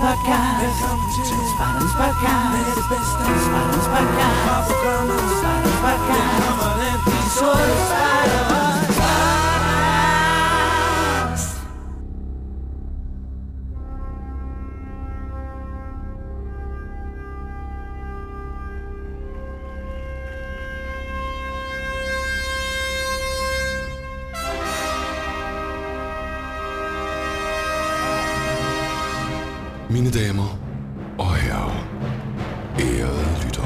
Podcast. Velkommen til Spartans Podcast. Med det bedste. Spartans Podcast. Fra programmet Spartans Podcast. Her kommer Mine damer og herrer, ærede lyttere.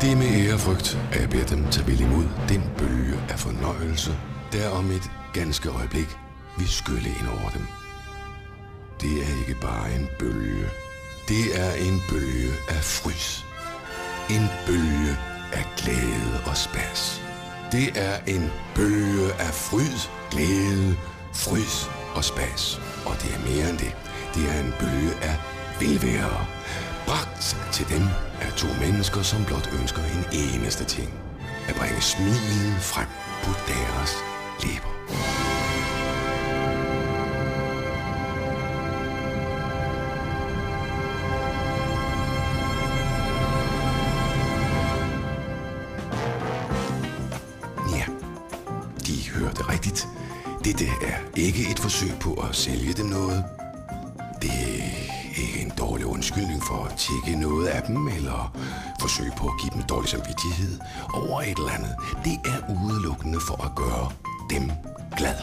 Det er med ærefrygt, at jeg beder dem tage vel imod den bølge af fornøjelse, der om et ganske øjeblik vil skylle ind over dem. Det er ikke bare en bølge. Det er en bølge af frys. En bølge af glæde og spas. Det er en bølge af fryd, glæde, frys og spas. Og det er mere end det. Det er en bølge af velvære. Bragt til dem af to mennesker, som blot ønsker en eneste ting. At bringe smilet frem på deres læber. Ikke et forsøg på at sælge dem noget. Det er ikke en dårlig undskyldning for at tjekke noget af dem, eller forsøg på at give dem dårlig samvittighed over et eller andet. Det er udelukkende for at gøre dem glad.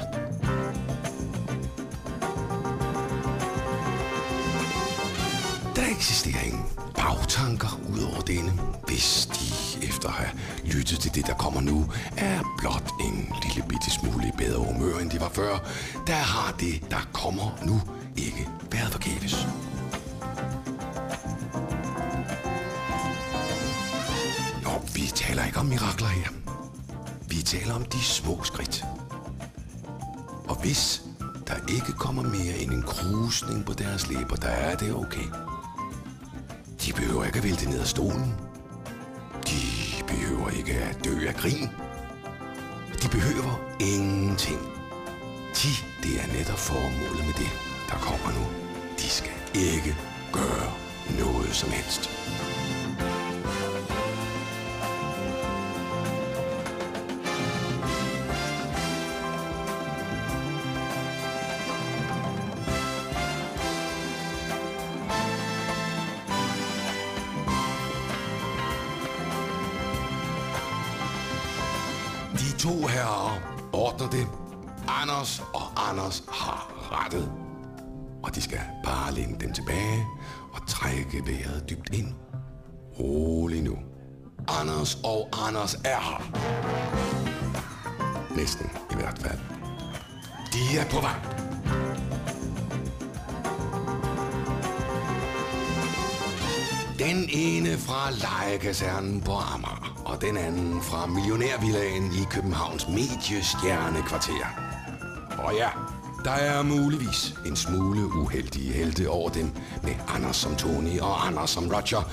Der bagtanker ud over denne, hvis de efter at have lyttet til det, der kommer nu, er blot en lille bitte smule bedre humør, end de var før. Der har det, der kommer nu, ikke været forgæves. Nå, vi taler ikke om mirakler her. Vi taler om de små skridt. Og hvis der ikke kommer mere end en krusning på deres læber, der er det okay. De behøver ikke at vælte ned af stolen. De behøver ikke at dø af grin. De behøver ingenting. De, det er netop formålet med det, der kommer nu. De skal ikke gøre noget som helst. Anders har rettet. Og de skal bare læne dem tilbage og trække vejret dybt ind. Rolig nu. Anders og Anders er her. Næsten i hvert fald. De er på vej. Den ene fra lejekasernen på Amager, og den anden fra millionærvillagen i Københavns mediestjernekvarter. Og ja, der er muligvis en smule uheldige helte over dem, med Anders som Tony og Anders som Roger.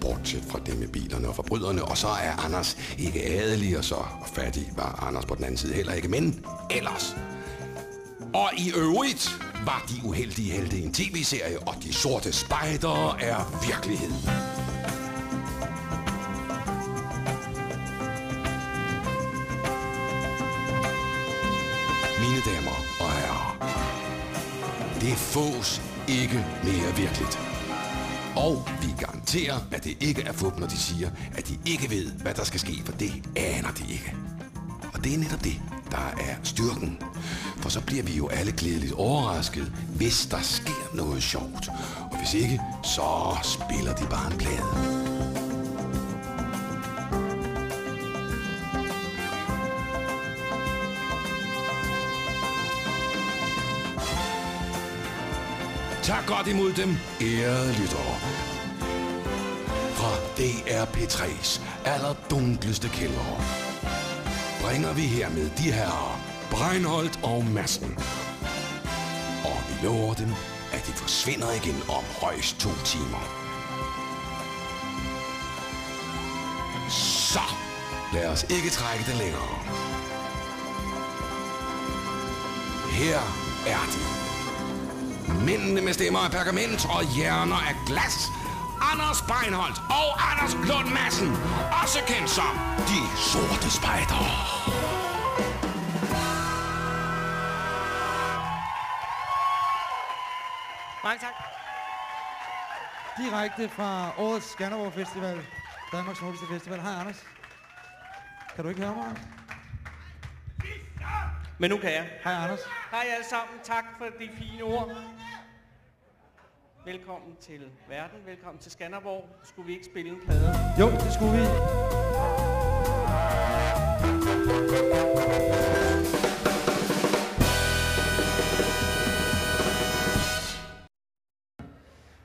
Bortset fra det med bilerne og forbryderne, og så er Anders ikke adelig, og så fattig var Anders på den anden side heller ikke, men ellers og i øvrigt var de uheldige helte en tv-serie, og de sorte spejdere er virkelighed. Damer og herrer, det fås ikke mere virkeligt. Og vi garanterer, at det ikke er fup, når de siger, at de ikke ved, hvad der skal ske, for det aner de ikke. Og det er netop det, der er styrken. For så bliver vi jo alle glædeligt overrasket, hvis der sker noget sjovt. Og hvis ikke, så spiller de bare en plade. Tag godt imod dem, ære lyttere. Fra DRP3's allerdunkleste kælder bringer vi hermed de her Breinholt og Madsen. Og vi lover dem, at at de forsvinder igen om højst to timer. Så lad os ikke trække det længere. Her er de. Mændene med stemmer af pergament og hjerner af glas. Anders Beinholt og Anders Lund Madsen. Også kendt som De Sorte Spejder. Mange tak. Direkte fra årets Skanderborg Festival, Danmarks Smukkeste Festival. Hej Anders. Kan du ikke høre mig? Men nu kan jeg. Hej Anders. Hej alle sammen. Tak for de fine ord. Velkommen til verden. Velkommen til Skanderborg. Skulle vi ikke spille en plade? Jo, det skulle vi.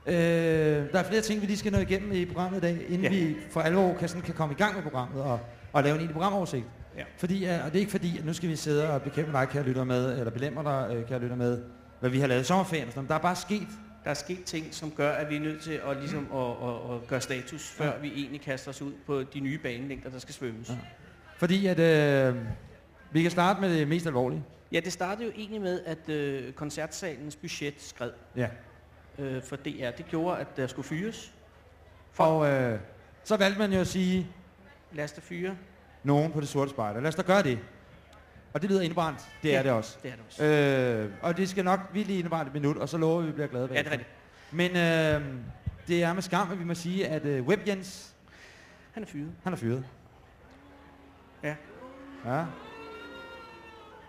Øh, der er flere ting, vi lige skal nå igennem i programmet i dag, inden Ja. vi for alvor kan, sådan, kan komme i gang med programmet og, og lave en egentlig programoversigt. Ja. Fordi, øh, og det er ikke fordi, at nu skal vi sidde og bekæmpe dig, kære lytter med, eller belemmer dig, øh, kære lytter med, hvad vi har lavet i sommerferien. sådan. Der er bare sket Der er sket ting, som gør, at vi er nødt til at, ligesom, at, at, at gøre status, før vi egentlig kaster os ud på de nye banelængder, der skal svømmes. Ja. Fordi at øh, vi kan starte med det mest alvorlige. Ja, det startede jo egentlig med, at øh, koncertsalens budget skred Ja. øh, for DR. Det gjorde, at der skulle fyres. Og øh, så valgte man jo at sige, Lad os da fyre. nogen på det sorte spejder. Lad os da gøre det. Og det lyder indbrændt. Det Ja. er det også. Det er det også. Øh, og det skal nok virkelig indbrændt et minut, og så lover vi, at vi bliver glade ja, det er rigtigt. Men øh, det er med skam, at vi må sige, at øh, Web Jens, Han er fyret. han er fyret. Ja. Ja.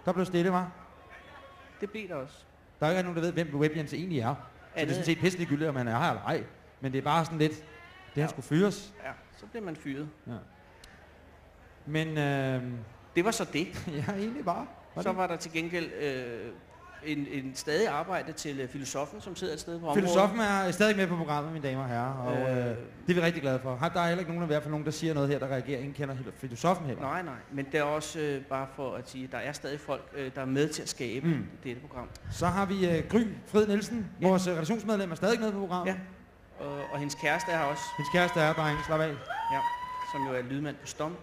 Der blev stille, var. Det blev der også. Der er jo ikke nogen, der ved, hvem Web Jens egentlig er. Så det er sådan set pisselig gyldigt, om han er her eller ej. Men det er bare sådan lidt, det han Ja. skulle fyres. Ja, så blev man fyret. Men øh, Det var så det. ja, egentlig bare. Var Så det? var der til gengæld øh, en, en stadig arbejde til øh, filosofen, som sidder et sted på området. Filosofen er stadig med på programmet, mine damer og herrer, og øh, Øh. det er vi rigtig glade for. Har- Der er heller ikke nogen, i hvert fald nogen, der siger noget her, der reagerer. Ingen kender filosofen heller. Nej, nej. Men det er også øh, bare for at sige, at der er stadig folk, øh, der er med til at skabe Mm. dette program. Så har vi øh, Gry Fred Nielsen, Ja. vores øh, redaktionsmedlem, er stadig med på programmet. Ja. Og, og hendes kæreste er her også, Hendes kæreste er drenge, slap af. ja, som jo er lydmand på Stom.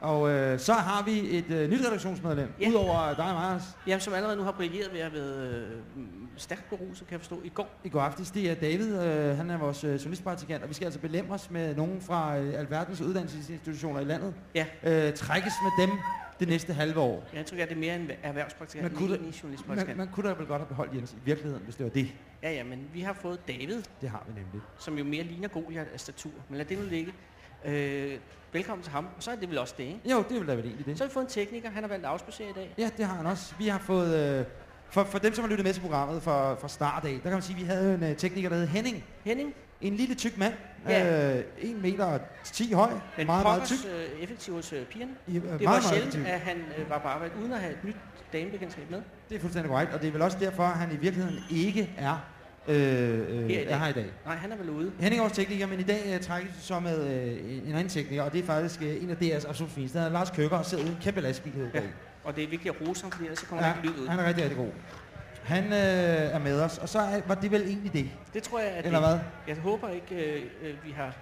Og øh, så har vi et øh, nyt redaktionsmedlem, Ja. udover dig Anders. Jamen, som allerede nu har brilleret ved at været øh, stærkt beruset, kan jeg forstå, i går. I går aftes, det er David, øh, han er vores øh, journalistpraktikant, og vi skal altså belemres med nogen fra øh, alverdens uddannelsesinstitutioner i landet. Ja. Øh, trækkes med dem det næste halve år. Jeg tror, at det er mere en erhvervspraktikant, end kunne egentlig Man, journalistpraktikant. man kunne da vel godt have beholdt Jens i virkeligheden, hvis det var det. Ja, ja, men vi har fået David, Det har vi nemlig. som jo mere ligner Goliath af statur. Men lad det nu ligge. Øh, velkommen til ham. Og så er det vel også det, ikke? Jo, det vil da vel egentlig det. Så har vi fået en tekniker. Han har valgt at afspacere i dag. Ja, det har han også. Vi har fået... Øh, for, for dem, som har lyttet med til programmet fra, fra start af, der kan man sige, at vi havde en uh, tekniker, der hed Henning. Henning, En lille tyk mand. Ja. Øh, 1 meter og 10 høj. den meget, meget tyk. øh, effektiv hos øh, pigerne. I, øh, Det meget, var meget sjældent, effektiv. at han øh, var på arbejde uden at have et nyt damebekendtskab med. Det er fuldstændig korrekt, og det er vel også derfor, at han i virkeligheden ikke er, øh, øh, Her i dag. er her i dag. Nej, han er vel ude. Henning er vores tekniker, men i dag uh, trækkes vi så med uh, en anden tekniker, og det er faktisk uh, en af DR's absolut fineste. Han er Lars Køkker og sidder i en kæmpe lastbil herude Ja. bag. Og det er vigtigt at rose ham, fordi ellers så kommer Ja, ikke lyd ud. han er rigtig, rigtig god. Han øh, er med os, og så er, var det vel egentlig det. Det tror jeg, at Eller det, hvad? Jeg håber ikke, øh, øh, vi har...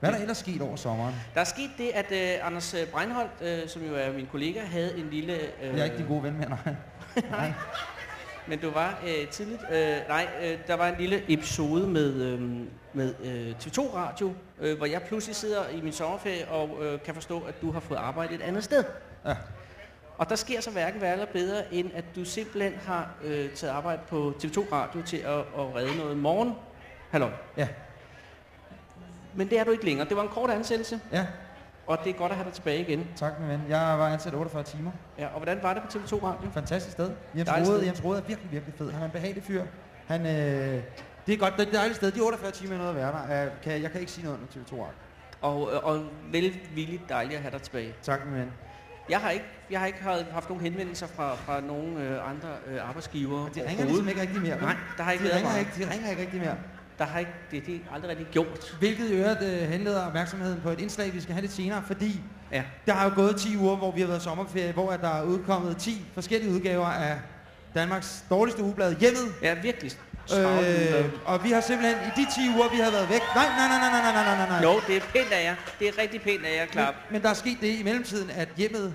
Hvad er der ellers sket over sommeren? Der er sket det, at øh, Anders Breinholt, øh, som jo er min kollega, havde en lille... Øh, Jeg er ikke din gode ven mere, nej. nej. Men du var øh, tidligt... Øh, nej, øh, der var en lille episode med, øh, med øh, TV2 Radio, øh, hvor jeg pludselig sidder i min sommerferie og øh, kan forstå, at du har fået arbejde et andet sted. Ja. Og der sker så hverken værre eller bedre, end at du simpelthen har øh, taget arbejde på TV2 Radio til at, at redde noget morgen. Hallo. Ja. Men det er du ikke længere. Det var en kort ansættelse, Ja, og det er godt at have dig tilbage igen. tak min ven. Jeg var ansat 48 timer. Ja, og hvordan var det på TV2 Radio? Fantastisk sted. Jens Dejligt Rode, sted. Jens Rode er virkelig, virkelig fed. Han er en behagelig fyr. Han, øh, det er godt, det er et dejligt sted. De 48 timer er noget at være der. Jeg kan, jeg kan ikke sige noget om TV2 Radio. Og, øh, og velvilligt dejligt at have dig tilbage. Tak min ven. Jeg har ikke, jeg har ikke haft- nogen henvendelser fra, fra nogen øh, andre øh, arbejdsgivere. De ringer ligesom ikke rigtig mere. Nej, der har ikke de været ringer meget. ikke, de ringer ikke rigtig mere der har ikke, det, det er aldrig rigtig gjort. Hvilket i øvrigt øh, henleder opmærksomheden på et indslag, vi skal have lidt senere, fordi ja. der har jo gået 10 uger, hvor vi har været sommerferie, hvor der er udkommet 10 forskellige udgaver af Danmarks dårligste ugeblad, Hjemmet. Ja, virkelig Øh, og vi har simpelthen, i de 10 uger, vi har været væk... Nej, nej, nej, nej, nej, nej, nej, nej. No, det er pænt af jer. Det er rigtig pænt af jer, Klap. Men, men der er sket det i mellemtiden, at hjemmet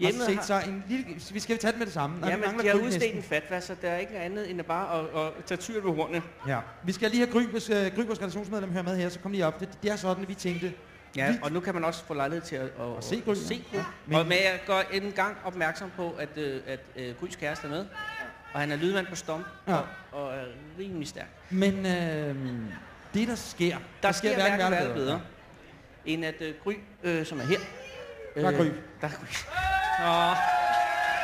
Hjemmet har set har- sig en lille... Vi skal tage det med det samme. Ja, men de har udstedt en fatwa, så der er ikke andet end at bare at, at tage tyren ved hornene. Ja. Vi skal lige have Gry, hvis uh, Gry, vores redaktionsmedlem, hører med her, så kom lige op. Det, det er sådan, at vi tænkte... Ja, og nu kan man også få lejlighed til at, at, At se Gry, Se. Gry. Ja. Men, og med jeg går en gang opmærksom på, at, øh, at øh, Grys kæreste er med. Og han er lydmand på Stomp, Ja. og, og er rimelig stærk. Men øh, det, der sker... Der sker hverken hverken værre bedre, end at øh, Gry, øh, som er her... Der er Gry. Der er Gry. Åh,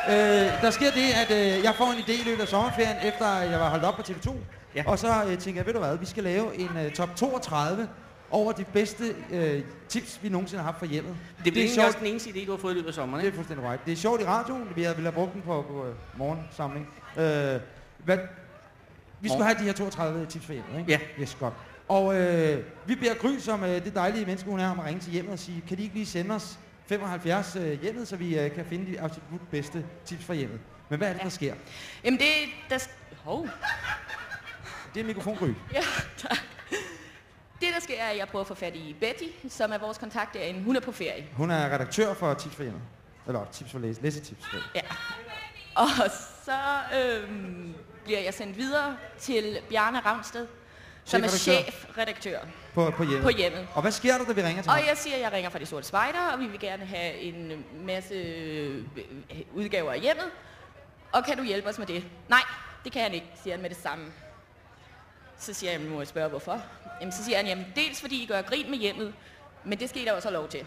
Øh, der sker det, at øh, jeg får en idé i løbet af sommerferien, efter jeg var holdt op på TV2. Ja. Og så øh, tænker jeg, ved du hvad, vi skal lave en øh, top 32 over de bedste øh, tips, vi nogensinde har haft for hjemmet. det bliver er egentlig sjovt. også den eneste idé, du har fået i løbet af sommeren, Det er ikke? fuldstændig right. Det er sjovt i radioen. Vi har, ville have brugt den på, på øh, morgensamling. Øh, hvad, vi skulle have de her 32 tips for hjemmet, ikke? Ja. Yes, godt. Og øh, vi beder Gry, som øh, det dejlige menneske, hun er, om at ringe til hjemmet og sige, kan de ikke lige sende os 75 øh, hjemmet, så vi øh, kan finde de absolut bedste tips for hjemmet. Men hvad er det, der sker? Jamen det, der... Hov. Det er mikrofon Gry. Ja, tak. Det, der sker, er, at jeg prøver at få fat i Betty, som er vores kontakt derinde. Hun er på ferie. Hun er redaktør for tips for hjemmet. Eller tips for læse, læsetips. Ja. Og så øhm, bliver jeg sendt videre til Bjarne Ravnsted, som er Chefredaktør. På, på hjemmet. på hjemmet. Og hvad sker der, da vi ringer til Og ham? jeg siger, at jeg ringer fra De Sorte Spejder, og vi vil gerne have en masse øh, udgaver af hjemmet. Og kan du hjælpe os med det? Nej, det kan han ikke, siger han med det samme. Så siger jeg, "Men må jeg spørge, hvorfor? Jamen, så siger han, jamen, dels fordi I gør grin med hjemmet, men det skal I da også have lov til.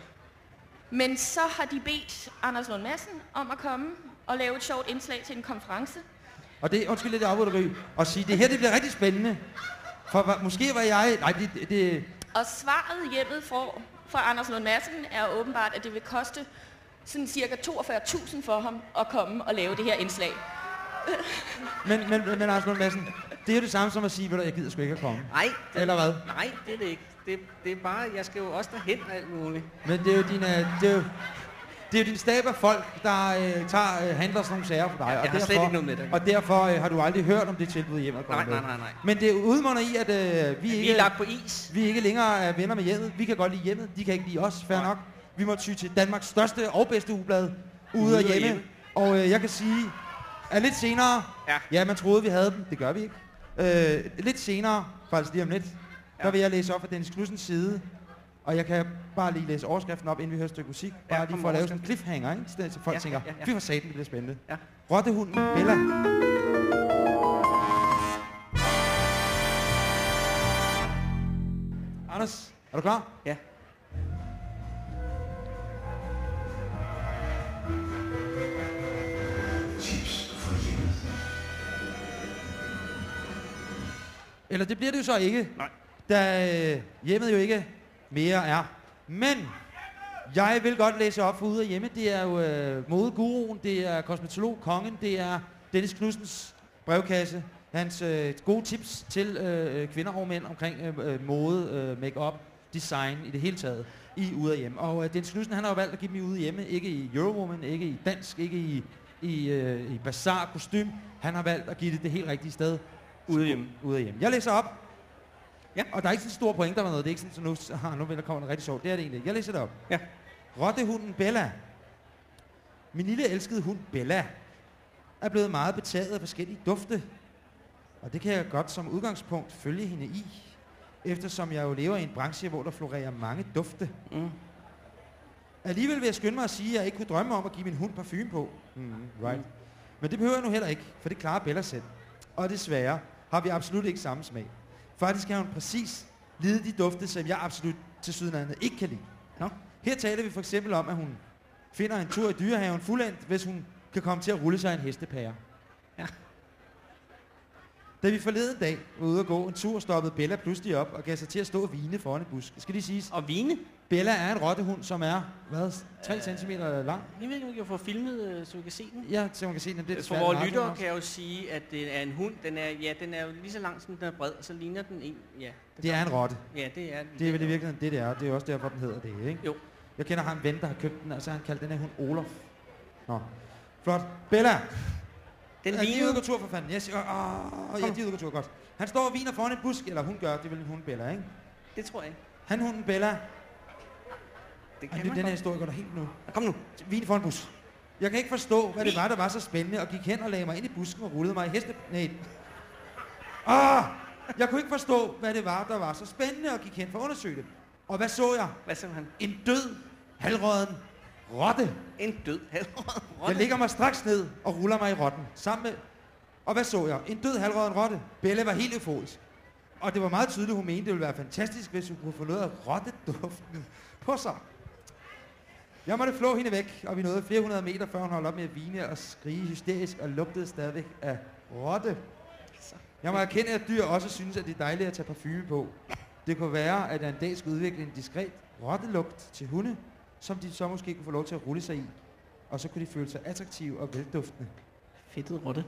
Men så har de bedt Anders Lund Madsen om at komme og lave et sjovt indslag til en konference. Og det, undskyld lidt afbrudt, Gry, og sige, det her det bliver rigtig spændende. For hva- måske var jeg... Nej, det, det, Og svaret hjemmet får fra Anders Lund Madsen er åbenbart, at det vil koste sådan cirka 42.000 for ham at komme og lave det her indslag. men, men, men Anders Lund Madsen, det er jo det samme som at sige, du, jeg gider sgu ikke at komme. Nej, det, Eller hvad? nej, det er det ikke. Det, det er bare, jeg skal jo også derhen og alt muligt. Men det er jo din, øh, det er jo, det er jo din stab af folk, der øh, tager, øh, handler sådan nogle sager for dig. Ja, jeg og har slet ikke noget med det. Og derfor øh, har du aldrig hørt om det tilbud hjemme Nej, nej, nej, nej. Men det udmunder i, at øh, vi, Vi ikke, er lagt på is. vi ikke længere er venner med hjemmet. Vi kan godt lide hjemmet, de kan ikke lide os, fair Nej. nok. Vi må ty til Danmarks største og bedste ugeblad, Ude og hjemme. Hjemme. Og øh, jeg kan sige, at lidt senere, Ja. ja, man troede, vi havde dem, det gør vi ikke. Øh, lidt senere, faktisk lige om lidt, ja. der vil jeg læse op fra Dennis Knudsens side. Og jeg kan bare lige læse overskriften op, inden vi hører et stykke musik. Bare Ja, lige for at lave sådan en cliffhanger, ikke? Så så folk Ja, tænker, ja, ja. fy for satan, det bliver spændende. Ja. Rottehunden Bella. Anders, er du klar? Ja. Eller det bliver det jo så ikke. Nej. Da øh, hjemmet jo ikke mere er. Men jeg vil godt læse op for ude af hjemme. Det er jo øh, modeguruen, det er kosmetolog kongen, det er Dennis Knudsens brevkasse. Hans øh, gode tips til øh, kvinder og mænd omkring øh, øh, mode, øh, make-up, design i det hele taget i ude af hjemme. Og øh, Dennis Knudsen han har jo valgt at give dem i ude af hjemme. Ikke i Eurowoman, ikke i dansk, ikke i, i, øh, i bazar kostym. Han har valgt at give det det helt rigtige sted. Ude hjemme. Ude af hjemme. Jeg læser op. Ja. Og der er ikke sådan en stor point, der var noget. Det er ikke sådan, så nu, ah, nu der komme noget rigtig sjovt. Det er det egentlig. Jeg læser det op. Ja. Rottehunden Bella. Min lille elskede hund Bella er blevet meget betaget af forskellige dufte. Og det kan jeg godt som udgangspunkt følge hende i, eftersom jeg jo lever i en branche, hvor der florerer mange dufte. Mm. Alligevel vil jeg skynde mig at sige, at jeg ikke kunne drømme om at give min hund parfume på. Mm, right. Men det behøver jeg nu heller ikke, for det klarer Bella selv. Og desværre har vi absolut ikke samme smag. Faktisk har hun præcis lide de dufte, som jeg absolut til sydenlandet ikke kan lide. Nå. Her taler vi for eksempel om, at hun finder en tur i dyrehaven fuldendt, hvis hun kan komme til at rulle sig en hestepære. Ja. Da vi forleden dag var ude at gå en tur, stoppede Bella pludselig op og gav sig til at stå og vine foran en busk. Skal lige siges, Og vine. Bella er en rottehund, som er, hvad, 3 Øh, cm lang. Jeg ved ikke, om jeg kan få filmet, øh, så vi kan se den. Ja, så man kan se den. Det er For svært vores lyttere kan jeg jo sige, at det er en hund. Den er, ja, den er jo lige så lang, som den er bred, og så ligner den en... Ja, Det er en rotte. Ja, det er den. Det er vel i virkeligheden det, det er. Det er også derfor, den hedder det, ikke? Jo. Jeg kender ham en ven, der har købt den, og så har han kaldt den her hund Olof. Nå. Flot. Bella, Den ja, de er ude lignede... gå tur for fanden. Jeg siger, åh, ja, de er ude tur, godt. Han står og viner foran en busk, eller hun gør, det er vel en hund Bella, ikke? Det tror jeg ikke. Han, hunden Bella, Det Ej, kan det, man den her historie går der helt nu. Kom nu. Vin foran en bus. Jeg kan ikke forstå, hvad det var, der var så spændende, og gik hen og lagde mig ind i busken og rullede mig i heste... Nej. Ah! Jeg kunne ikke forstå, hvad det var, der var så spændende, og gik hen for at undersøge det. Og hvad så jeg? Hvad sagde han? En død, halvråden rotte. En død halvråd. Jeg lægger mig straks ned og ruller mig i rotten. Sammen med... Og hvad så jeg? En død halvråden rotte. Belle var helt euforisk. Og det var meget tydeligt, hun mente, det ville være fantastisk, hvis hun kunne få noget af rotteduften på sig. Jeg måtte flå hende væk, og vi nåede flere hundrede meter, før hun holdt op med at vine og skrige hysterisk og lugtede stadigvæk af rotte. Jeg må erkende, at dyr også synes, at det er dejligt at tage parfume på. Det kunne være, at jeg en dag skulle udvikle en diskret rottelugt til hunde, som de så måske kunne få lov til at rulle sig i. Og så kunne de føle sig attraktive og velduftende. Fedtet rotte.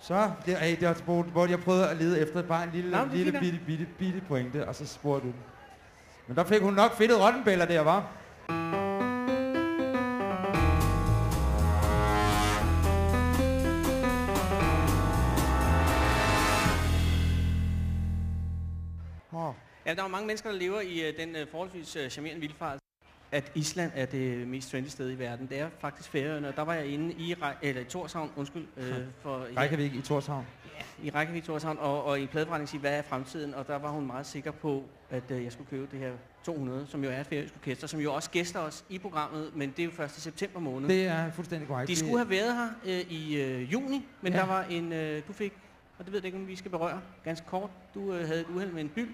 Så, det, ej, det var hvor, hvor jeg prøvede at lede efter bare en lille, Nå, lille bitte, bitte, bitte pointe, og så spurgte du. Men der fik hun nok fedtet rottenbæller der, var. Ja, der er jo mange mennesker, der lever i uh, den uh, forholdsvis uh, charmerende vildfart, at Island er det mest trendy sted i verden. Det er faktisk Færøerne, og der var jeg inde i, Rej- eller i Torshavn, undskyld, øh, for, ja, Reykjavik i Torshavn. i Reykjavik Torshavn, og, og i en pladeforretning sige, hvad er fremtiden? Og der var hun meget sikker på, at øh, jeg skulle købe det her 200, som jo er et færøsk orkester, som jo også gæster os i programmet, men det er jo først i september måned. Det er fuldstændig korrekt. De skulle have været her øh, i øh, juni, men Ja. ja. der var en, øh, du fik, og det ved jeg ikke, om vi skal berøre, ganske kort. Du øh, havde et uheld med en byld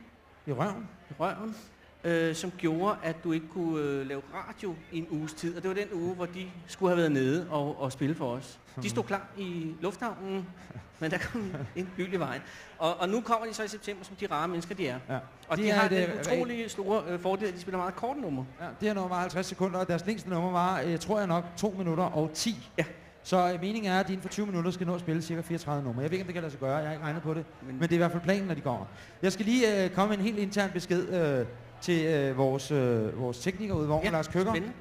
I røven. i røven, øh, som gjorde, at du ikke kunne øh, lave radio i en uges tid. Og det var den uge, hvor de skulle have været nede og, og spille for os. De stod klar i lufthavnen, men der kom en byld i vejen. Og, og nu kommer de så i september, som de rare mennesker, de er. Ja. Og de, De har den øh, utrolig store øh, fordel, at de spiller meget kort nummer. Ja, det her nummer var 50 sekunder, og deres længste nummer var, øh, tror jeg nok, 2 minutter og 10. Ja. Så øh, meningen er, at de inden for 20 minutter skal nå at spille cirka 34 numre. Jeg ved ikke, om det kan lade sig gøre, jeg har ikke regnet på det. Men, men det er i hvert fald planen, når de kommer. Jeg skal lige øh, komme med en helt intern besked øh, til øh, vores, øh, vores tekniker ude i vognen, Ja, Lars Køkker. spændende.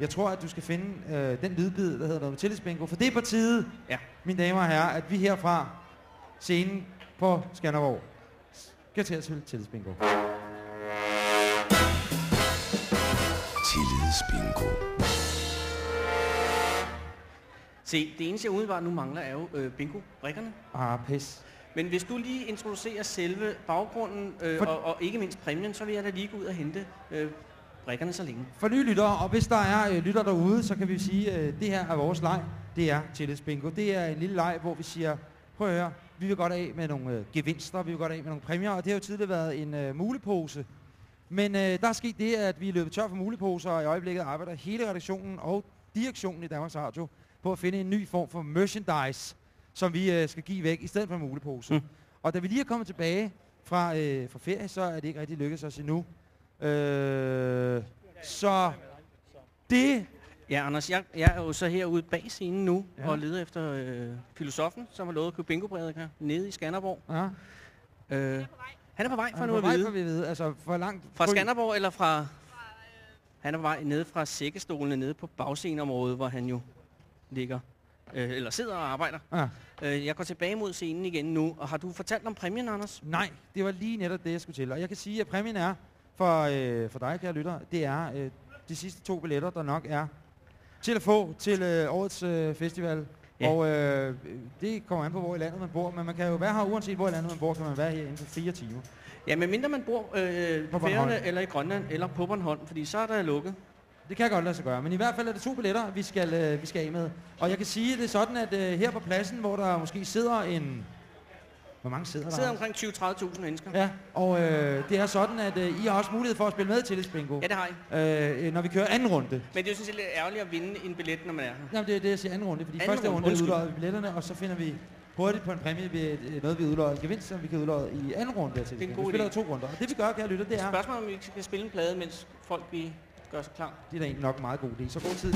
Jeg tror, at du skal finde øh, den lydbid, der hedder noget med tillidsbingo. For det er på tide, Ja. mine damer og herrer, at vi herfra scenen på Skanderborg skal til at spille tillidsbingo. Tillidsbingo. Se, det eneste, jeg umiddelbart nu mangler, er jo øh, bingo-brikkerne. Ah, pis. Men hvis du lige introducerer selve baggrunden, øh, For- og, og ikke mindst præmien, så vil jeg da lige gå ud og hente øh, brikkerne så længe. For nye lyttere, og hvis der er øh, lytter derude, så kan vi sige, at øh, det her er vores leg. Det er tillidsbingo. Det er en lille leg, hvor vi siger, prøv at høre, vi vil godt af med nogle øh, gevinster, vi vil godt af med nogle præmier, og det har jo tidligere været en øh, mulepose. Men øh, der er sket det, at vi er løbet tør for muleposer, og i øjeblikket arbejder hele redaktionen og direktionen i Danmarks Radio på at finde en ny form for merchandise, som vi øh, skal give væk i stedet for en mulepose. Mm. Og da vi lige er kommet tilbage fra, øh, fra ferie, så er det ikke rigtig lykkedes os endnu. Øh, så det... Ja, Anders, jeg, jeg er jo så herude bag scenen nu, Ja. og leder efter øh, filosofen, som har lovet at købe bingo her nede i Skanderborg. Ja, Øh, han er på vej for han nu er at på vej, vide. for vi ved. Altså, for langt... Fra Skanderborg eller fra... Han er på vej nede fra sækkestolene nede på bagsceneområdet, hvor han jo ligger, øh, eller sidder og arbejder. Ja. Øh, jeg går tilbage mod scenen igen nu, og har du fortalt om præmien, Anders? Nej, det var lige netop det, jeg skulle til. Og jeg kan sige, at præmien er for, øh, for dig, kære lytter, det er øh, de sidste to billetter, der nok er til at få til øh, årets øh, festival. Ja. Og øh, det kommer an på, hvor i landet man bor, men man kan jo være her, uanset hvor i landet man bor, kan man være her inden for fire timer. Ja, men mindre man bor øh, På. Færøerne eller i Grønland eller på Bornholm, fordi så er der lukket. Det kan godt lade sig gøre, men i hvert fald er det to billetter, vi skal, øh, vi skal af med. Og jeg kan sige, at det er sådan, at øh, her på pladsen, hvor der måske sidder en... Hvor mange sidder Der der? sidder omkring 20-30.000 mennesker. Ja, og øh, det er sådan, at øh, I har også mulighed for at spille med til det bingo, Ja, det har I. øh, når vi kører anden runde. Men det er jo sådan set lidt ærgerligt at vinde en billet, når man er her. Jamen, det er det, jeg siger anden runde, fordi Anden første runde, runde udløjer vi billetterne, og så finder vi hurtigt på en præmie ved noget, vi udløjer en gevinst, som vi kan udløje i anden runde til Det er en Vi god spiller idé. to runder, og det vi gør, kære lytter, det er, Spørgsmålet om vi skal spille en plade, mens folk vi gør sig klar. det er da egentlig nok en meget god idé. Så god tid.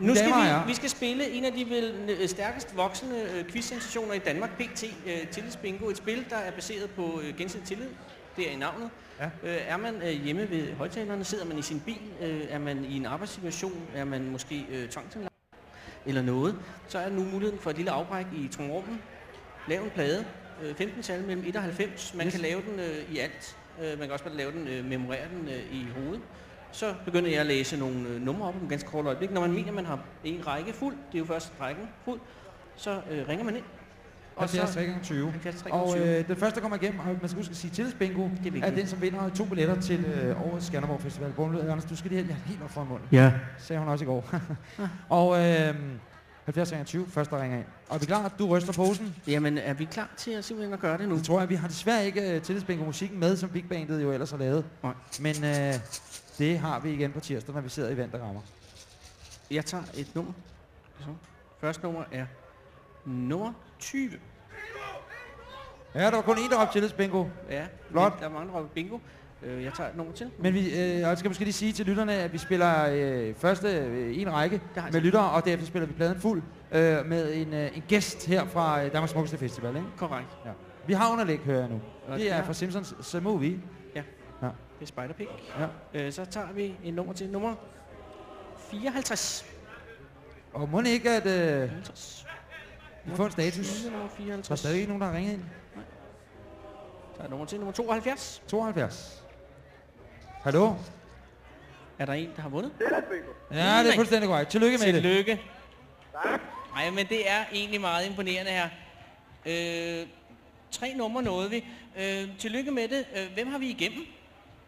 Nu skal vi, vi skal spille en af de vel øh, stærkest voksende øh, quiz-sensationer i Danmark, PT, øh, Tillidsbingo. Et spil, der er baseret på øh, gensidig tillid. Det er i navnet. Ja. Øh, er man øh, hjemme ved højtalerne, sidder man i sin bil, øh, er man i en arbejdssituation, er man måske øh, tvangsindlagt eller noget, så er nu muligheden for et lille afbræk i tromrummen. Lav en plade, øh, 15 tal mellem 1 og 90. Man Yes. kan lave den øh, i alt. Øh, man kan også bare lave den, øh, memorere den øh, i hovedet. Så begynder jeg at læse nogle øh, numre op om ganske kort øjeblik. Når man mener, man har en række fuld, det er jo først rækken fuld, så øh, ringer man ind. 70 3 gange 20. 70 3 Og gange 20. øh, den første, der kommer igennem, og man skal huske at sige tillidsbingo, er er, den, som vinder to billetter til øh, årets Skanderborg Festival. Bornlød, Anders, du skal lige have helt op foran munden. Ja. Sagde hun også i går. og øh, 70 gange 20, første der ringer ind. Og er vi klar? Du ryster posen. Jamen, er vi klar til at simpelthen at gøre det nu? Det tror jeg, vi har desværre ikke uh, tillidsbingo-musikken med, som Big Bandet jo ellers har lavet. Nej. Men øh, det har vi igen på tirsdag, når vi sidder i vand, der rammer. Jeg tager et nummer. Så. Første nummer er nummer 20. Ja, der var kun én, der råbte tillidsbingo. Ja, men Der er mange, der råber bingo. Øh, jeg tager nummer til. Men vi øh, og skal måske lige sige til lytterne, at vi spiller øh, første øh, en række med lyttere, og derefter spiller vi pladen fuld øh, med en, øh, en gæst her fra øh, Danmarks Smukkeste Festival. Ikke? Korrekt. Ja. Vi har underlæg, hører jeg nu. Og Det er fra Simpsons The Movie. Det er Spider-Pig. Ja. Øh, så tager vi et nummer til. Nummer 54. Og må ikke, at øh, 54. vi får en status. Der er 54. stadig ikke nogen, der har ringet ind. Så er nummer til. Nummer 72. 72. Hallo? Er der en, der har vundet? Ja, det er Nej. fuldstændig korrekt. Tillykke med det. Tillykke. Nej, men det er egentlig meget imponerende her. Øh, tre numre nåede vi. Øh, tillykke med det. Øh, hvem har vi igennem?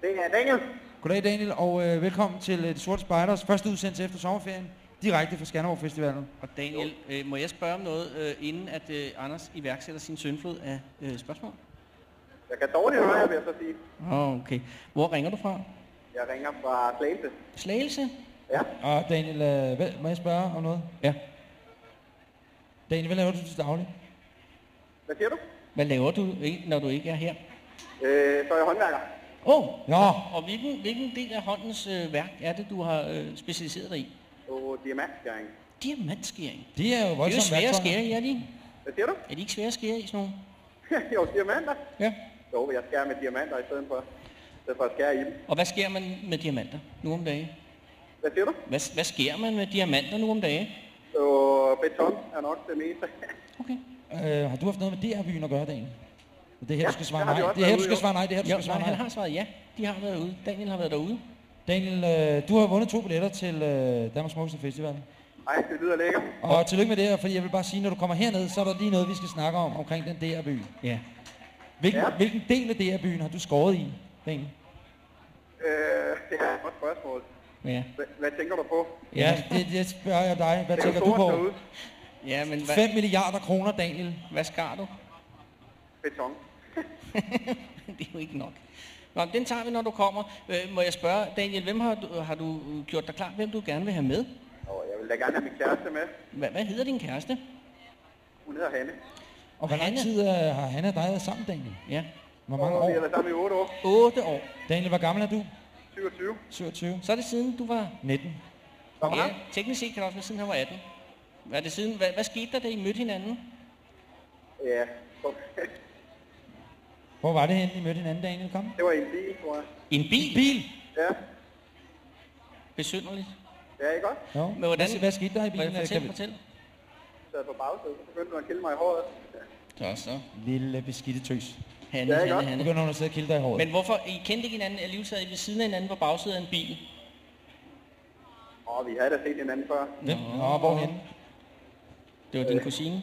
Det er Daniel. Goddag Daniel, og øh, velkommen til øh, De Sorte Spejders første udsendelse efter sommerferien. Direkte fra Skanderborg Festivalen. Og Daniel, øh, må jeg spørge om noget, øh, inden at øh, Anders iværksætter sin søndflod af øh, spørgsmål? Jeg kan dårligt høre jer, vil jeg så sige. Oh, okay. Hvor ringer du fra? Jeg ringer fra Slagelse. Slagelse? Ja. Og Daniel, øh, hvad, må jeg spørge om noget? Ja. Daniel, hvad laver du til daglig? Hvad siger du? Hvad laver du, ikke, når du ikke er her? Øh, så er jeg håndværker. Åh, oh, Nå, og hvilken, hvilken del af håndens øh, værk er det, du har øh, specialiseret dig i? På diamantskæring. Diamantskæring. det er jo Det er jo voldsomt svære skære i, er de ikke? Hvad siger du? Er de ikke svære at skære i sådan nogle? jo, diamanter. Ja. Jo, jeg skærer med diamanter i stedet for, i stedet for at skære i dem. Og hvad sker man med diamanter nu om dagen? Hvad siger du? Hvad, hvad sker man med diamanter nu om dagen? Så beton er nok det meste. Okay. Øh, har du haft noget med DR-byen at gøre, Daniel? Det er her, Ja, du skal svare nej. Det er her, du skal svare nej. Det er her, du Jo, skal svare nej, han har svaret ja. De har været ude. Daniel har været derude. Daniel, øh, du har vundet to billetter til øh, Danmarks Smukkeste Festival. Ej, det lyder lækkert. Og tillykke med det her, fordi jeg vil bare sige, når du kommer herned, så er der lige noget, vi skal snakke om omkring den DR-by. Ja. Hvilken, Ja. hvilken del af DR-byen har du skåret i, Daniel? Øh, det er et godt spørgsmål. Ja. Hvad, hvad tænker du på? Ja, det, det spørger jeg dig. Hvad er tænker du på? derude. Ja, men hvad, 5 milliarder kroner, Daniel. hvad skar du? Beton. det er jo ikke nok. Nå, den tager vi, når du kommer. Øh, må jeg spørge, Daniel, hvem har du, har du gjort dig klar, hvem du gerne vil have med? Og jeg vil da gerne have min kæreste med. Hvad, hvad hedder din kæreste? Hun hedder Hanne. Og hvor lang Hanne. tid øh, har han og dig været sammen, Daniel? Ja. Hvor mange Og vi har år? været sammen i 8 år. 8 år. Daniel, hvor gammel er du? 27. 27. Så er det siden, du var... 19. Hvor Ja, teknisk set kan det også være siden, han var 18. Hvad, er det siden, hvad, hvad skete der, da I mødte hinanden? Ja. Hvor var det henne, I mødte hinanden, Daniel? Kom. Det var i en bil, tror jeg. I en bil? Bil! Ja. Besynderligt. Ja, ikke også? Jo. Men hvordan- Hvad, hvad skete der i bilen? Fortæl, fortæl. sad på bagsædet, så begyndte hun at kilde mig i håret. Så, så. Lille beskidte tøs. Hanne, Ja, ikke Hanne? Hanne. Begynder hun at sidde og kilde dig i håret. Men hvorfor? I kendte ikke hinanden, alligevel sad I ved siden af hinanden på bagsædet af en bil. Og vi havde da set hinanden før. Hvem? Nå, hvorhen? Det var din kusine.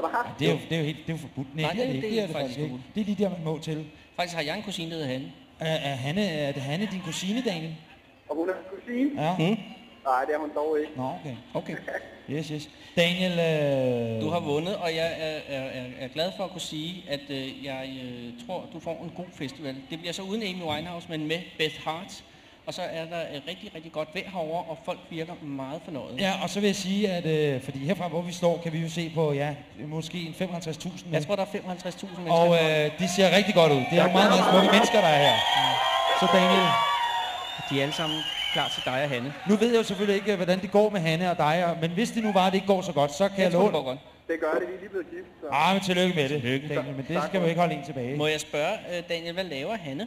Hvad var Det er jo, det er jo, helt, det er jo forbudt. Nej, Nej, det er det det- ikke. det er det faktisk ikke. forbudt. Det er lige der, man må til. Faktisk har jeg en kusine, der hedder Hanne. Er, er, Hanne, er det Hanne, din kusine, Daniel? Og hun er kusine? Ja. Hmm? Nej, det er hun dog ikke. Nå, okay. Okay. Yes, yes. Daniel, øh... Du har vundet, og jeg er, er, er, er glad for at kunne sige, at øh, jeg øh, tror, du får en god festival. Det bliver så uden Amy Winehouse, men med Beth Hart. Og så er der øh, rigtig, rigtig godt vejr herovre, og folk virker meget fornøjet. Ja, og så vil jeg sige, at øh, fordi herfra, hvor vi står, kan vi jo se på, ja, måske en 55.000 Jeg tror, der er 55.000 mennesker. Og øh, de ser rigtig godt ud. Det er jo meget, meget smukke mennesker, der er her. Så Daniel, De er alle sammen klar til dig og Hanne. Nu ved jeg jo selvfølgelig ikke, hvordan det går med Hanne og dig, og- men hvis det nu var, at det ikke går så godt, så kan jeg, Jeg love... det godt. Det gør det, vi er lige blevet gift, så... Ah, men tillykke med det. Tillykke. Daniel, men det skal jo ikke holde en tilbage. Må jeg spørge, øh, Daniel, hvad laver Hanne?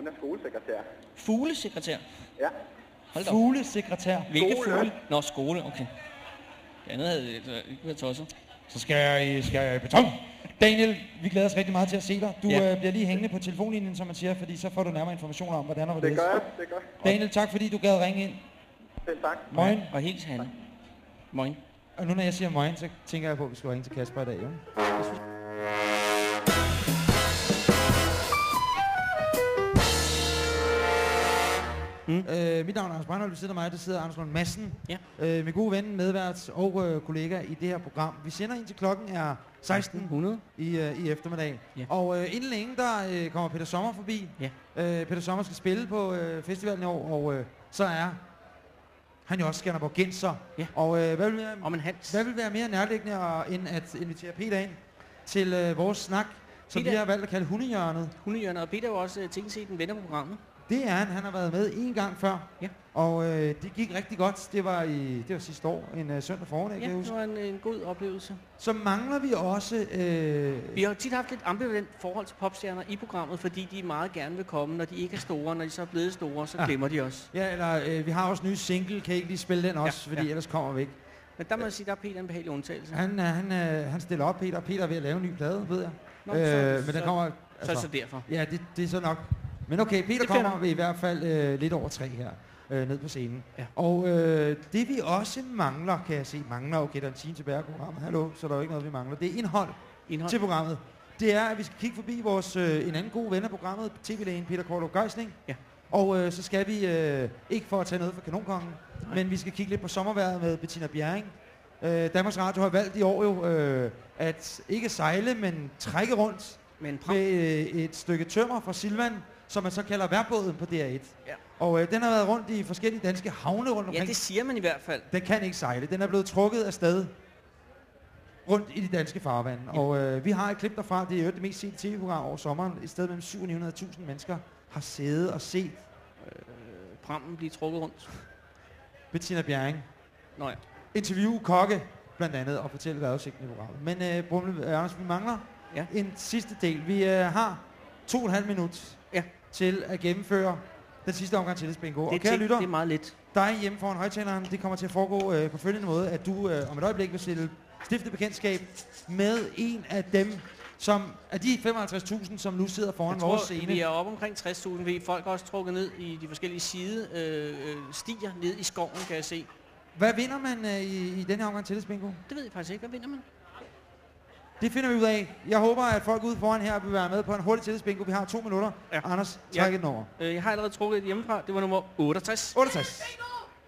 Hun er skolesekretær. Fuglesekretær. Ja. Hold da op. Fuglesekretær. Hvilke Skole. fugle? Nå, skole, okay. Det andet havde ikke været tosset. Så skal jeg, i- skal jeg i beton. Daniel, vi glæder os rigtig meget til at se dig. Du Ja. øh, bliver lige hængende på telefonlinjen, som man siger, fordi så får du nærmere informationer om, hvordan og Det hvorledes. gør jeg, det gør jeg. Daniel, tak fordi du gad ringe ind. Selv tak. Moin. Og helt Hanne. Moin. Og nu når jeg siger moin, så tænker jeg på, at vi skal ringe til Kasper i dag. Jo? Mm. Øh, mit navn er Anders Brandholt, ved siden af mig, der sidder Anders Lund Madsen. Ja. Øh, min gode ven, medvært og øh, kollega i det her program. Vi sender ind til klokken er 16 100. i, øh, i eftermiddag. Ja. Og øh, inden længe, der øh, kommer Peter Sommer forbi. Ja. Øh, Peter Sommer skal spille på øh, festivalen i år, og øh, så er han jo også Skanderborgenser. Ja. Og øh, hvad, vil være, Om en hvad vil være mere nærliggende end at invitere Peter ind til øh, vores snak, som Peter- vi har valgt at kalde Hundehjørnet. Hundehjørnet. Og Peter er jo også øh, ting set en ven af programmet. Det er han. Han har været med en gang før. Ja. Og øh, det gik rigtig godt. Det var, i, det var sidste år, en øh, søndag formiddag, Ja, kan jeg det var en, en god oplevelse. Så mangler vi også... Øh, Vi har tit haft lidt ambivalent forhold til popstjerner i programmet, fordi de meget gerne vil komme, når de ikke er store. Når de så er blevet store, så Ja. glemmer de os. Ja, eller øh, vi har også en ny single. Kan I ikke lige spille den også, Ja, fordi ja. ellers kommer vi ikke. Men der må jeg sige, der er Peter en behagelig undtagelse. Han, øh, han, øh, han stiller op, Peter. Peter er ved at lave en ny plade, ved jeg. Nå, øh, så- men der så- kommer... Så er det så derfor. Ja, det, det er så nok. Men okay, Peter kommer i hvert fald øh, lidt over tre her, øh, ned på scenen. Ja. Og øh, det vi også mangler, kan jeg se, mangler, okay, der er en time tilbage programmet, hallo, så der er jo ikke noget, vi mangler. Det er indhold Indhold. til programmet. Det er, at vi skal kigge forbi vores, øh, en anden god ven af programmet, tv-lægen Peter Kortrup Geisling. Ja. Og øh, så skal vi, øh, ikke for at tage noget fra kanonkongen, Nej. men vi skal kigge lidt på sommerværet med Bettina Bjerring. Øh, Danmarks Radio har valgt i år jo øh, at ikke sejle, men trække rundt Men med øh, et stykke tømmer fra Silvan, som man så kalder værbåden på DR1. Ja. Og øh, den har været rundt i forskellige danske havne rundt ja, omkring. det siger man i hvert fald. Den kan ikke sejle. Den er blevet trukket af sted rundt i de danske farvande. Ja. Og øh, vi har et klip derfra. Det er jo det mest sete tv-program over sommeren. Et sted mellem 700.000 mennesker har siddet og set Prammen bliver trukket rundt. Bettina Bjerring Nå ja. interview kokke blandt andet og fortælle vejrudsigten i programmet. Men øh, Brumle, øh, Anders, vi mangler Ja. en sidste del. Vi øh, har to og en halv minut Ja. Til at gennemføre den sidste omgang til bingo. Det Og er, kære lytter, det er meget let. dig hjemme foran højtaleren, det kommer til at foregå øh, på følgende måde, at du øh, om et øjeblik vil stille stifte bekendtskab med en af dem, som af de 55.000, som nu sidder foran Jeg vores tror, scene. vi er oppe omkring 60.000. Vi er folk også trukket ned i de forskellige side øh, øh, stiger ned i skoven, kan jeg se. Hvad vinder man øh, i, i denne her omgang til bingo? Det ved jeg faktisk ikke. Hvad vinder man? Det finder vi ud af. Jeg håber, at folk ude foran her vil være med på en hurtig tillidsbingo. Vi har to minutter. Ja. Anders, Ja. træk et nummer. Øh, jeg har allerede trukket et hjemmefra. Det var nummer 68. 68.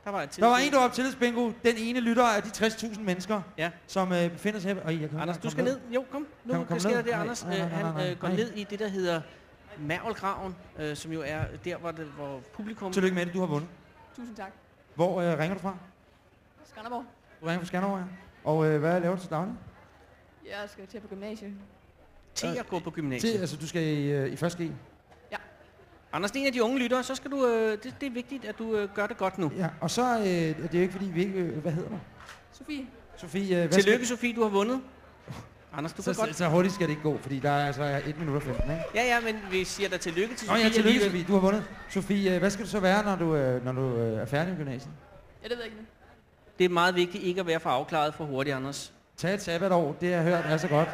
Der var et til. Der var en, der var op tillidsbingo. Den ene lytter af de 60.000 mennesker, Ja. som øh, befinder sig her. Øj, jeg kan ikke Anders, du skal komme ned. Jo, kom. Nu Kom- kom kom, sker der ned. det, Anders. nej, Øh, nej, nej, han nej, øh, går nej. ned i det, der hedder Mærvelgraven, øh, som jo er der, hvor, det, hvor publikum... Tillykke med det, du har vundet. Tusind tak. Hvor øh, ringer du fra? Skanderborg. Du ringer fra Skanderborg, ja. Og øh, hvad laver du til daglig? Jeg skal til på gymnasiet. Til at gå på Til, gymnasiet. altså, du skal i, øh, i første G. Anders, det er en af de unge lyttere, så skal du... Øh, det, det er vigtigt, at du øh, gør det godt nu. Ja, og så, øh, det er jo ikke fordi, vi ikke... Øh, hvad hedder du? Sofie. Sofie, øh, hvad Tillykke, Sofie, du har vundet. Anders, du Skal, kan så, godt... så, så, hurtigt skal det ikke gå, fordi der er altså 1 minut og 15, ikke? Ja, ja, men vi siger da tillykke til Nå Sofie. ja, tillykke alligevel. Sofie, du har vundet. Sofie, øh, hvad skal du så være, når du, øh, når du øh, er færdig med gymnasiet? Ja, det ved jeg ikke. Det er meget vigtigt ikke at være for afklaret for hurtigt, Anders. Tag et sabbatår, det har jeg hørt er så godt.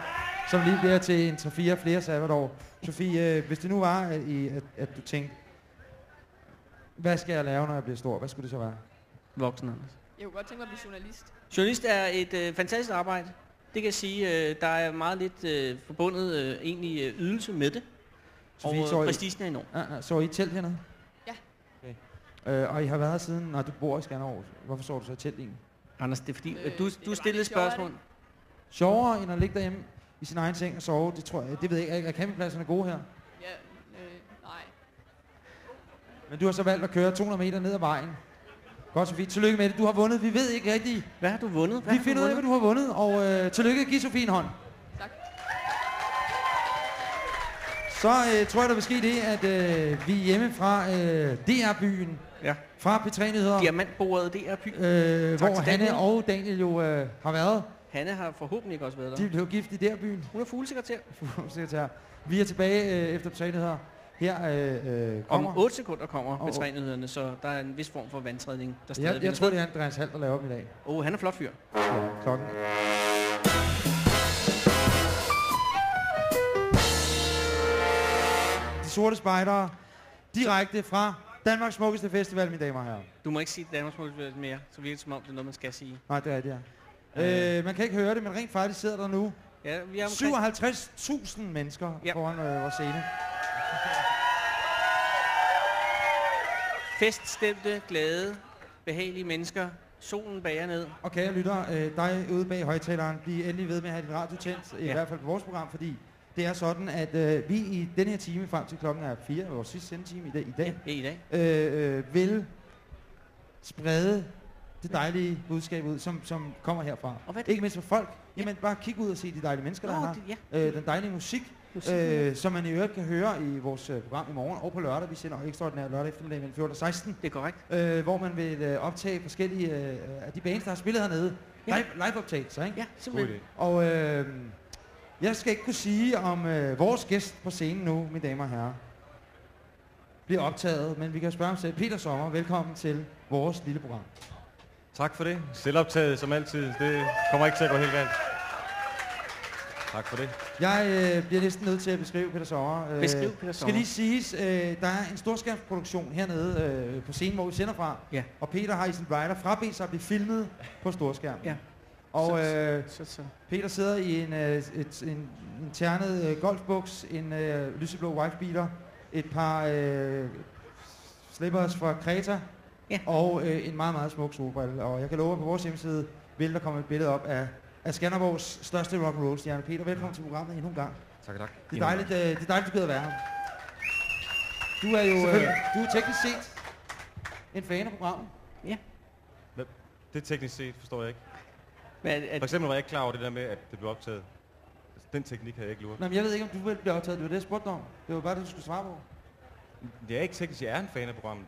Som lige bliver til en 3-4 flere sabbatår. Sofie, øh, hvis det nu var, at, i, at, at du tænkte, hvad skal jeg lave, når jeg bliver stor? Hvad skulle det så være? Voksen, Anders. Jeg kunne godt tænke mig at blive journalist. Journalist er et øh, fantastisk arbejde. Det kan jeg sige, øh, der er meget lidt øh, forbundet øh, egentlig øh, ydelse med det. Sofie, og øh, I, prestigen er enorm. ja, ja, så I i telt hernede? Ja. Okay. Øh, og I har været her siden, når du bor i Skanderborg. Hvorfor så du så i telt egentlig? Anders, det er fordi, Øh, du, du stillede et spørgsmål. Sjovere end at ligge derhjemme i sin egen seng og sove, det tror jeg, det ved jeg ikke. Er campingpladserne gode her? Ja, øh, nej. Men du har så valgt at køre 200 meter ned ad vejen. Godt, Sofie. Tillykke med det. Du har vundet. Vi ved ikke rigtigt. Hvad har du vundet? Hvad Vi finder ud af, hvad du har vundet. Og øh, tillykke. Giv Sofie en hånd. Tak. Så øh, tror jeg, der vil ske det, at øh, vi er hjemme fra øh, DR-byen, Ja. fra P3-nyheder, Diamantbordet DR-by. øh, hvor Hanne Daniel. og Daniel jo øh, har været. Hanne har forhåbentlig også været der. De blev gift i DR-byen. Hun er fuglesekretær. sekretær. Vi er tilbage øh, efter P3-nyheder. Her øh, øh, kommer... Om 8 sekunder kommer trænyhederne, så der er en vis form for vandtrædning, der stadig jeg, jeg tror, det er Andreas Hald, der laver op i dag. Åh, oh, han er flot fyr. Ja, klokken. De sorte spejdere, direkte fra Danmarks smukkeste festival, mine damer og herrer. Du må ikke sige Danmarks Smukkeste mere, så virker det som om, det er noget, man skal sige. Nej, det er det, ja. Øh, man kan ikke høre det, men rent faktisk sidder der nu Ja, vi er omkring... 57.000 mennesker Ja. foran øh, vores scene. Feststemte, glade, behagelige mennesker. Solen bager ned. Og kære lytter, øh, dig ude bag højtaleren, bliv endelig ved med at have din radio tændt, i Ja. hvert fald på vores program, fordi det er sådan, at øh, vi i den her time frem til klokken er 4, vores sidste sendetime i dag, i dag Ja, i dag. øh, øh, vil sprede det dejlige budskab ud, som, som kommer herfra. Og hvad? Ikke mindst for folk. Jamen bare kig ud og se de dejlige mennesker, der Nå, er det, ja. Øh, den dejlige musik, Musik, øh, som man i øvrigt kan høre i vores øh, program i morgen og på lørdag. Vi sender ekstraordinært lørdag eftermiddag mellem 14 og 16, Det er korrekt. øh, hvor man vil øh, optage forskellige øh, af de bands, der har spillet hernede. Ja. Live, live-optagelser, ikke? Ja, simpelthen. Og øh, jeg skal ikke kunne sige, om øh, vores gæst på scenen nu, mine damer og herrer, bliver optaget, men vi kan spørge ham selv. Peter Sommer, velkommen til vores lille program. Tak for det. Selvoptaget som altid. Det kommer ikke til at gå helt galt. Tak for det. Jeg øh, bliver næsten nødt til at beskrive Peter Sommer. Øh, Beskriv Peter Skal Sommer. lige siges, øh, der er en storskærmsproduktion hernede øh, på scenen, hvor vi sender fra. Ja. Og Peter har i sin rider frabedt sig at blive filmet på storskærm. Ja. Og Så- øh, Så, så. Peter sidder i en, øh, et, en, en ternet øh, golfbuks, en øh, lyseblå wifebeater, et par øh, slippers fra Kreta Ja. og øh, en meget, meget smuk solbrille. Og jeg kan love, at på vores hjemmeside vil der komme et billede op af, af Skanderborgs største rock and roll stjerne. Peter, velkommen til programmet endnu en gang. Tak, tak. Det er dejligt, øh, det er dejligt du gider være her. Du er jo øh, du er teknisk set en fan af programmet. Det teknisk set forstår jeg ikke. Men er, For eksempel var jeg ikke klar over det der med, at det blev optaget. Den teknik havde jeg ikke luret. Nå, men jeg ved ikke, om du vil blive optaget. Det var det, jeg spurgte dig om. Det var bare det, du skulle svare på. Jeg er ikke teknisk, jeg er en fan af programmet.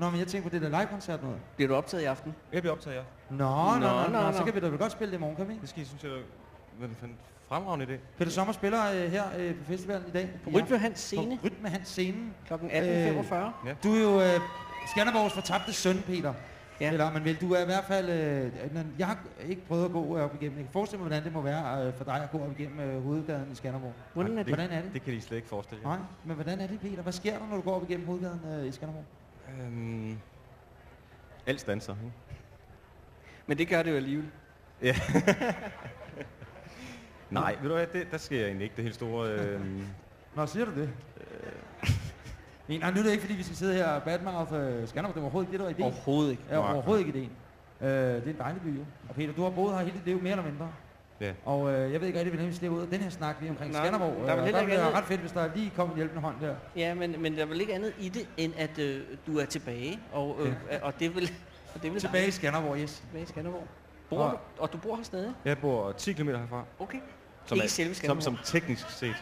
Nå, men jeg tænker på det der live-koncert noget. bliver du optaget i aften? Jeg bliver optaget, ja. Nå, nå, nå, Nå, nå, nå, Så kan vi da vel godt spille det i morgen, kan vi? Det skal I synes, jeg er en fremragende idé. Peter Sommer spiller øh, her øh, på festivalen i dag. På Rytme. Hans scene På Rytme Hans scene. kl. 18.45. Du er jo øh, Skanderborgs fortabte søn, Peter. Ja. Eller, men vel, du er i hvert fald... Øh, jeg har ikke prøvet at gå øh, op igennem. Jeg kan forestille mig, hvordan det må være øh, for dig at gå op igennem øh, hovedgaden i Skanderborg. Hvordan er det? Hvordan er det? Det kan I slet ikke forestille jer. Nej, men hvordan er det, Peter? Hvad sker der, når du går op igennem hovedgaden øh, i Skanderborg? Øhm, alt stanser, ikke? Men det gør det jo alligevel. Nej, ved du hvad, det, der sker egentlig ikke det helt store. Øhm, Nå, siger du det? Nej, nej, nu er det ikke, fordi vi skal sidde her og badmouth øh, Skanderborg. Det var overhovedet ikke det, der var ideen. Overhovedet ikke. Ja, overhovedet ikke ideen. Øh, det er en dejlig by, jo. Og Peter, du har boet her hele dit liv, mere eller mindre. Ja. Og øh, jeg ved ikke rigtig, hvordan vi slipper ud af den her snak lige omkring Nej, Skanderborg. der er Øh, der ville være andet- ret fedt, hvis der lige kom en hjælpende hånd der. Ja, men, men der er vel ikke andet i det, end at øh, du er tilbage. Og, øh, og det vil og det vil Tilbage i Skanderborg, yes. tilbage i Skanderborg. Bor Og- du, og du bor her stadig? jeg bor 10 km herfra. Okay. Som Ikke er, selve som, Skanderborg? som teknisk set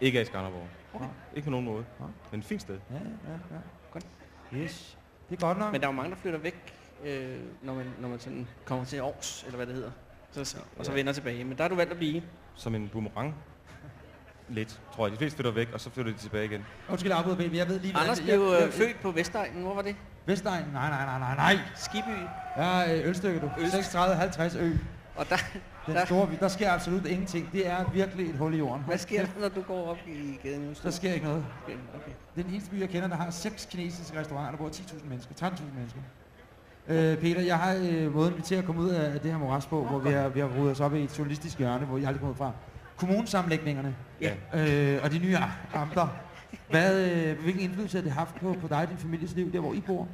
ikke er i Skanderborg. Okay. Ikke på nogen måde. Nej. Men et fint sted. Ja, ja, ja. Godt. Yes. Det er godt nok. Men der er jo mange, der flytter væk, øh, når, man, når man sådan kommer til Aarhus, eller hvad det hedder. Så, så, og så Ja. vender tilbage. Men der er du valgt at blive. Som en boomerang. Lidt, tror jeg. De fleste flytter væk, og så flytter de tilbage igen. Undskyld, jeg afbryder, baby. Jeg ved lige, hvordan Anders blev jeg, øh, født på Vestegnen. Hvor var det? Vestegnen? Nej, nej, nej, nej, nej. Skiby. Ja, øh, ølstykke, du. Øl- 36-50 ø. Og der, Den Der- store, der sker absolut ingenting. Det er virkelig et hul i jorden. hvad sker der, når du går op i gaden? Der sker ikke noget. Okay. Det er den eneste by, jeg kender, der har seks kinesiske restauranter, der bor 10.000 mennesker, 13.000 mennesker. Øh, Peter, jeg har øh, måden vi til at komme ud af det her moras på, hvor vi har, vi har rodet os op i et journalistisk hjørne, hvor jeg aldrig kommer ud fra. Kommunesammenlægningerne Ja. øh, og de nye amter. Hvad, øh, hvilken indflydelse har det haft på, på dig og din families liv, der hvor I bor?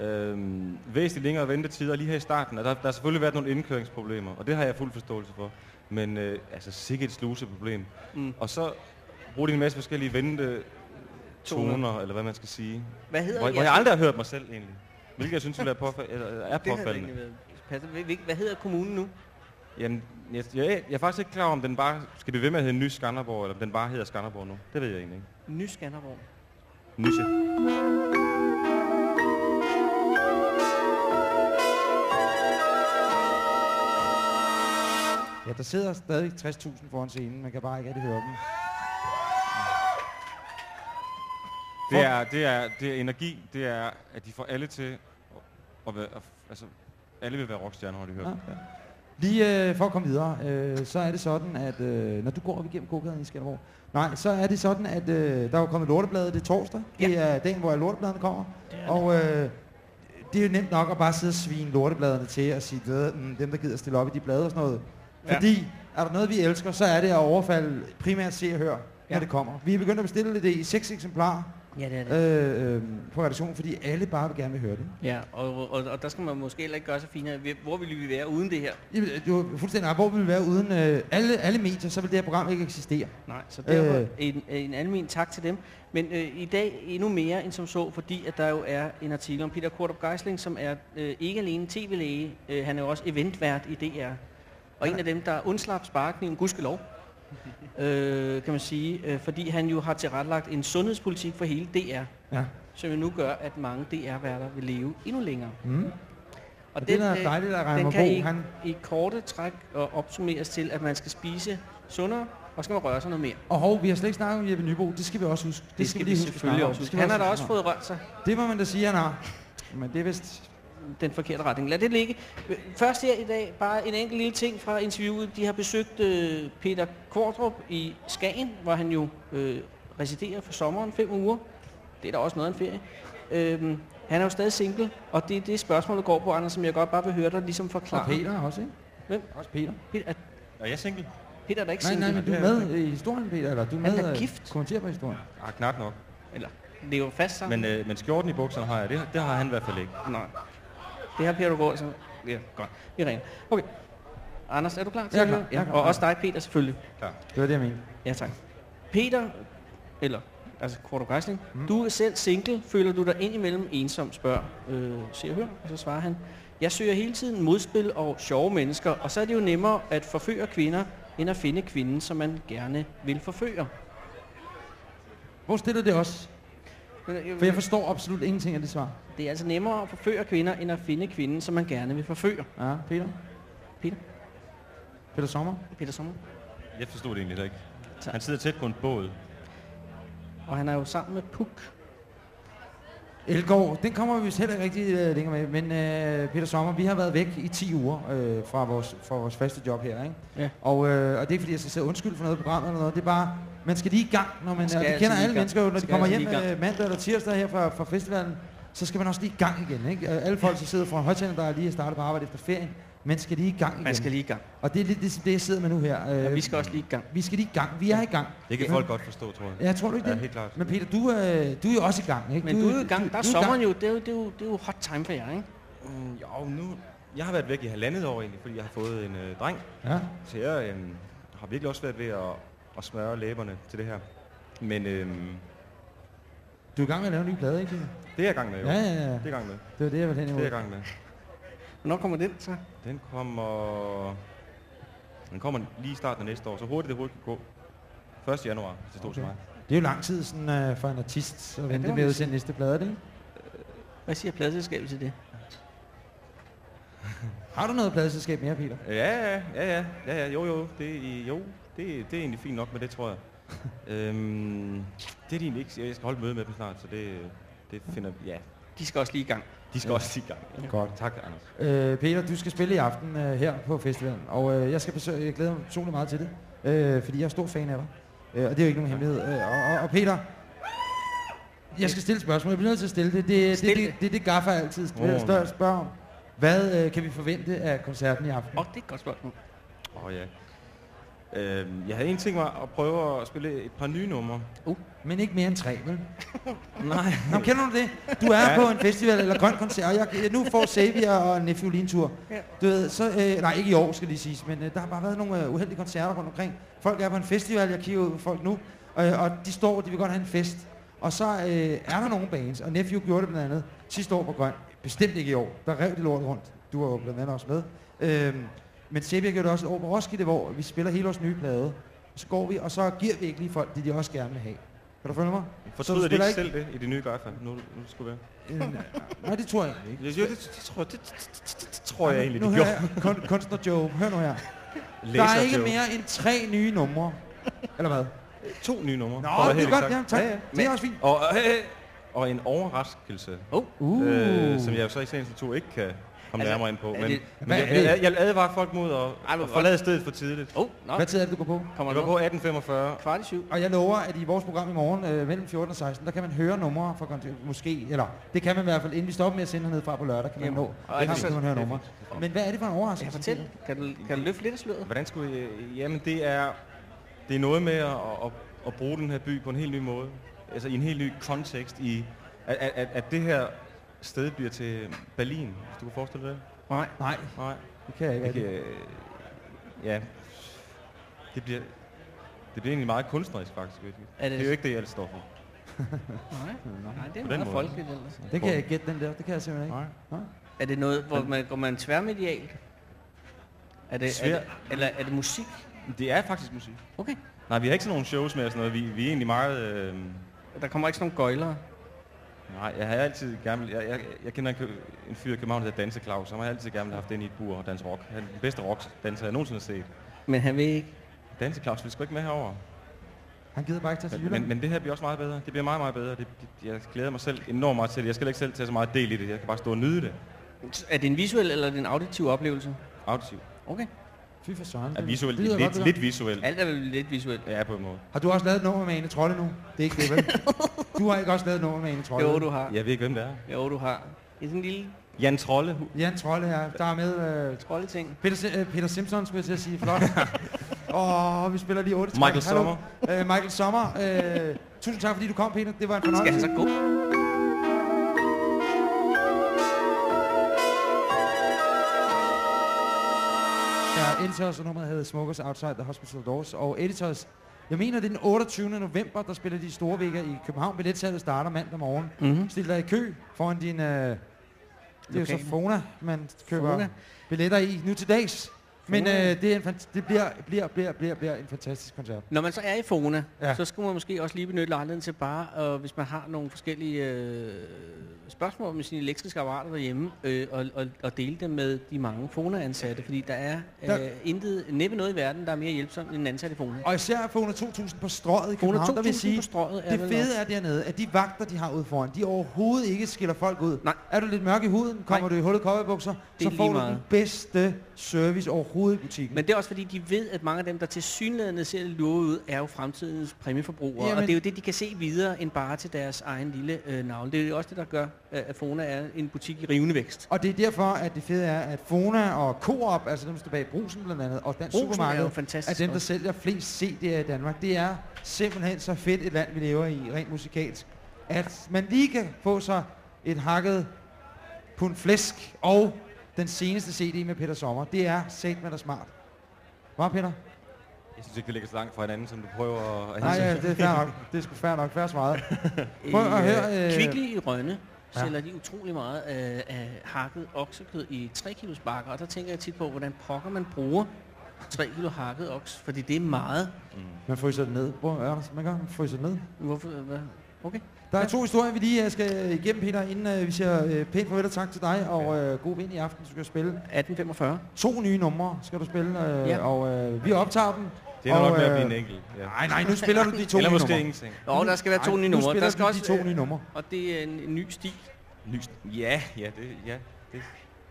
Øhm, væsentligt længere ventetider lige her i starten, og der, der har selvfølgelig været nogle indkøringsproblemer, og det har jeg fuld forståelse for. Men øh, altså sikkert et sluseproblem. Mm. Og så bruger de en masse forskellige vente Toner. eller hvad man skal sige. Hvad hedder Hvor, hvor jeg aldrig har hørt mig selv egentlig. Hvilket jeg synes ville være påfald- eller er Det påfaldende. været passende. Hvad- hedder kommunen nu? Jamen, jeg, jeg, jeg er faktisk ikke klar om den bare skal blive ved med at hedde Ny Skanderborg, eller om den bare hedder Skanderborg nu. Det ved jeg egentlig ikke. Nyskandervogn. Nyse. Ja, der sidder stadig 60.000 foran scenen. Man kan bare ikke rigtig høre dem. Det er, det, er, det er energi, det er, at de får alle til være, at, altså, alle vil være rockstjerner, når de hører Ja, ja. Lige øh, for at komme videre, øh, så er det sådan, at øh, når du går op igennem gågaden i Skanderborg, nej, så er det sådan, at øh, der er jo kommet lortebladet, det er torsdag. Det er dagen, hvor lortebladene kommer. Og øh, det er jo nemt nok at bare sidde og svine lortebladene til og sige, "Øh, mm, dem der gider stille op i de blade og sådan noget. Ja. Fordi er der noget, vi elsker, så er det at overfalde primært se og høre, når Ja. det kommer. Vi er begyndt at bestille det i seks eksemplarer Ja, det er det. øh, øh, på redaktionen, fordi alle bare vil gerne vil høre det. Ja, og, og, og der skal man måske heller ikke gøre sig finere. Hvor ville vi være uden det her? Jamen, du er fuldstændig. Hvor vil vi være uden øh, alle, alle medier, så vil det her program ikke eksistere. Nej, så derfor Øh. en, en almen tak til dem. Men øh, i dag endnu mere end som så, fordi at der jo er en artikel om Peter Kortrup Geisling, som er øh, ikke alene tv-læge, øh, han er jo også eventvært i DR. Og en af dem, der undslap sparkningen, gudskelov, øh, kan man sige, øh, fordi han jo har tilrettelagt en sundhedspolitik for hele DR, Ja. som jo nu gør, at mange DR-værter vil leve endnu længere. Mm. Og det er da øh, dejligt, at Reimer den kan Bo, i, han... i korte træk og opsummeres til, at man skal spise sundere, og skal man røre sig noget mere. Og hov, vi har slet ikke snakket om Jeppe Nybo. Det skal vi også huske. Det, skal vi selvfølgelig også huske. Han har da også fået rørt sig Det må man da sige, han har. Men det er vist... den forkerte retning. Lad det ligge. Først her i dag, bare en enkelt lille ting fra interviewet. De har besøgt øh, Peter Kvartrup i Skagen, hvor han jo øh, residerer for sommeren, fem uger. Det er da også noget af en ferie. Øhm, han er jo stadig single, og det er det spørgsmålet går på, Anders, som jeg godt bare vil høre dig ligesom forklare. Og Peter også, ikke? Hvem? Også Peter. Peter, er, Er jeg single? Peter er da ikke Nej, single. nej, men du er med i historien, Peter, eller du er Han med er og gift. kommenterer på historien. Ah, knap nok. Eller, det er jo fast sammen. Men, øh, men skjorten i bukserne har jeg, det, det har han i hvert fald ikke. Nej. Det har Peter Gård, så... Ja, godt. Vi ringer. Okay. Anders, er du klar til er at klar, Ja, klar. og også dig, Peter, selvfølgelig. Klar. Det var det, jeg mente. Ja, tak. Peter, eller altså Kvartrup Geisling, mm. du er selv single. Føler du dig indimellem ensom, spørger øh, Se og Hør. Og så svarer han, jeg søger hele tiden modspil og sjove mennesker, og så er det jo nemmere at forføre kvinder, end at finde kvinden, som man gerne vil forføre. Hvor stiller det også? Øh, For jeg forstår absolut ingenting af det svar. Det er altså nemmere at forføre kvinder, end at finde kvinden, som man gerne vil forføre. Ja, Peter? Peter? Peter Sommer? Peter Sommer. Jeg forstod det egentlig heller ikke. Tak. Han sidder tæt på en båd. Og han er jo sammen med Puk. Elgård, den kommer vi vist heller ikke rigtig uh, længere med. Men uh, Peter Sommer, vi har været væk i 10 uger uh, fra, vores, fra vores faste job her, ikke? Ja. Og, uh, og det er ikke fordi, jeg skal sidde undskyld for noget program eller noget. Det er bare, man skal lige i gang, når man... Skal Og det kender i alle mennesker jo, når de kommer altid hjem uh, mandag eller tirsdag her fra, fra festivalen. Så skal man også lige i gang igen, ikke? Uh, alle folk, der sidder foran højtænder, der er lige er startet på arbejde efter ferien. Man skal lige i gang igen. Man skal lige i gang. Og det er lidt det, det jeg sidder med nu her. Ja, vi skal også lige i gang. vi skal lige i gang. Vi er i gang. Det kan Ja. folk godt forstå, tror jeg. Ja, tror du ikke Ja, det? helt klart. Men Peter, du, øh, du er jo også i gang, ikke? Men du, er jo i gang. Der er du sommeren jo, det er jo, det er jo, det er jo hot time for jer, ikke? Mm, jo, nu... Jeg har været væk i halvandet år egentlig, fordi jeg har fået en øh, dreng. Ja. Så jeg øh, har virkelig også været ved at, at smøre læberne til det her. Men øh, Du er i gang med at lave en ny plade, ikke? Det er jeg i gang med, jo. Ja, ja, ja. Det er jeg i gang med. Det var det, jeg ville hen Det er imod. jeg i gang med. Hvornår kommer den så? Den kommer... Den kommer lige i starten af næste år, så hurtigt det hurtigt kan gå. 1. januar, hvis det stod okay. til mig. Det er jo lang tid sådan, øh, for en artist at det vente med at sende næste plade, er det ikke? Hvad siger pladselskabet til det? Har du noget pladeselskab mere, Peter? Ja, ja, ja, ja, ja, ja, jo, jo, det, er- jo, det, det er egentlig fint nok med det, tror jeg. Øhm, det er de egentlig ikke, jeg skal holde møde med dem snart, så det, det finder vi, ja, De skal også lige i gang. de skal Ja. også sige i gang. Ja. Godt. Tak, Anders. Øh, Peter, du skal spille i aften øh, her på festivalen, og øh, jeg skal besøge, jeg glæder mig personligt meget til det, øh, fordi jeg er stor fan af dig. Øh, og det er jo ikke nogen hemmelighed. Øh, og, og, og Peter, jeg skal stille spørgsmål. Jeg bliver nødt til at stille det. Det er det, Stil det, det. det, det, gaffer altid Åh, oh, spørger, spørger om. Hvad øh, kan vi forvente af koncerten i aften? Åh, oh, det er et godt spørgsmål. Åh, oh, ja. Øhm, jeg havde en ting mig at prøve at spille et par nye numre. Men ikke mere end tre, vel? Nej. Nå, kender du det? Du er ja. på en festival eller grøn koncert, og jeg, nu får Xavier og en tur. Ja. Du ved, så, øh, nej, ikke i år, skal lige siges, men øh, der har bare været nogle øh, uheldige koncerter rundt omkring. Folk er på en festival, jeg kigger ud på folk nu, øh, og de står, de vil godt have en fest. Og så øh, er der nogle bands, og Nephew gjorde det blandt andet sidste år på Grøn. Bestemt ikke i år. Der rev de lort rundt. Du var jo blandt andet også med. Øhm, men Xavier gjorde det også på Roskilde, hvor vi spiller hele vores nye plade. Så går vi, og så giver vi ikke lige folk det, de også gerne vil have. Kan du følge mig? Fortryder de spiller ikke selv det i det nye Gaffa? Nu, nu det skulle være. En, nej, det tror jeg ikke. Jo, det, det, tror, det, det, tror jeg egentlig, nu de gjorde. kunstner Joe. Hør nu her. Der er Læser ikke mere end tre nye numre. Eller hvad? To nye numre. Nå, det er godt. Ja, tak. Ja, ja. Det er også fint. Og, øh, og en overraskelse, Uh. øh, som jeg jo så i sagens natur ikke kan komme Altså, nærmere ind på. Men, det- men jeg, jeg, jeg advarer folk mod at, Ej, at forlade stedet for tidligt. Oh, nå. Hvad tid er det, du går på? Kommer Jeg går på 1845. Kvart i syv. Og jeg lover, at i vores program i morgen, øh, mellem 14 og 16, der kan man høre numre fra måske, eller det kan man i hvert fald, inden vi stopper med at sende hernede fra på lørdag, kan man Jamen, nå. og det kan man høre numre. Men hvad er det for en Ja, overraskelse? fortæl. Kan du, kan du løfte lidt af sløret? Hvordan skulle jeg... Jamen, det er, det er noget med at, at, at bruge den her by på en helt ny måde. Altså i en helt ny kontekst i... At, at, at det her sted bliver til Berlin, hvis du kan forestille dig det. Nej. Nej, Nej. det kan jeg ikke. Det kan, øh, ja, det bliver, det bliver egentlig meget kunstnerisk faktisk. Er det det- er jo ikke det, jeg står for. Nej. Nej, det er meget folkeligt ellers. Det kan jeg ikke gætte, den der. Det kan jeg simpelthen ikke. Nej. Er det noget, hvor man går man tværmedialt? Er det, er Svær- det, eller er det musik? Det er faktisk musik. Okay. Nej, vi har ikke sådan nogle shows med og sådan noget. Vi, vi er egentlig meget... Øh, Der kommer ikke sådan nogle gøjlere? Nej, jeg har altid gerne... Jeg, jeg, jeg kender en, en fyr i København, der hedder Danse Claus. Han har altid gerne haft den i et bur og danse rock. Han er den bedste rockdanser, jeg nogensinde har set. Men han vil ikke. Danse Claus vil sgu ikke med herover. Han gider bare ikke tage til Men, Jylland. men, men det her bliver også meget bedre. Det bliver meget, meget bedre. Det, det, jeg glæder mig selv enormt meget til det. Jeg skal ikke selv tage så meget del i det. Jeg kan bare stå og nyde det. Er det en visuel eller er det en auditiv oplevelse? Auditiv. Okay. Fy for søren. Ja, visuelt. Lidt, godt, lidt visuelt. Alt er vel lidt visuelt. Ja, på en måde. Har du også lavet et nummer med Ane Trolle nu? Det er ikke det, vel? du har ikke også lavet et nummer med Ane Trolle? Jo, du har. Jeg ved ikke, hvem det er. Jo, du har. Det er sådan en lille Jan Trolle. Jan Trolle her, der er med... Øh, troldeting. Peter, øh, Peter Simpson, skulle jeg til at sige. Flot. Åh, oh, vi spiller lige 8 Michael Sommer. Øh, Michael Sommer. Øh, tusind tak, fordi du kom, Peter. Det var en Skal fornøjelse. han så gå? Editors, og nummeret hedder Smokers Outside the Hospital Doors. Og Editors, jeg mener, det er den 28. november, der spiller de store vægger i København. Billetsalget starter mandag morgen. Mm-hmm. Stil dig i kø foran din... Øh, det er jo så. Fona, man køber Fona. billetter i nu til dags. Men øh, det, er en det bliver, bliver, bliver, bliver, bliver en fantastisk koncert. Når man så er i Fona, Ja. så skulle man måske også lige benytte lejligheden til bare, øh, hvis man har nogle forskellige øh, spørgsmål med sine elektriske apparater derhjemme, øh, og, og, og dele dem med de mange Fona-ansatte, fordi der er øh, Der- intet, næppe noget i verden, der er mere hjælpsomt end en ansat i Fona. Og især Fona 2000 på strøget i Fona København, der vil 2000 sige, på strøget er det fede er dernede, at de vagter, de har ude foran, de overhovedet ikke skiller folk ud. Nej. Er du lidt mørk i huden, kommer Nej. du i hullet cowboybukser, Det er så får du meget. den bedste service overhovedet i butikken. Men det er også fordi, de ved, at mange af dem, der til synlædende ser lidt lure ud, er jo fremtidens præmieforbrugere. Jamen- Og det er jo det, de kan se videre end bare til deres egen lille øh, navn. Det er jo også det, der gør, at Fona er en butik i rivende vækst. Og det er derfor, at det fede er, at Fona og Coop, altså dem, der står bag Brusen blandt andet, og Dansk Brugsen er Supermarked, jo fantastisk er dem, der også. sælger flest CD'er i Danmark. Det er simpelthen så fedt et land, vi lever i, rent musikalsk, at man lige kan få sig et hakket pund flæsk og den seneste CD med Peter Sommer. Det er sat med dig smart. Hvad, Peter? Jeg synes ikke, det ligger så langt fra hinanden, som du prøver at... Nej, ja, det er fair nok. Det er sgu fair nok. Fair svaret. Prøv at høre, øh, Kvickly i Rønne Ja. sælger de utrolig meget af, af hakket oksekød i 3 kilos bakker, og der tænker jeg tit på, hvordan pokker man bruger 3 kilo hakket oks, fordi det er meget. Man fryser det ned. Hvor er det? Man gør, man fryser det ned. Hvorfor? Hvad? Okay. Der er to historier, vi lige øh, skal igennem, Peter, inden øh, vi siger øh, pænt farvel og tak til dig, og øh, god vind i aften, du skal spille. 1845. To nye numre skal du spille, øh, Ja. og øh, vi optager dem. Det er nok og, med at blive en enkelt. Ja. Nej, nej, nu spiller du de to Eller nye måske numre. ingenting. Og der skal være to Ej, nye nu numre. spiller Der skal du også, de to nye numre. Og det er en, ny stil. Ny, ja, ja, det, ja. Det,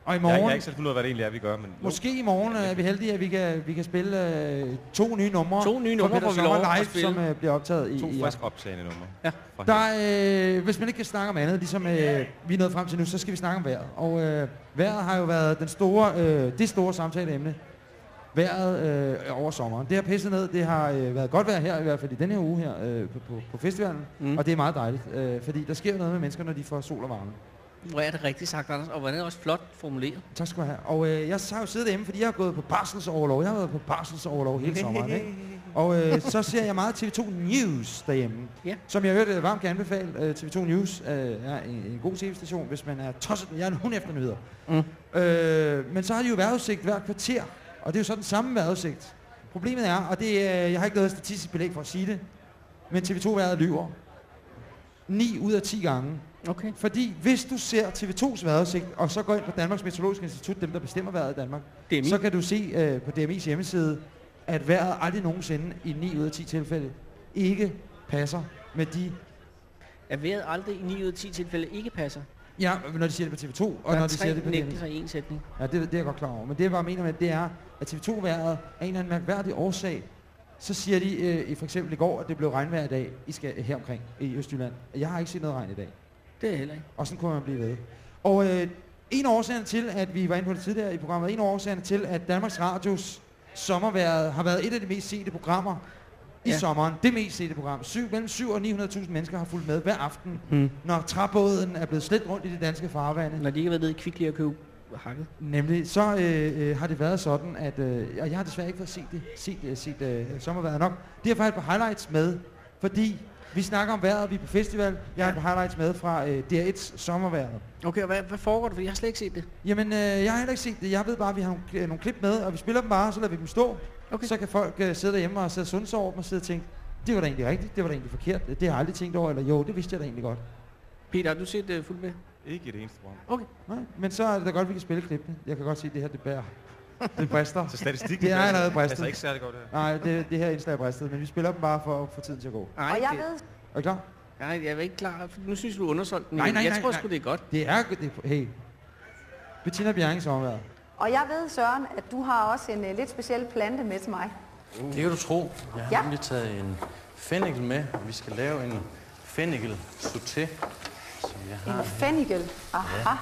Og i jeg, morgen, jeg har ikke selv fundet ud af, hvad det egentlig er, vi gør, men... måske i morgen øh, er vi heldige, at vi kan, vi kan spille øh, to nye numre. To nye numre får vi lov live, spille. som øh, bliver optaget i, To i frisk optagende numre. Ja. Der, øh, hvis man ikke kan snakke om andet, ligesom øh, vi er nået frem til nu, så skal vi snakke om vejret. Og øh, vejret har jo været den store, øh, det store samtaleemne. Vejret øh, over sommeren. Det har pisset ned. Det har øh, været godt vejr her, i hvert fald i denne her uge her øh, på, på, på festivalen. Mm. Og det er meget dejligt, øh, fordi der sker noget med mennesker, når de får sol og varme. Hvor er det rigtigt sagt, Anders? Og hvordan er det også flot formuleret? Tak skal du have. Og øh, jeg har jo siddet hjemme, fordi jeg har gået på barselsoverlov. Jeg har været på barselsoverlov hele sommeren, ikke? Og øh, så ser jeg meget TV2 News derhjemme. Ja. Som jeg hørte varmt kan anbefale. Øh, TV2 News øh, er en, en god tv-station, hvis man er tosset. Jeg er en hund efter nyheder. Mm. Øh, men så har de jo vejrudsigt hver kvarter. Og det er jo så den samme vejrudsigt. Problemet er, og det, øh, jeg har ikke noget statistisk belæg for at sige det, men TV2-været lyver. 9 ud af 10 gange. Okay. Fordi hvis du ser TV2's vejrudsigt, og så går ind på Danmarks Meteorologiske Institut, dem der bestemmer vejret i Danmark, DMI. så kan du se øh, på DMI's hjemmeside, at vejret aldrig nogensinde i 9 ud af 10 tilfælde ikke passer med de... Er vejret aldrig i 9 ud af 10 tilfælde ikke passer? Ja, når de siger det på TV2, og der når er de siger det på DMI. nægtelser i en sætning. Ja, det, det er jeg godt klar over. Men det, jeg mener med, det er, at TV2-vejret af en eller anden mærkværdig årsag, så siger de øh, i- for eksempel i går, at det blev regnvejr i dag i skal, her omkring i Østjylland. Jeg har ikke set noget regn i dag. Det er jeg heller ikke. Og sådan kunne man blive ved. Og øh, en af årsagerne til, at vi var inde på det tidligere i programmet, en af årsagerne til, at Danmarks Radios sommerværet har været et af de mest sete programmer i Ja. sommeren. Det mest sete program. Syv, mellem 7 og 900.000 mennesker har fulgt med hver aften, Hmm. når træbåden er blevet slæbt rundt i det danske farvande. Når de ikke har været nede i Kvickly og købe hakket. Nemlig, så øh, øh, har det været sådan, at øh, og jeg har desværre ikke fået set det, set, øh, set øh, sommervejret nok. Det har faktisk et par highlights med, fordi vi snakker om vejret, vi er på festival. Jeg har et par highlights med fra øh, DR1's sommervejret. Okay, og hvad, hvad foregår der? For jeg har slet ikke set det. Jamen, øh, jeg har heller ikke set det. Jeg ved bare, at vi har nogle, øh, nogle klip med, og vi spiller dem bare, så lader vi dem stå. Okay. Så kan folk øh, sidde derhjemme og sidde sundt over dem og sidde og tænke, det var da egentlig rigtigt, det var da egentlig forkert, det har jeg aldrig tænkt over, eller jo, det vidste jeg da egentlig godt. Peter, har du set uh, fuldt med? Ikke et eneste program. Okay. Nej, men så er det da godt, at vi kan spille klippene. Jeg kan godt se, at det her, det bærer. Det brister. Så statistikken Det er allerede bristet. ikke særlig godt her. Nej, det, det her indslag er bristet, men vi spiller dem bare for at få tiden til at gå. Nej, Og jeg det, ved, Er I klar? nej, jeg er ikke klar. for Nu synes du, du undersolgt den. Nej, nej, jeg nej, tror nej. sgu, det er godt. Det er... Det, hey. Bettina Bjerring sommervejret. Og jeg ved, Søren, at du har også en uh, lidt speciel plante med til mig. Det kan du tro. Jeg har Ja. ja. nemlig taget en fennikel med. Vi skal lave en fennikel sauté, som jeg har En fennikel. Aha.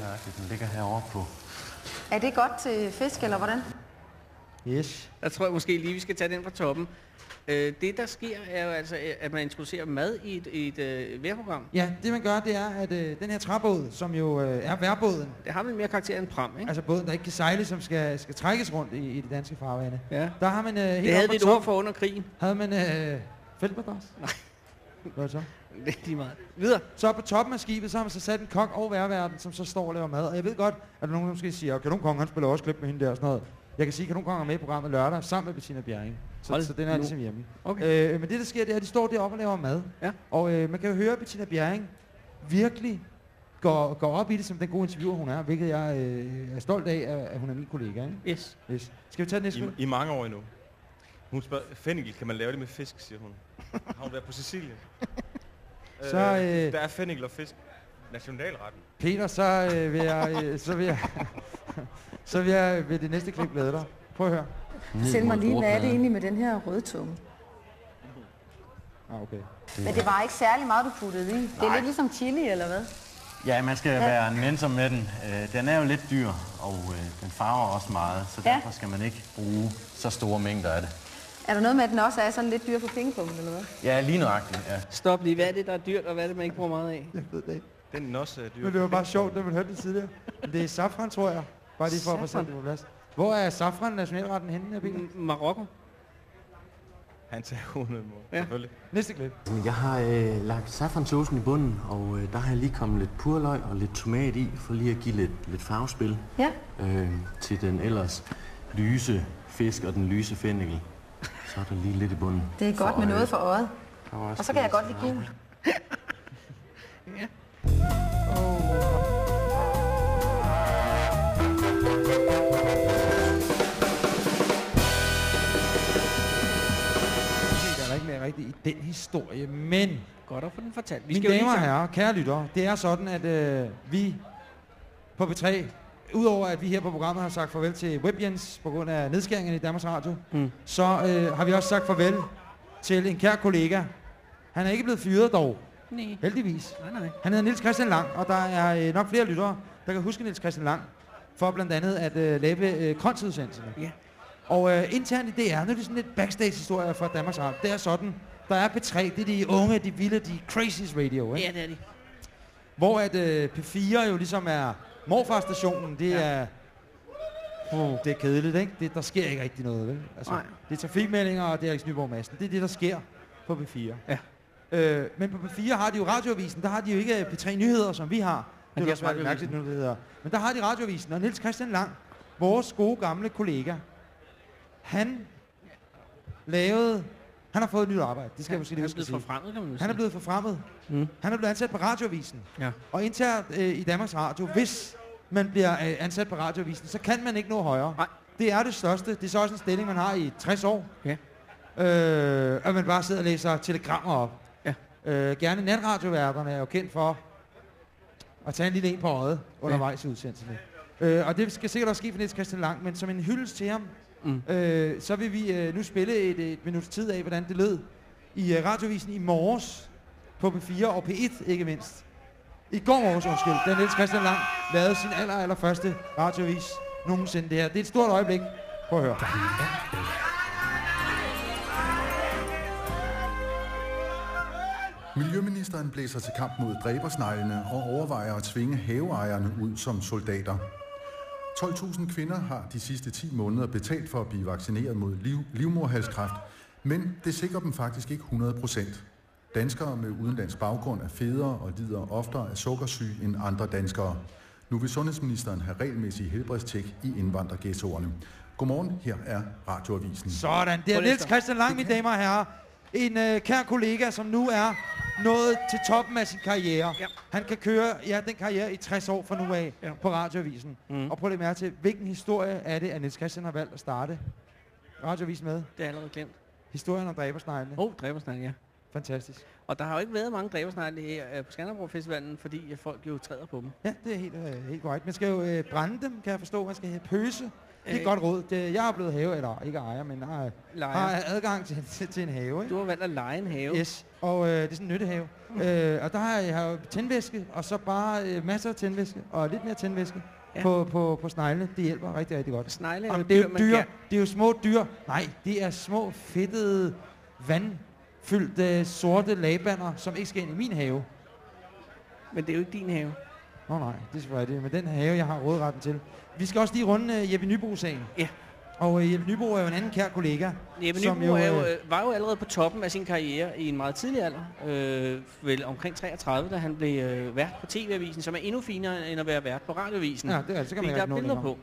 Nøjagtigt. Den ligger herovre på. Er det godt til fisk, eller hvordan? Yes. Der tror jeg måske lige, vi skal tage den fra toppen. Øh, det, der sker, er jo altså, at man introducerer mad i et, et øh, vejrprogram. Ja, det man gør, det er, at øh, den her træbåd, som jo øh, er værbåden, Det har vel mere karakter end pram, ikke? altså båden, der ikke kan sejle, som skal, skal trækkes rundt i, i det danske farvande, Ja. der har man øh, helt Det havde vi et ord for under krigen. Havde man øh, feltmadras? Nej. Hvad er det så? Det er lige meget. Videre. Så på toppen af skibet, så har man så sat en kok og værverden, som så står og laver mad. Og jeg ved godt, at der er nogen, der måske siger, at Kanonkongen han spiller også klip med hende der og sådan noget. Jeg kan sige, at Kanonkongen er med i programmet lørdag sammen med Bettina Bjerring. Så, Hold så den er nu. ligesom hjemme. Okay. Øh, men det, der sker, det er, at de står deroppe og laver mad. Ja. Og øh, man kan jo høre, at Bettina Bjerring virkelig går, går op i det som den gode interviewer, hun er. Hvilket jeg øh, er stolt af, at, at hun er min kollega. Ikke? Yes. Yes. Skal vi tage den næste? I, spil? I mange år endnu. Hun spørger, fennikel, kan man lave det med fisk, siger hun. Har hun været på Sicilien? Så, øh, der er fennikel og fisk. Nationalretten. Peter, så øh, vil jeg, øh, så vil jeg, så vil jeg ved det næste klip glæde dig. Prøv at høre. Fortæl mig lige, hvad er det egentlig med den her rødtunge? Ah, okay. Men det var ikke særlig meget, du puttede i. Det er lidt ligesom chili, eller hvad? Ja, man skal være nænsom med den. Øh, Den er jo lidt dyr, og øh, den farver også meget, så Ja. derfor skal man ikke bruge så store mængder af det. Er der noget med, at den også er sådan lidt dyr for pengepungen, eller hvad? Ja, lige nøjagtigt, ja. Stop lige. Hvad er det, der er dyrt, og hvad er det, man ikke bruger meget af? Jeg ved det ikke. Den er også øh, dyr. Men det var bare sjovt, da man hørte det tidligere. Men det er safran, tror jeg. Bare lige for at få Safran? sat det på plads. Hvor er safran nationalretten henne, her? M- Marokko. Han tager 100 mål, Ja. selvfølgelig. Næste klip. Jeg har øh, lagt safransaucen i bunden, og øh, der har jeg lige kommet lidt purløg og lidt tomat i, for lige at give lidt, lidt farvespil Ja. øh, til den ellers lyse fisk og den lyse fennikel. Så er der lige lidt i bunden. Det er godt For, med øh, noget for øjet. Og så kan jeg godt lide gul. Er ikke mere rigtigt i den historie, men Godt at få den fortalt. Vi Mine skal damer og herrer, kære lyttere, det er sådan, at øh, vi på B3, udover at vi her på programmet har sagt farvel til WebJens på grund af nedskæringerne i Danmarks Radio, Mm. så øh, har vi også sagt farvel til en kær kollega. Han er ikke blevet fyret dog, Nej, heldigvis. nej, nej. Han hedder Nils Christian Lang, og der er øh, nok flere lyttere, der kan huske Nils Christian Lang, for blandt andet at øh, lave øh, konsudsendelserne. Ja. Og øh, internt i DR, nu er det sådan lidt backstage-historie fra Danmarks Radio. Det er sådan, der er P3, det er de unge, de vilde, de crazies radio, ikke? Ja, det er de. Hvor at øh, P4 jo ligesom er morfarstationen, det Ja. er... Uh, det er kedeligt, ikke? Det, der sker ikke rigtig noget, vel? Altså, Nej. det er trafikmeldinger, og det er Alex Nyborg Madsen. Det er det, der sker på P4. Ja. Øh, men på P4 har de jo radioavisen, der har de jo ikke øh, P3 Nyheder, som vi har. Men Det de er også har meget mærkeligt, nu det hedder. Men der har de radioavisen, og Niels Christian Lang, vores gode gamle kollega, han lavede Han har fået et nyt arbejde. Det skal Ja, jeg måske lige han er huske blevet sige. forfremmet, kan man jo Han er sige. blevet forfremmet. Mm. Han er blevet ansat på Radioavisen. Ja. Og internt øh, i Danmarks Radio, hvis man bliver øh, ansat på Radioavisen, så kan man ikke nå højere. Nej. Det er det største. Det er så også en stilling, man har i 60 år. Ja. Øh, at man bare sidder og læser telegrammer op. Ja. Øh, gerne natradioværterne er jo kendt for at tage en lille en på øjet undervejs i udsendelserne. Øh, og det skal sikkert også ske for Niels Christian Lang, men som en hyldest til ham, Mm. øh, så vil vi øh, nu spille et, et minuts tid af, hvordan det lød i øh, Radiovisen i morges på P4 og P1 ikke mindst. I går morges, undskyld, da Niels Christian Lang lavede sin aller, aller første radiovis nogensinde det her. Det er et stort øjeblik. Prøv at høre. Miljøministeren blæser til kamp mod dræbersneglene og overvejer at tvinge haveejerne ud som soldater. 12.000 kvinder har de sidste 10 måneder betalt for at blive vaccineret mod liv, livmorhalskræft, men det sikrer dem faktisk ikke 100 procent. Danskere med udenlandsk baggrund er federe og lider oftere af sukkersyge end andre danskere. Nu vil sundhedsministeren have regelmæssige helbredstjek i indvandrerghettoerne. Godmorgen, her er Radioavisen. Sådan, det er Niels Christian Lang, mine damer og herrer. En øh, kær kollega, som nu er nået til toppen af sin karriere. Ja. Han kan køre ja, den karriere i 60 år fra nu af Ja. på Radioavisen. Mm. Og prøv lægge mærke til, hvilken historie er det, at Niels Christian har valgt at starte Radioavisen med? Det er allerede glemt. Historien om dræbersneglene. Åh, oh, dræbersnegle, ja. Fantastisk. Og der har jo ikke været mange dræbersnegle her øh, på Skanderborg Festivalen, fordi øh, folk jo træder på dem. Ja, det er helt, øh, helt korrekt. Man skal jo øh, brænde dem, kan jeg forstå. Man skal have pøse. Det er et Øh. godt råd. Det, jeg har blevet have, eller ikke ejer, men har, Lejer. har adgang til, til, til en have. Ikke? Du har valgt at lege en have. Yes, og øh, det er sådan en nyttehave. øh, og der har jeg, har tændvæske, og så bare øh, masser af tændvæske, og lidt mere tændvæske Ja. på, på, på sneglene. Det hjælper rigtig, rigtig godt. Snegle er det er dyr, jo dyr, kan- det er jo små dyr. Nej, det er små, fedtede, vandfyldte, sorte lagbander, som ikke skal ind i min have. Men det er jo ikke din have. Nå nej, det er selvfølgelig det. Men den have, jeg har rådretten til. Vi skal også lige runde uh, Jeppe Nybo-sagen. Ja. Og uh, Jeppe Nybo er jo en anden kær kollega. Jeppe som Nybo er jo, øh, øh, var jo allerede på toppen af sin karriere i en meget tidlig alder. Øh, vel omkring 33, da han blev øh, vært på TV-avisen, som er endnu finere end at være vært på radioavisen. Ja, det er, så kan man der jo er billeder på.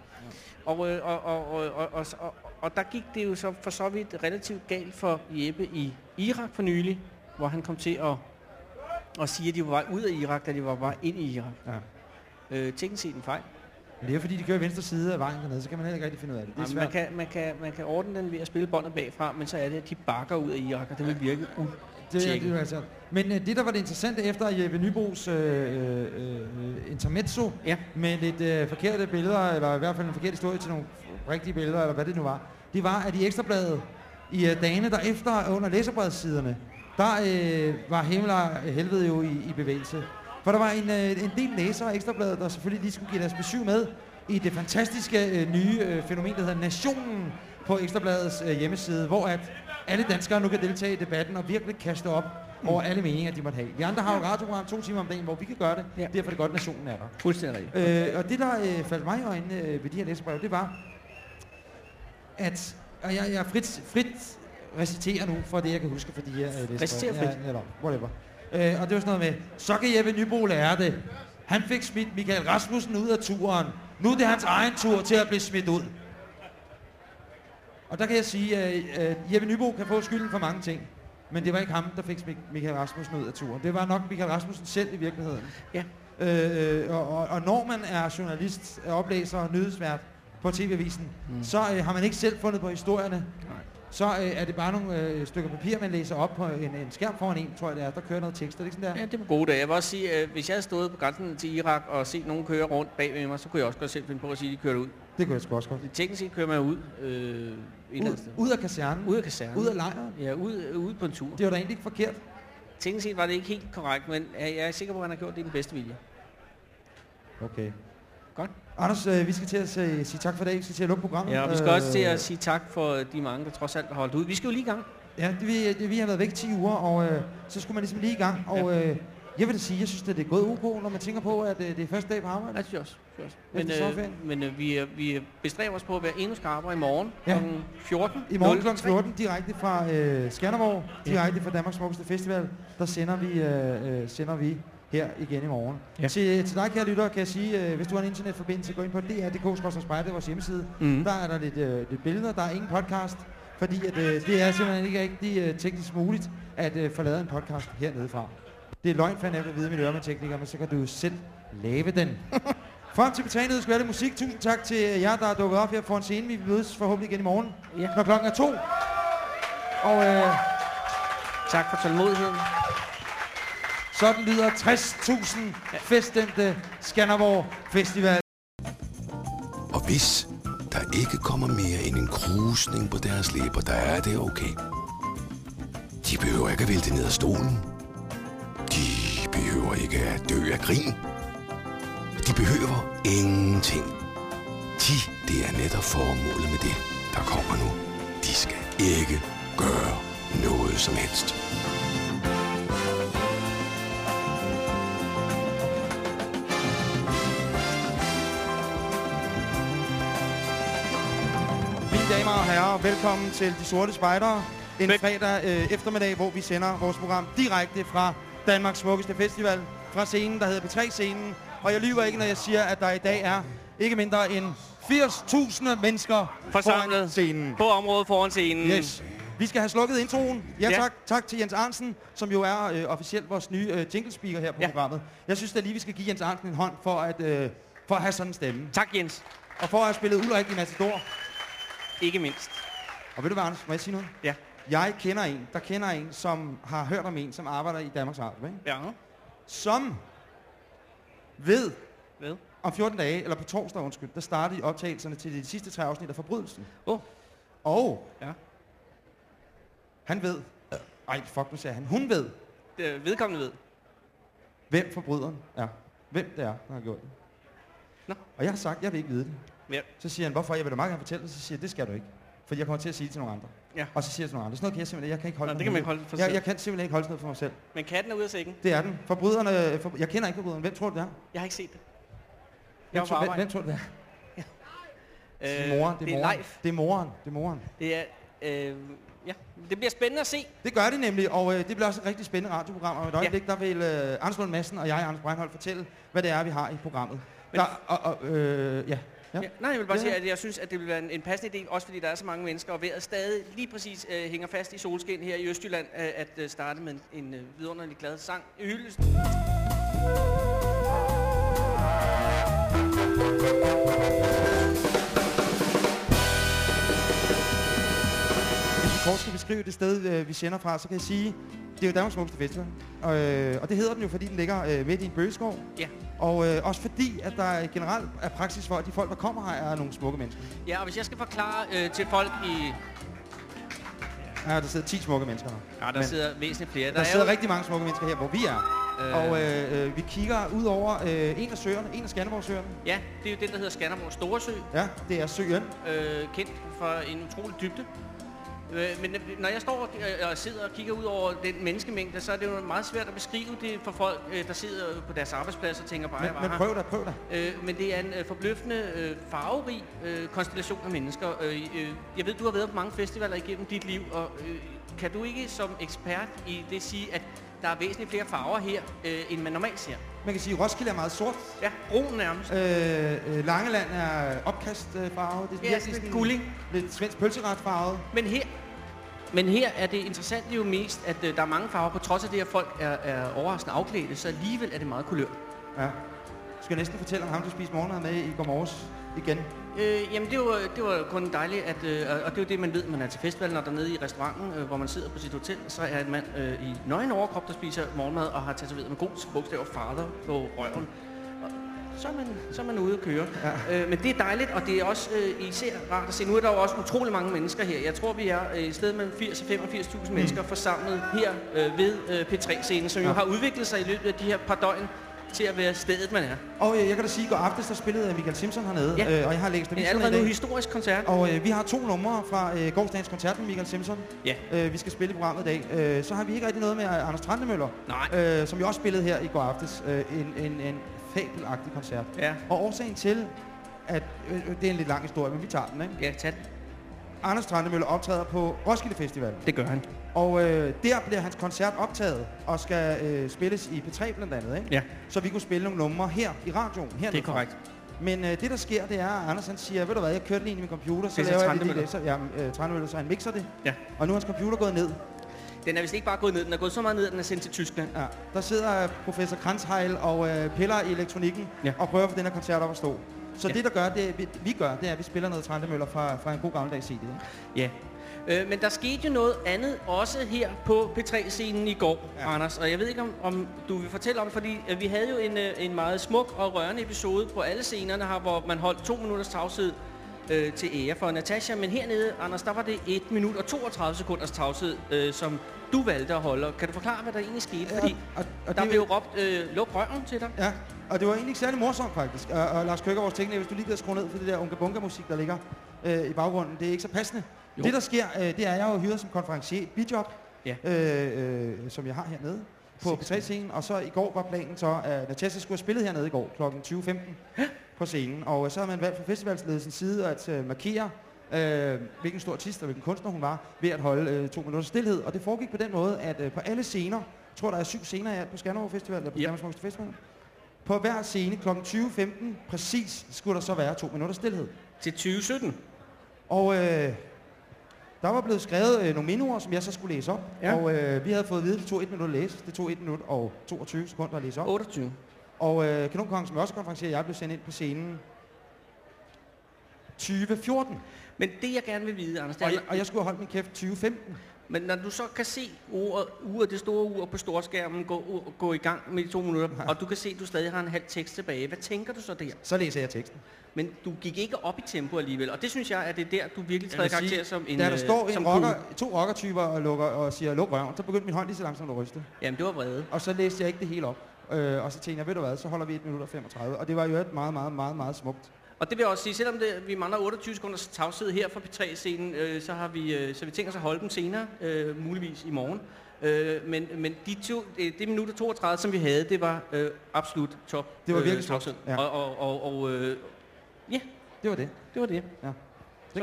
Og, øh, og, og, og, og, og, og, og der gik det jo så for så vidt relativt galt for Jeppe i Irak for nylig, hvor han kom til at, at sige, at de var vej ud af Irak, da de var vej ind i Irak. Ja. Øh, teknisk set en fejl. Men det er fordi, de kører venstre side af vejen dernede, så kan man heller ikke rigtig finde ud af det. Det er Jamen, man, kan, man, kan, man kan ordne den ved at spille båndet bagfra, men så er det, at de bakker ud af Irak, og det vil virke Det er, det er altså. Men øh, det, der var det interessante efter Jeppe Nybos øh, øh, øh, intermezzo, Ja. med lidt øh, forkerte billeder, eller i hvert fald en forkert historie til nogle rigtige billeder, eller hvad det nu var, det var, at i Ekstrabladet, i øh, dagene derefter under læserbredssiderne, der øh, var himmel og helvede jo i, i bevægelse. For der var en, øh, en del læsere af Ekstrabladet, der selvfølgelig lige skulle give deres besøg med i det fantastiske øh, nye øh, fænomen, der hedder Nationen på Ekstrabladets øh, hjemmeside, hvor at alle danskere nu kan deltage i debatten og virkelig kaste op over alle meninger, de måtte have. Vi andre har jo et radioprogram to timer om dagen, hvor vi kan gøre det. Ja. Derfor er det godt, at nationen er der. Fuldstændig. Øh, og det, der øh, faldt mig i øjnene øh, ved de her læserbrev, det var, at, og jeg, jeg frit, frit reciterer nu for det, jeg kan huske for de her øh, læserbrev. Reciter frit. Ja, eller whatever. Øh, og det var sådan noget med, så kan Jeppe Nybo lære det. Han fik smidt Michael Rasmussen ud af turen. Nu er det hans egen tur til at blive smidt ud. Og der kan jeg sige, at øh, Jeppe Nybo kan få skylden for mange ting. Men det var ikke ham, der fik Michael Rasmussen ud af turen. Det var nok Michael Rasmussen selv i virkeligheden. Ja. Øh, og, og, og når man er journalist, er oplæser og nyhedsvært på TV-avisen, mm. så øh, har man ikke selv fundet på historierne. Nej. Så øh, er det bare nogle øh, stykker papir, man læser op på en, en skærm foran en, tror jeg det er. Der kører noget tekst, er det ikke sådan der? Ja, det er gode dage. Jeg vil også sige, at hvis jeg havde stået på grænsen til Irak og set nogen køre rundt bag ved mig, så kunne jeg også godt selv finde på at sige, at de kørte ud. Det kunne jeg sgu også godt. Teknisk set kører man ud øh, Ud, ud af kasernen. Ud af kasernen. Ud af lejren. Ja, ud, ud på en tur. Det var da egentlig ikke forkert. Teknisk set var det ikke helt korrekt, men jeg er sikker på, at han har gjort det i den bedste vilje. Okay. Godt. Anders, øh, vi skal til at sige, sige tak for i dag. Vi skal til at lukke programmet. Ja, og vi skal også til Øh, at sige tak for de mange, der trods alt har holdt ud. Vi skal jo lige i gang. Ja, det, vi, det, vi har været væk 10 uger, og øh, så skulle man ligesom lige i gang. Og øh, jeg vil da sige, jeg synes, at det er gået ok, når man tænker på, at øh, det er første dag på arbejde. Ja, det synes jeg også. Men, øh, men øh, vi, øh, vi bestræber os på at være endnu skarpere i morgen Ja. kl. 14. I morgen kl. 03. 14, direkte fra øh, Skanderborg, direkte fra Danmarks Smukkeste Festival, der sender vi, øh, øh, sender vi her igen i morgen. Ja. Til, til dig, kære lytter, kan jeg sige, øh, hvis du har en internetforbindelse, gå ind på dr.dk-spejde, vores hjemmeside. Mhm. Der er der lidt, øh, lidt billeder, der er ingen podcast. Fordi at, øh, det er simpelthen ikke rigtig øh, teknisk muligt at øh, få lavet en podcast hernede fra. Det er løgn for nemt at vide, mit øre med men så kan du jo selv lave den. Frem til betaliget skal være lidt musik. Tusind tak til jer, der er dukket op her foran scenen. Vi mødes forhåbentlig igen i morgen, Ja. når klokken er to. Og øh, Tak for tålmodigheden sådan lyder 60.000 feststemte Skanderborg Festival. Og hvis der ikke kommer mere end en krusning på deres læber, der er det okay. De behøver ikke at vælte ned af stolen. De behøver ikke at dø af grin. De behøver ingenting. De, det er netop formålet med det, der kommer nu. De skal ikke gøre noget som helst. Og velkommen til De Sorte Spejdere. En Vel- fredag øh, eftermiddag, hvor vi sender vores program direkte fra Danmarks smukkeste festival. Fra scenen, der hedder P3-scenen. Og jeg lyver ikke, når jeg siger, at der i dag er ikke mindre end 80.000 mennesker foran Forsamlet scenen. på området foran scenen. Yes. Vi skal have slukket introen. Ja, Ja. tak. Tak til Jens Arnsen, som jo er øh, officielt vores nye øh, jingle speaker her på Ja. programmet. Jeg synes da lige, vi skal give Jens Arnsen en hånd for at, øh, for at have sådan en stemme. Tak, Jens. Og for at have spillet Ulrik i Matador. Ikke mindst. Og ved du hvad, Anders? Må jeg sige noget? Ja. Jeg kender en, der kender en, som har hørt om en, som arbejder i Danmarks Radio, ikke? Ja. Som ved, Hvad? om 14 dage, eller på torsdag, undskyld, der starter optagelserne til de sidste tre afsnit af Forbrydelsen. Åh. Og Ja. han ved, ej, fuck, nu sagde han, hun ved, Det, vedkommende ved. hvem forbryderen er. Hvem det er, der har gjort det. Nå. Og jeg har sagt, jeg vil ikke vide det. Ja. Så siger han, hvorfor? Jeg vil da meget gerne fortælle det. Så siger jeg, det skal du ikke. For jeg kommer til at sige det til nogle andre. Ja. Og så siger jeg til nogle andre, sådan noget kan jeg simpelthen, jeg kan ikke holde Nå, det kan man ikke holde for jeg, sig jeg kan simpelthen ikke holde sådan noget for mig selv. Men katten er ude af sækken. Det er den. Forbryderne, for, jeg kender ikke forbryderen. Hvem tror du det er? Jeg har ikke set det. Hvem, Jeg på tror, hvem, hvem tror du det er? Øh, det moren. Det er, det er moren. live. Det er moren. Det er moren. Det er... Øh, ja, det bliver spændende at se. Det gør det nemlig, og øh, det bliver også et rigtig spændende radioprogram. Og om et øjeblik, der vil øh, Anders Lund Madsen og jeg, Anders Breinholt, fortælle, hvad det er, vi har i programmet. Men- Der, og, og, øh, ja. Ja. Ja, nej, jeg vil bare Ja. sige, at jeg synes, at det vil være en, en passende idé, også fordi der er så mange mennesker, og vejret stadig lige præcis øh, hænger fast i solskin her i Østjylland, øh, at øh, starte med en, en øh, vidunderlig glad sang i hyldesten. Hvis vi kort skal beskrive det sted, øh, vi sender fra, så kan jeg sige, det er jo Danmarks smukkeste festival. Og, øh, og det hedder den jo, fordi den ligger øh, midt i en bøgeskov. Ja. Og øh, også fordi, at der generelt er praksis for, at de folk, der kommer her, er nogle smukke mennesker. Ja, og hvis jeg skal forklare øh, til folk i... Ja, der sidder 10 smukke mennesker her. Ja, der Men sidder væsentligt flere. der er sidder jo- rigtig mange smukke mennesker her, hvor vi er. Øh. Og øh, øh, vi kigger ud over øh, en af søerne, en af Skanderborg-søerne. Ja, det er jo den, der hedder Skanderborg Storesø, Ja, det er søen. øh, kendt for en utrolig dybde. Øh, men øh, når jeg står og, øh, og sidder og kigger ud over den menneskemængde, så er det jo meget svært at beskrive det for folk, der sidder på deres arbejdsplads og tænker bare, Men, jeg var men prøv da, prøv da. Øh, men det er en forbløffende øh, farverig øh, konstellation af mennesker. Øh, øh, jeg ved, du har været på mange festivaler igennem dit liv, og øh, kan du ikke som ekspert i det sige, at der er væsentligt flere farver her, øh, end man normalt ser? Man kan sige, at Roskilde er meget sort. Ja, brun nærmest. Øh, øh, Langeland er opkastfarvet. Det er Ja, virkelig sådan sådan gullig. Lidt svensk pølseretfarvet. Men her, men her er det interessant jo mest, at øh, der er mange farver, på trods af det, at folk er, er overraskende afklædte, så alligevel er det meget kulør. Ja. Du skal næsten fortælle om ham, du spiste morgenmad med i går morges igen. Øh, jamen det var, det var kun dejligt, at, øh, og det er jo det, man ved, man er til festivalen, når der nede i restauranten, øh, hvor man sidder på sit hotel, så er en mand øh, i nøgen overkrop, der spiser morgenmad og har tatoveret med god bogstaver father på røven. Og så er man, så er man ude at køre. Ja. Øh, men det er dejligt, og det er også øh, især rart at se. Nu er der jo også utrolig mange mennesker her. Jeg tror, vi er øh, et sted mellem 80 og 85.000 mm. mennesker forsamlet her øh, ved øh, P3-scenen, som ja. jo har udviklet sig i løbet af de her par døgn til at være stedet, man er. Og øh, jeg kan da sige, at i går aftes, der spillede Michael Simpson hernede, Ja. øh, og jeg har læst Det er allerede nu historisk koncert. Og øh, vi har to numre fra øh, gårdsdagens koncert med Michael Simpson. Ja. Øh, vi skal spille i programmet i dag. Øh, så har vi ikke rigtig noget med Anders Trandemøller, Nej. øh, som jo også spillede her i går aftes. Øh, en, en, en fabelagtig koncert. Ja. Og årsagen til, at øh, det er en lidt lang historie, men vi tager den, ikke? Ja, tag den. Anders Trandemøller optræder på Roskilde Festival. Det gør han. Og øh, der bliver hans koncert optaget og skal øh, spilles i P3 blandt andet, ikke? Ja. Så vi kunne spille nogle numre her i radioen. Her Det er korrekt. Men øh, det, der sker, det er, at Anders han siger, ved du hvad, jeg kørte lige ind i min computer, så så laver jeg det, så, ja, øh, så han mixer det. Ja. Og nu er hans computer gået ned. Den er vist ikke bare gået ned, den er gået så meget ned, at den er sendt til Tyskland. Ja, der sidder øh, professor Kranzheil og øh, piller i elektronikken Ja. og prøver at få den her koncert op at stå. Så Ja. det, der gør, det, vi, vi gør, det er, at vi spiller noget Trandemøller fra, fra en god gammeldags CD. Ja. Øh, men der skete jo noget andet også her på P3-scenen i går, ja. Ja. Anders. Og jeg ved ikke, om, om du vil fortælle om det, fordi øh, vi havde jo en, øh, en meget smuk og rørende episode på alle scenerne her, hvor man holdt to minutters tavshed øh, til ære for Natasha. Men hernede, Anders, der var det 1 minut og 32 sekunders tavshed, øh, som du valgte at holde. Kan du forklare, hvad der egentlig skete? Ja, Fordi og, og der det, blev råbt, øh, luk røven til dig. Ja, og det var egentlig ikke særlig morsomt faktisk. Og, og Lars Køkker, vores tekniker, hvis du lige gider skrue ned for det der unga bunga musik, der ligger øh, i baggrunden, det er ikke så passende. Jo. Det der sker, øh, det er, jeg jo hyret som konferencier, bidjob, Ja. øh, øh, som jeg har hernede på P3-scenen. Og så i går var planen så, at Natasha skulle have spillet hernede i går kl. 20.15 på scenen. Og øh, så har man valgt fra festivalsledelsens side at øh, markere, øh, hvilken stor artist og hvilken kunstner hun var, ved at holde øh, to minutters stillhed. Og det foregik på den måde, at øh, på alle scener, jeg tror der er syv scener i alt på Skanderborg Festival, eller på Yep. Danmarks Smukkeste Festival, på hver scene kl. 20.15 præcis skulle der så være to minutters stillhed. Til 2017. Og øh, der var blevet skrevet øh, nogle mindeord, som jeg så skulle læse op. Ja. Og øh, vi havde fået at vide, at det tog 1 minut at læse. Det tog 1 minut og 22 sekunder at læse op. 28. Og øh, Kanonkongen, som jeg også er konferencier, jeg blev sendt ind på scenen 2014. Men det, jeg gerne vil vide, Anders, Og jeg, og jeg skulle have holdt min kæft 2015. Men når du så kan se uret, uret, det store ur på storskærmen gå, gå i gang med de to minutter, ja. og du kan se, at du stadig har en halv tekst tilbage, hvad tænker du så der? Så læser jeg teksten. Men du gik ikke op i tempo alligevel, og det synes jeg, at det er der, du virkelig træder karakter sige, som en Da der øh, står som en rocker, cool. to rockertyper og, lukker, og siger, luk røven, så begyndte min hånd lige så langsomt at ryste. Jamen, det var vrede. Og så læste jeg ikke det hele op. Øh, og så tænkte jeg, ved du hvad, så holder vi 1 minut og 35. Og det var jo et meget, meget, meget, meget smukt. Og det vil jeg også sige, selvom det, vi mangler 28 sekunders tavshed her fra P3-scenen, øh, så har vi, øh, så vi tænkt os at holde dem senere, øh, muligvis i morgen. Øh, men, men de to, det, det minut og 32, som vi havde, det var øh, absolut top Det var virkelig tavshed. smukt, ja. Og, og, og, og øh, ja, Det var det. det var det.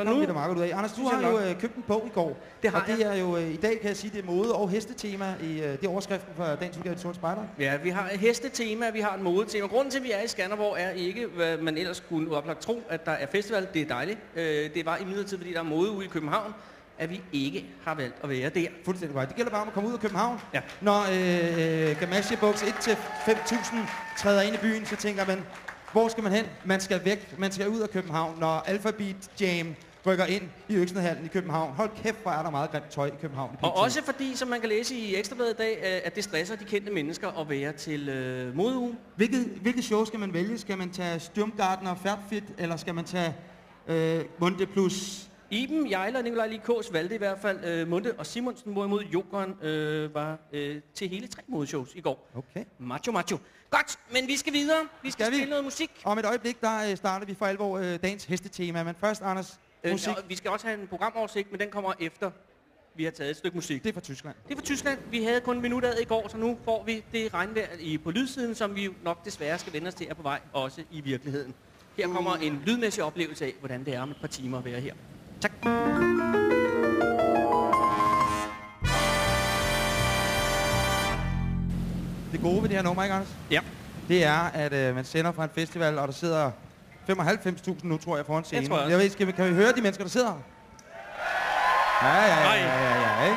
Så kom nu- vi da meget ud af. Anders, du har jo øh, købt en bog i går. Det har og det er jo, øh, i dag kan jeg sige, det er mode- og hestetema. I, øh, det er overskriften for dagens udgave af Sorte Spejder. Ja, vi har et hestetema, vi har et modetema. Grunden til, at vi er i Skanderborg, er ikke, hvad man ellers kunne oplagt tro, at der er festival. Det er dejligt. Øh, det var imidlertid, fordi der er mode ude i København, at vi ikke har valgt at være der. Fuldstændig right. Det gælder bare om at komme ud af København. Ja. Når øh, Gamasje Buks 1-5.000 træder ind i byen, så tænker man, hvor skal man hen? Man skal væk. Man skal ud af København. Når Alphabet Jam rykker ind i Øksnehallen i København. Hold kæft, hvor er der meget grimt tøj i København. i Og også fordi, som man kan læse i Ekstrabladet i dag, øh, at det stresser de kendte mennesker at være til øh, modeuge. Hvilket, hvilket show skal man vælge? Skal man tage Stürmgarten og Færtfit, eller skal man tage øh, Munde plus... Iben, Jejle og Nikolaj Likås valgte i hvert fald øh, Munde og Simonsen, hvorimod Jokeren øh, var øh, til hele tre modeshows i går. Okay. Macho, macho. Godt, men vi skal videre. Vi skal, Skal vi? spille noget musik. Om et øjeblik, der øh, starter vi for alvor øh, dagens hestetema. Men først, Anders, Øh, musik. og vi skal også have en programoversigt, men den kommer efter, vi har taget et stykke musik. Det er fra Tyskland. Det er fra Tyskland. Vi havde kun en minut ad i går, så nu får vi det regnvejr i, på lydsiden, som vi nok desværre skal vende os til er på vej, også i virkeligheden. Her kommer en lydmæssig oplevelse af, hvordan det er om et par timer at være her. Tak. Det gode ved det her nummer, ikke, Anders? Ja. Det er, at øh, man sender fra en festival, og der sidder 95.000 nu, tror jeg, foran scenen. tror jeg jeg ved, skal vi, kan vi høre de mennesker, der sidder her? Ja, ja, ja, ja, ja, ja, ikke?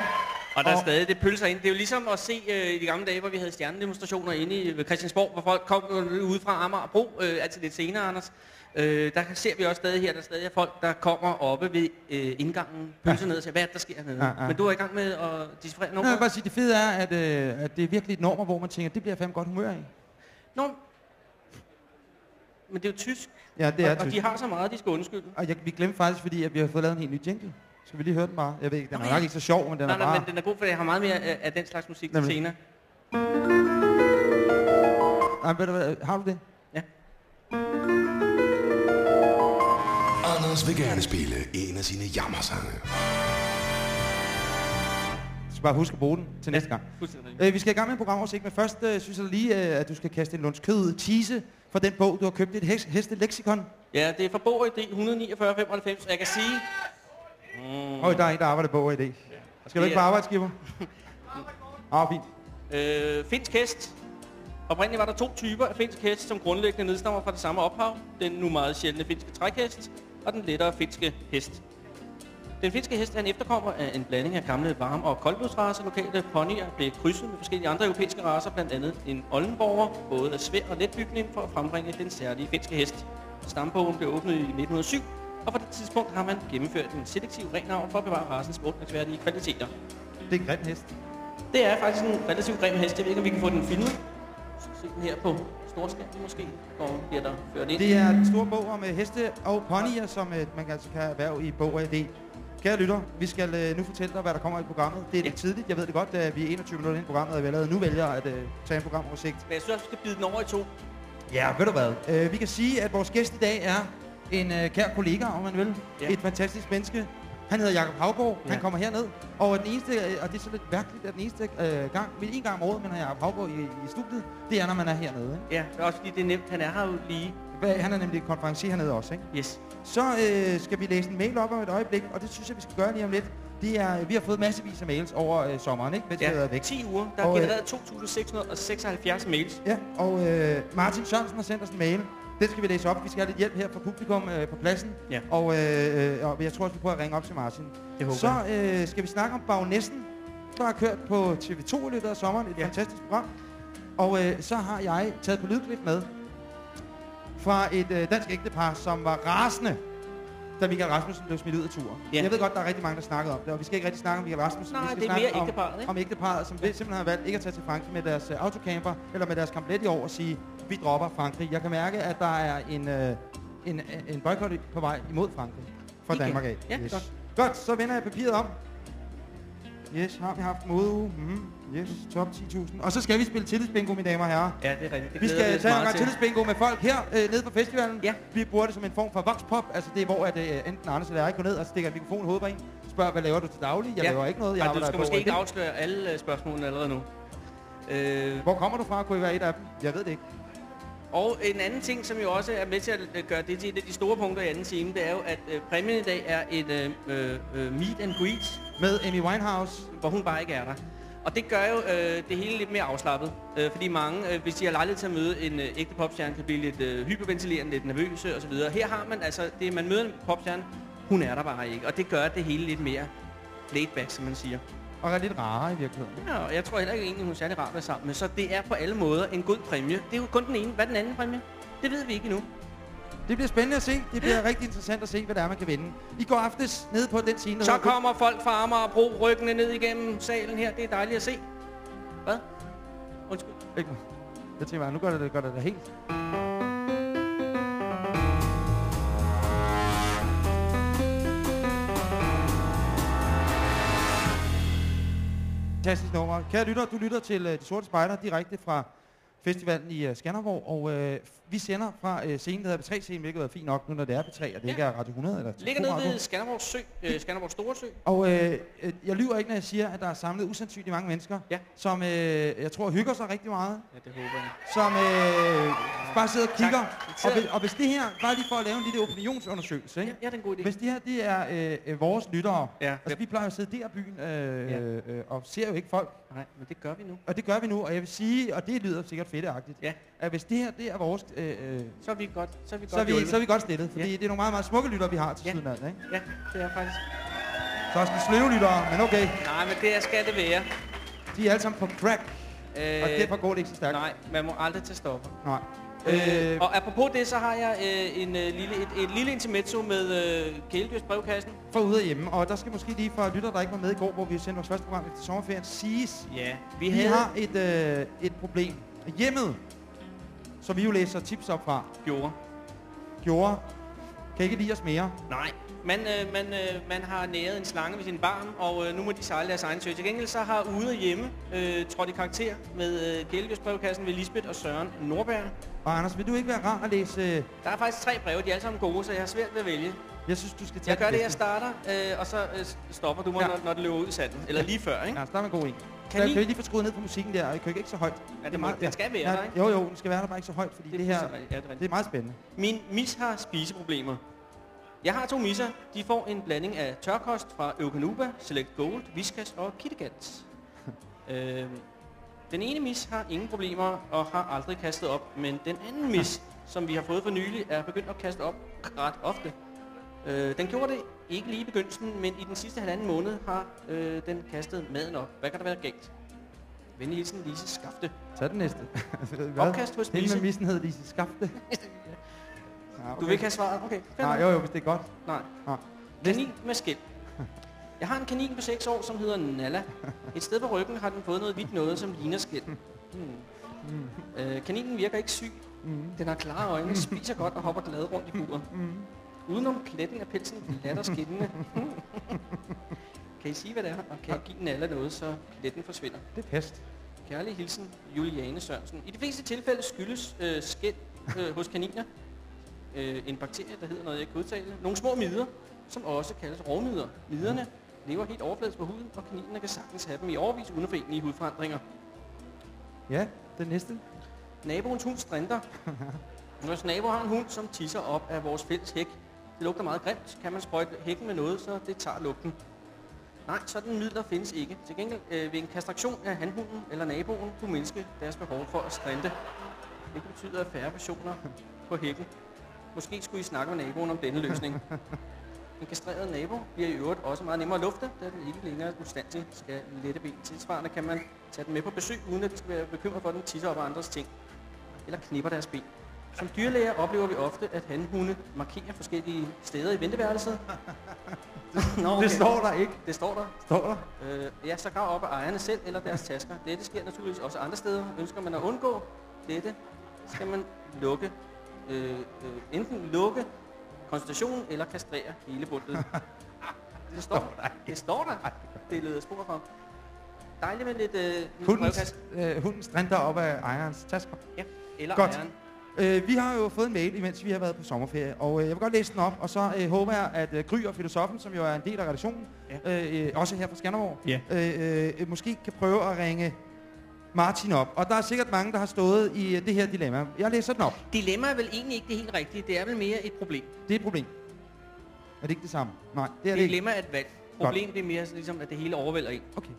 Og der er Og- stadig det pølser ind. Det er jo ligesom at se øh, i de gamle dage, hvor vi havde stjernedemonstrationer inde i ved Christiansborg, hvor folk kom øh, ude fra Amager Bro, øh, altså lidt senere, Anders. Øh, der ser vi også stadig her, der stadig er folk, der kommer oppe ved øh, indgangen, pølser ned og siger, hvad er der sker hernede? Ja, ja. Men du er i gang med at decifrere Nå, nogle jeg vil bare sige, det fede er, at, øh, at det er virkelig et nummer, hvor man tænker, det bliver jeg fandme godt humør af. Nå, men det er jo tysk, Ja, det er og, og tysk. de har så meget, de skal undskylde. Og jeg, vi glemte faktisk, fordi at vi har fået lavet en helt ny jingle. Skal vi lige høre den bare? Jeg ved ikke, den Nå, er ja. nok ikke så sjov, men den Nej, er nej, bare... men den er god, for jeg har meget mere af, af den slags musik Nemlig. senere. Nej, ved du hvad, har du det? Ja. Anders vil gerne spille en af sine jammersange. Jeg skal bare huske at bruge den til næste gang. Øh, vi skal i gang med en programoversigt, men først øh, synes jeg lige, øh, at du skal kaste en lunds kød. Tease for den bog, du har købt. Det er et hest- hesteleksikon. Ja, det er fra Bog ID 14995, og jeg kan sige... Mm. Og der er en, der arbejder på i dag. Skal du ikke på er- arbejde, Skipper? Ah, fint. Øh, finsk hest, Oprindeligt var der to typer af finsk hest, som grundlæggende nedstammer fra det samme ophav. Den nu meget sjældne finske trækhest og den lettere finske hest. Den finske hest er en efterkommer af en blanding af gamle varm- og koldblodsracer. Lokale ponyer blev krydset med forskellige andre europæiske racer, blandt andet en Oldenborger, både af svær og let bygning for at frembringe den særlige finske hest. Stambogen blev åbnet i 1907, og på det tidspunkt har man gennemført en selektiv renavn for at bevare racens beundringsværdige kvaliteter. Det er en grim hest. Det er faktisk en relativt grim hest. Jeg ved ikke, om vi kan få den filmet. Se den her på storskærm måske, og bliver der ført ind. Det er en stor bog om øh, heste og ponyer, som øh, man altså kan erhverve i bog AD. Kære lytter, vi skal øh, nu fortælle dig, hvad der kommer i programmet. Det er lidt tidligt, jeg ved det godt, at vi er 21 minutter ind i programmet, og vi allerede nu vælger at øh, tage en programoversigt. Men jeg synes vi skal bide den over i to. Ja, ved du hvad? Øh, vi kan sige, at vores gæst i dag er en øh, kær kollega, om man vil. Ja. Et fantastisk menneske. Han hedder Jakob Havgård. Ja. Han kommer herned. Og den eneste, øh, og det er så lidt mærkeligt, at den eneste øh, gang, vi en gang om året, men har Jakob Havgård i, i studiet, det er, når man er hernede. Ikke? Ja, det er også fordi, det er nemt. Han er her jo lige. Hvad- Han er nemlig konferencier hernede også, ikke? Yes. Så øh, skal vi læse en mail op om et øjeblik, og det synes jeg, vi skal gøre lige om lidt. Det er, vi har fået massevis af mails over øh, sommeren, ikke? Mens vi har Ja, været væk. 10 uger. Der er Og, øh, genereret 2.676 mails. Ja, og øh, Martin Sørensen har sendt os en mail. Den skal vi læse op. Vi skal have lidt hjælp her fra publikum øh, på pladsen. Ja. Og, øh, øh, og jeg tror også, vi prøver at ringe op til Martin. Det håber Så øh, skal vi snakke om Bagnessen, der har kørt på TV2 i løbet af sommeren. Et ja. Fantastisk program. Og øh, så har jeg taget på lydklip med fra et øh, dansk ægtepar, som var rasende, da Michael Rasmussen blev smidt ud af turen. Ja. Jeg ved godt, der er rigtig mange, der snakkede om det, og vi skal ikke rigtig snakke om Michael Rasmussen. Nej, vi skal det er snakke mere om, ægteparret, ikke? om ægteparret, som ja. simpelthen har valgt ikke at tage til Frankrig med deres øh, autocamper, eller med deres kamplet i år og sige, vi dropper Frankrig. Jeg kan mærke, at der er en, øh, en, en boykot på vej imod Frankrig fra Igen. Danmark af. Ja, godt. Godt, så vender jeg papiret om. Yes, har vi haft modeuge. Mm, yes, top 10.000. Og så skal vi spille tillidsbingo, mine damer og herrer. Ja, det er rigtigt. Det Vi skal tage en gang til. tillidsbingo med folk her øh, nede på festivalen. Ja. Vi bruger det som en form for voxpop. Altså det er, hvor at, øh, enten Anders eller jeg går ned og stikker en mikrofon i hovedet på en. Spørger, hvad laver du til daglig? Jeg Ja. laver ikke noget. Jeg Ej, du skal måske ikke afsløre alle øh, spørgsmålene allerede nu. Øh, Hvor kommer du fra? Kunne I være et af dem? Jeg ved det ikke. Og en anden ting, som jo også er med til at øh, gøre det til et af de store punkter i anden time, det er jo, at øh, præmien i dag er et øh, øh, meet and greet, Med Amy Winehouse. hvor hun bare ikke er der. Og det gør jo øh, det hele lidt mere afslappet. Øh, fordi mange, øh, hvis de har lejlighed til at møde en øh, ægte popstjerne, kan blive lidt øh, hyperventilerende, lidt nervøse osv. Her har man altså, det, man møder en popstjerne, hun er der bare ikke. Og det gør det hele lidt mere laid back, som man siger. Og er lidt rarere i virkeligheden. Ja, og jeg tror heller ikke egentlig, hun er særlig rart at være sammen med. Så det er på alle måder en god præmie. Det er jo kun den ene. Hvad er den anden præmie? Det ved vi ikke endnu. Det bliver spændende at se. Det bliver rigtig interessant at se, hvad det er, man kan vinde. I går aftes nede på den scene, der Så kommer folk fra Amagerbro rykkende ned igennem salen her. Det er dejligt at se. Hvad? Undskyld. Ikke. Jeg tænker bare, nu går det, går det da helt. Fantastisk nummer. Kære lytter, du lytter til uh, De Sorte Spejder direkte fra festivalen i uh, Skanderborg, og uh, vi sender fra uh, scenen, der hedder P3-scenen, hvilket er fint nok nu, når det er P3, og det ikke er Radio 100 eller Ligger TV2 nede ved Skanderborg Sø. Øh, Skanderborg Store Sø. Og øh, øh, jeg lyver ikke, når jeg siger, at der er samlet usandsynligt mange mennesker, Ja. som øh, jeg tror hygger sig rigtig meget, Ja, det håber jeg. som øh, bare sidder og kigger. Og, hvis, og hvis det her, bare lige for at lave en lille opinionsundersøgelse, ikke? Ja, ja, det er en god idé. Hvis det her, det er øh, øh, vores lyttere, Ja, altså hvem- vi plejer jo at sidde der i byen øh, Ja. øh, øh, og ser jo ikke folk, Nej, men det gør vi nu. og det gør vi nu, og jeg vil sige, og det lyder sikkert fedteagtigt, Ja. At hvis det her, det er vores, øh, øh, Så er vi godt, så er vi godt så, er vi, hjulpet. så er vi godt stillet, fordi Ja. det er nogle meget, meget smukke lyttere, vi har til Ja. siden af, ikke? Ja, det er faktisk. Så også de sløve lyttere, men okay, Nej, men det skal det være. de er alle sammen på crack, Øh, og derfor går det ikke så stærkt. Nej, man må aldrig tage stoffer. Nej. Øh, Øh, og apropos det, så har jeg øh, en, øh, lille, et, et lille intermezzo med øh, kæledyrsbrevkassen. for ude hjemme, og der skal måske lige for lytter, der ikke var med i går, hvor vi sendte vores første program efter sommerferien, siges, Ja, vi, vi havde har et, øh, et problem. Hjemmet, som vi jo læser tips op fra, gjorde. gjorde, kan ikke lide os mere. Nej, man, øh, man, øh, man har næret en slange ved sin barn, og øh, nu må de sejle deres egen sø. Til gengæld så har ude hjemme øh, trådt i karakter med øh, kæledyrsbrevkassen ved Lisbeth og Søren Nordberg. Og Anders, vil du ikke være rar at læse... Øh, Der er faktisk tre breve, de er alle sammen gode, så jeg har svært ved at vælge. jeg synes, du skal tage Jeg gør det, jeg starter, øh, og så øh, stopper du mig, Ja. når, når det løber ud i sandet. Eller lige før, ikke? Ja, start med en god en. Kan, Kan I... I- kan lige få skruet ned på musikken der? Jeg kan ikke så højt. Ja, det må, den skal være der, ikke? Jo, jo, den skal være der bare ikke så højt, fordi det, det her, ja, det er det er meget spændende. Min mis har spiseproblemer. Jeg har to misser. De får en blanding af tørkost fra Eukanuba, Select Gold, Whiskas og KitKat. øhm, Den ene mis har ingen problemer og har aldrig kastet op, men den anden mis, som vi har fået for nylig, er begyndt at kaste op ret ofte. Øh, den gjorde det ikke lige i begyndelsen, men i den sidste halvanden måned har øh, den kastet maden op. Hvad kan der være galt? Venlig hilsen, Lise Skafte. Så den næste. Opkast hos Hende Lise. med missen hed Lise Skafte. Ja, Du vil ikke have svaret? Okay. Nej, jo, jo, hvis det er godt. Nej. Ja. Kanin med skæld. Jeg har en kanin på 6 år, som hedder Nalla. Et sted på ryggen har den fået noget hvidt noget, som ligner skæld. Hmm. Øh, kaninen virker ikke syg. Den har klare øjne, spiser godt og hopper glad rundt i buret. Udenom pletten af pelsen glatter skinnende. kan I sige, hvad det er? Og kan jeg give Nalla noget, så pletten forsvinder? Det er pest. Kærlig hilsen, Juliane Sørensen. I de fleste tilfælde skyldes øh, skæld øh, hos kaniner øh, en bakterie, der hedder noget, jeg ikke kan udtale. Nogle små midder, som også kaldes rovmidder. Midderne lever helt overfladisk på huden, og kaninerne kan sagtens have dem i overvis uden egentlige hudforandringer. Ja, den næste. Naboens hund strinter. Vores nabo har en hund, som tisser op af vores fælles hæk. Det lugter meget grimt. Kan man sprøjte hækken med noget, så det tager lugten. Nej, sådan midler findes ikke. Til gengæld øh, vil en kastration af handhunden eller naboen kunne mindske deres behov for at strinte. Det betyder færre personer på hækken. Måske skulle I snakke med naboen om denne løsning. En kastreret nabo bliver i øvrigt også meget nemmere at lufte, da den ikke længere ustandsig skal lette ben. Tilsvarende kan man tage den med på besøg, uden at de skal være bekymret for, at den tisser op af andres ting. Eller knipper deres ben. Som dyrlæger oplever vi ofte, at hanhunde markerer forskellige steder i venteværelset. Nå, Det står der ikke. Det står der. Står der? Øh, ja, så op af ejerne selv eller deres tasker. Dette sker naturligvis også andre steder. Ønsker man at undgå dette, skal man lukke, øh, øh, enten lukke koncentrationen eller kastrere hele bundet. det står der. Det står der. Det lyder spor for. Dejligt med lidt øh, Hunden, brevkasse. øh, hunden strinter op af ejerens tasker. Ja, eller Godt. ejeren. Øh, vi har jo fået en mail, imens vi har været på sommerferie, og øh, jeg vil godt læse den op, og så øh, håber jeg, at øh, Gry og Filosofen, som jo er en del af redaktionen, Ja. øh, øh, også her fra Skanderborg, Ja. øh, øh, måske kan prøve at ringe Martin op. Og der er sikkert mange, der har stået i øh, det her dilemma. Jeg læser den op. Dilemma er vel egentlig ikke det helt rigtige. Det er vel mere et problem. Det er et problem. Er det ikke det samme? Nej, det er det, dilemma er et valg. Problem det er mere ligesom, at det hele overvælder en. Okay.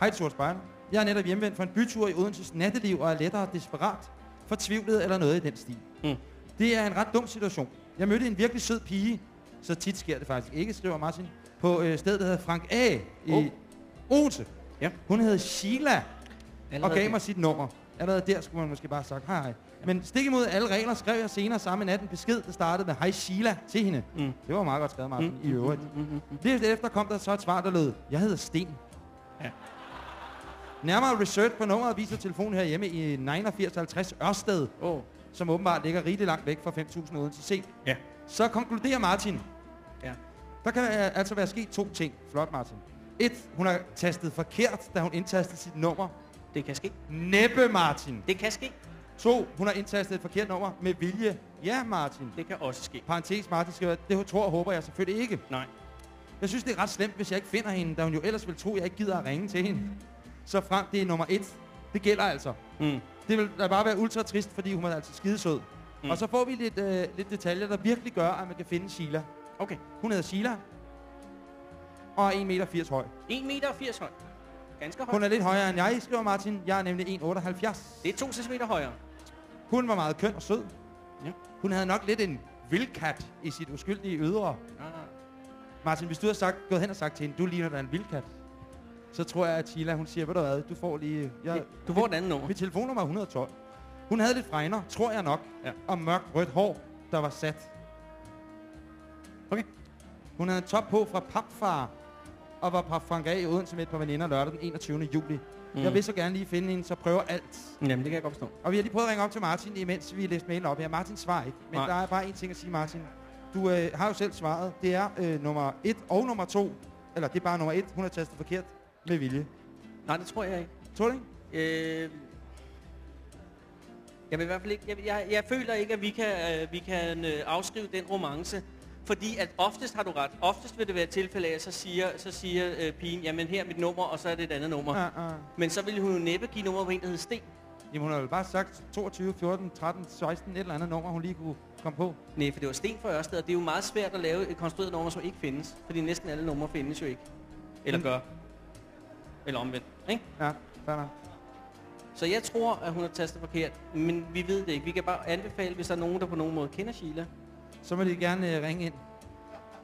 Hej, Sort Spejler. Jeg er netop hjemvendt fra en bytur i Odenses natteliv og er lettere desperat, fortvivlet eller noget i den stil. Mm. Det er en ret dum situation. Jeg mødte en virkelig sød pige, så tit sker det faktisk ikke, skriver Martin, på øh, stedet, der hedder Frank A. i Oh. Odense. Ja. Hun hed Sheila og Allerede gav det. mig sit nummer. Allerede der skulle man måske bare have sagt hej hej. Men stik imod alle regler skrev jeg senere samme nat en besked, der startede med hej Sheila til hende. Mm. Det var meget godt skrevet, Martin, Mm, i øvrigt. mm, mm, mm, mm. Lidt efter kom der så et svar, der lød, jeg hedder Sten. Ja. Nærmere research på nummeret viser telefonen herhjemme i 8950 Ørsted, Oh. som åbenbart ligger rigtig langt væk fra 5.000 uden til C. Ja. Så konkluderer Martin, Ja. der kan øh, altså være sket to ting. Flot, Martin. Et, hun har tastet forkert, da hun indtastede sit nummer. Det kan ske. Næppe, Martin. Det kan ske. To, hun har indtastet et forkert nummer med vilje. Ja, Martin. Det kan også ske. Parentes, Martin skriver, det tror og håber jeg selvfølgelig ikke. Nej. Jeg synes, det er ret slemt, hvis jeg ikke finder hende, da hun jo ellers vil tro, at jeg ikke gider at ringe til hende. Så frem, det er nummer et. Det gælder altså. Mm. Det vil da bare være ultra trist, fordi hun er altså skidesød. Mm. Og så får vi lidt, øh, lidt detaljer, der virkelig gør, at man kan finde Sheila. Okay. Hun hedder Sheila. Og er 1,80 meter høj. 1 meter og 80 høj. Ganske høj. Hun er lidt højere end jeg, skriver Martin. Jeg er nemlig 1,78. Det er 2 cm højere. Hun var meget køn og sød. Ja. Hun havde nok lidt en vildkat i sit uskyldige ydre. Ah. Martin, hvis du har sagt, gået hen og sagt til hende, du ligner da en vildkat, så tror jeg, at Sheila, hun siger, ved du hvad, du får lige... Jeg, Du får et andet nummer. Mit telefonnummer er 112. Hun havde lidt fregner, tror jeg nok, Ja. og mørkt rødt hår, der var sat. Okay. Hun havde top på fra Papfar, og var på Frank A. i Odense med et par veninder lørdag den 21. juli. Mm. Jeg vil så gerne lige finde hende, så prøver alt. Jamen, det kan jeg godt forstå. Og vi har lige prøvet at ringe op til Martin, imens vi læste mailen op her. Martin svarer ikke, men Nej. der er bare en ting at sige, Martin. Du øh, har jo selv svaret. Det er øh, nummer et og nummer to. Eller det er bare nummer et. Hun har tastet forkert med vilje. Nej, det tror jeg ikke. Tror du ikke? Øh, jeg vil i hvert fald ikke, jeg, jeg, jeg føler ikke, at vi kan, øh, vi kan øh, afskrive den romance. Fordi at oftest har du ret. Oftest vil det være et tilfælde af, at så siger, så siger øh, pigen, jamen her er mit nummer, og så er det et andet nummer. Ja, ja. Men så ville hun jo næppe give nummer på en, der hed Sten. Jamen hun har vel bare sagt 22, 14, 13, 16, et eller andet nummer, hun lige kunne komme på. Nej, for det var Sten for Ørsted, og det er jo meget svært at lave et konstrueret nummer, som ikke findes. Fordi næsten alle numre findes jo ikke. Eller Mm. gør. Eller omvendt. Ikke? Ja, fair nok. Så jeg tror, at hun har tastet forkert, men vi ved det ikke. Vi kan bare anbefale, hvis der er nogen, der på nogen måde kender Sheila, Så må de gerne øh, ringe ind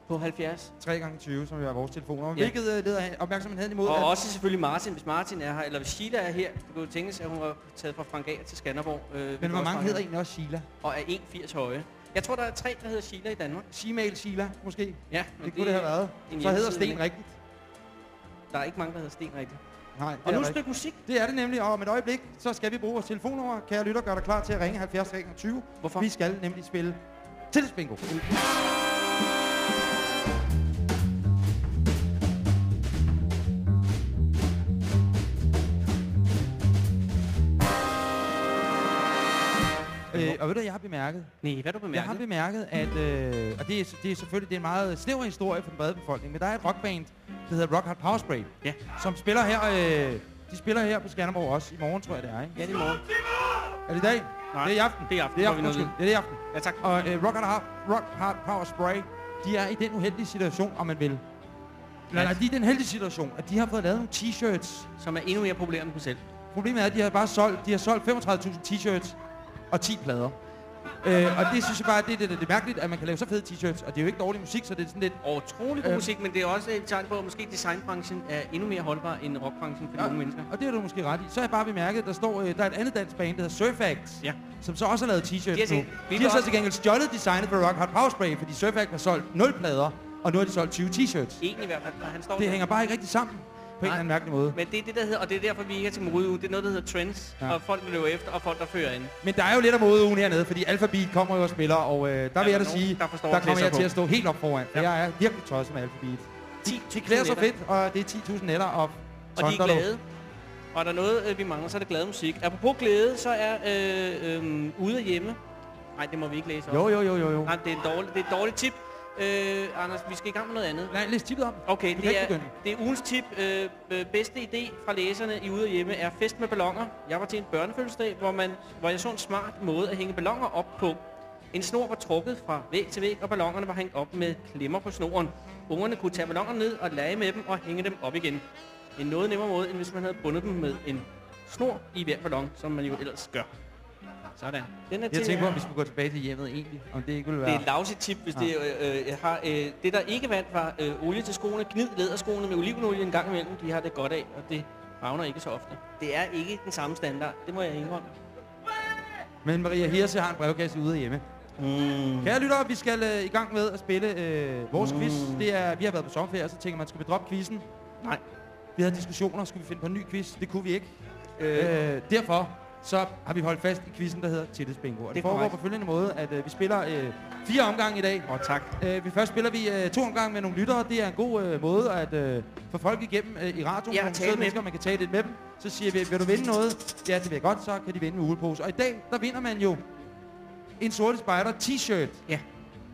på 70. 3 gange 20 som være vores telefoner. Ja. Hvilket øh, leder opmærksomheden imod. Og at- også selvfølgelig Martin, hvis Martin er her, eller hvis Sheila er her. Det kunne tænkes, at hun var taget fra Frank Ager til Skanderborg. Øh, Men hvor mange hedder egentlig også Sheila? Og er 1,80 høje. Jeg tror, der er tre, der hedder Sheila i Danmark. Shemale Sheila, måske? Ja, Det kunne det have været. Så hedder Sten rigtigt. Der er ikke mange, der hedder Sten rigtigt. Nej, Og er nu et der stykke musik. Det er det nemlig, og om et øjeblik, så skal vi bruge vores telefonnummer. Kære lytter, gør dig klar til at ringe 70 20. Hvorfor? Vi skal nemlig spille Tillidsbingo. Øh, og ved du, jeg har bemærket, Nej, hvad har du jeg har bemærket? bemærket, at, øh, og det er, det er selvfølgelig det er en meget snæver historie for den brede befolkning, men der er et rockband, der hedder Rock Hard Power Spray, Ja. som spiller her, øh, de spiller her på Skanderborg også i morgen, tror jeg det er, ikke? Ja, det er i morgen. Er det i dag? Nej, det er i aften. det er i aften, Det er i aften, undskyld. Det er i aften. Ja, tak. Og øh, Rock, Hard, Rock Hard Power Spray, de er i den uheldige situation, om man vil. Nej, nej, de er i den heldige situation, at de har fået lavet nogle t-shirts. Som er endnu mere populære end dem selv. Problemet er, at de har bare solgt, de har solgt 35.000 t-shirts og 10 plader. Øh, og det synes jeg bare, det, det, det, det er mærkeligt, at man kan lave så fede t-shirts, og det er jo ikke dårlig musik, så det er sådan lidt... Utrolig god Øh. musik, men det er også et tegn på, at måske designbranchen er endnu mere holdbar end rockbranchen for de Ja. unge mennesker. Og det har du måske ret i. Så har jeg bare bemærket, der står, øh, der er et andet dansk band, der hedder Surfax, Ja. som så også har lavet t-shirts nu. De har så også- til gengæld stjålet designet på Rock Hard Power Spray, fordi Surfax har solgt 0 plader, og nu har de solgt 20 t-shirts. En i hvert fald, han står Det der. hænger bare ikke rigtig sammen en eller anden mærkelig måde. Men det er det, der hedder, og det er derfor, vi ikke er til modeuge. Det er noget, der hedder trends, Ja. ja. og folk løber efter, og folk, der fører ind. Men der er jo lidt af modeugen hernede, fordi Alphabet kommer jo og spiller, og øh, der vil der jeg da sige, der der kommer jeg til på. at stå helt op foran, for jeg er virkelig tosset med Alphabet. De, de klæder sig netter. fedt, og det er 10.000 netter, og Og de er glade. Og er der noget, øh, vi mangler, så er det glad musik. Apropos glæde, så er øh, øh, ude af hjemme. Nej, det må vi ikke læse op. Jo, jo, jo, jo, jo. Nej, det er, en dårlig, det er et dårligt tip. Øh, Anders, vi skal i gang med noget andet. Nej, læs tippet op. Okay, det er, begynde. det er ugens tip. Øh, øh, bedste idé fra læserne i Ude og Hjemme er fest med ballonger. Jeg var til en børnefødselsdag, hvor, man, hvor jeg så en smart måde at hænge ballonger op på. En snor var trukket fra væg til væg, og ballongerne var hængt op med klemmer på snoren. Ungerne kunne tage ballongerne ned og lege med dem og hænge dem op igen. En noget nemmere måde, end hvis man havde bundet dem med en snor i hver ballon, som man jo ellers gør. Sådan. Den er Jeg tænker på, om vi skulle gå tilbage til hjemmet egentlig, om det ikke ville Det være... er et lousy tip, hvis det øh, øh, har... Øh, det, der ikke vandt, var øh, olie til skoene. Gnid læderskoene med olivenolie en gang imellem. De har det godt af, og det ravner ikke så ofte. Det er ikke den samme standard. Det må jeg indrømme. Men Maria Hirse har en brevkasse ude af hjemme. Mm. Kære lyttere, vi skal øh, i gang med at spille øh, vores mm. quiz. Det er, vi har været på sommerferie, og så tænker man, skal vi droppe quizzen? Nej. Vi havde diskussioner, skulle vi finde på en ny quiz? Det kunne vi ikke. Øh, derfor så har vi holdt fast i quizzen, der hedder Tillidsbingo. Og det, Det foregår korrekt. på følgende måde, at øh, vi spiller øh, fire omgange i dag. Åh, tak. Øh, vi først spiller vi øh, to omgange med nogle lyttere. Det er en god øh, måde at øh, få folk igennem øh, i radioen. Ja, tale med mennesker, man kan tale lidt med dem. Så siger vi, vil du vinde noget? Ja, det vil jeg godt. Så kan de vinde en ulepose. Og i dag, der vinder man jo en sorte spider t-shirt. Ja.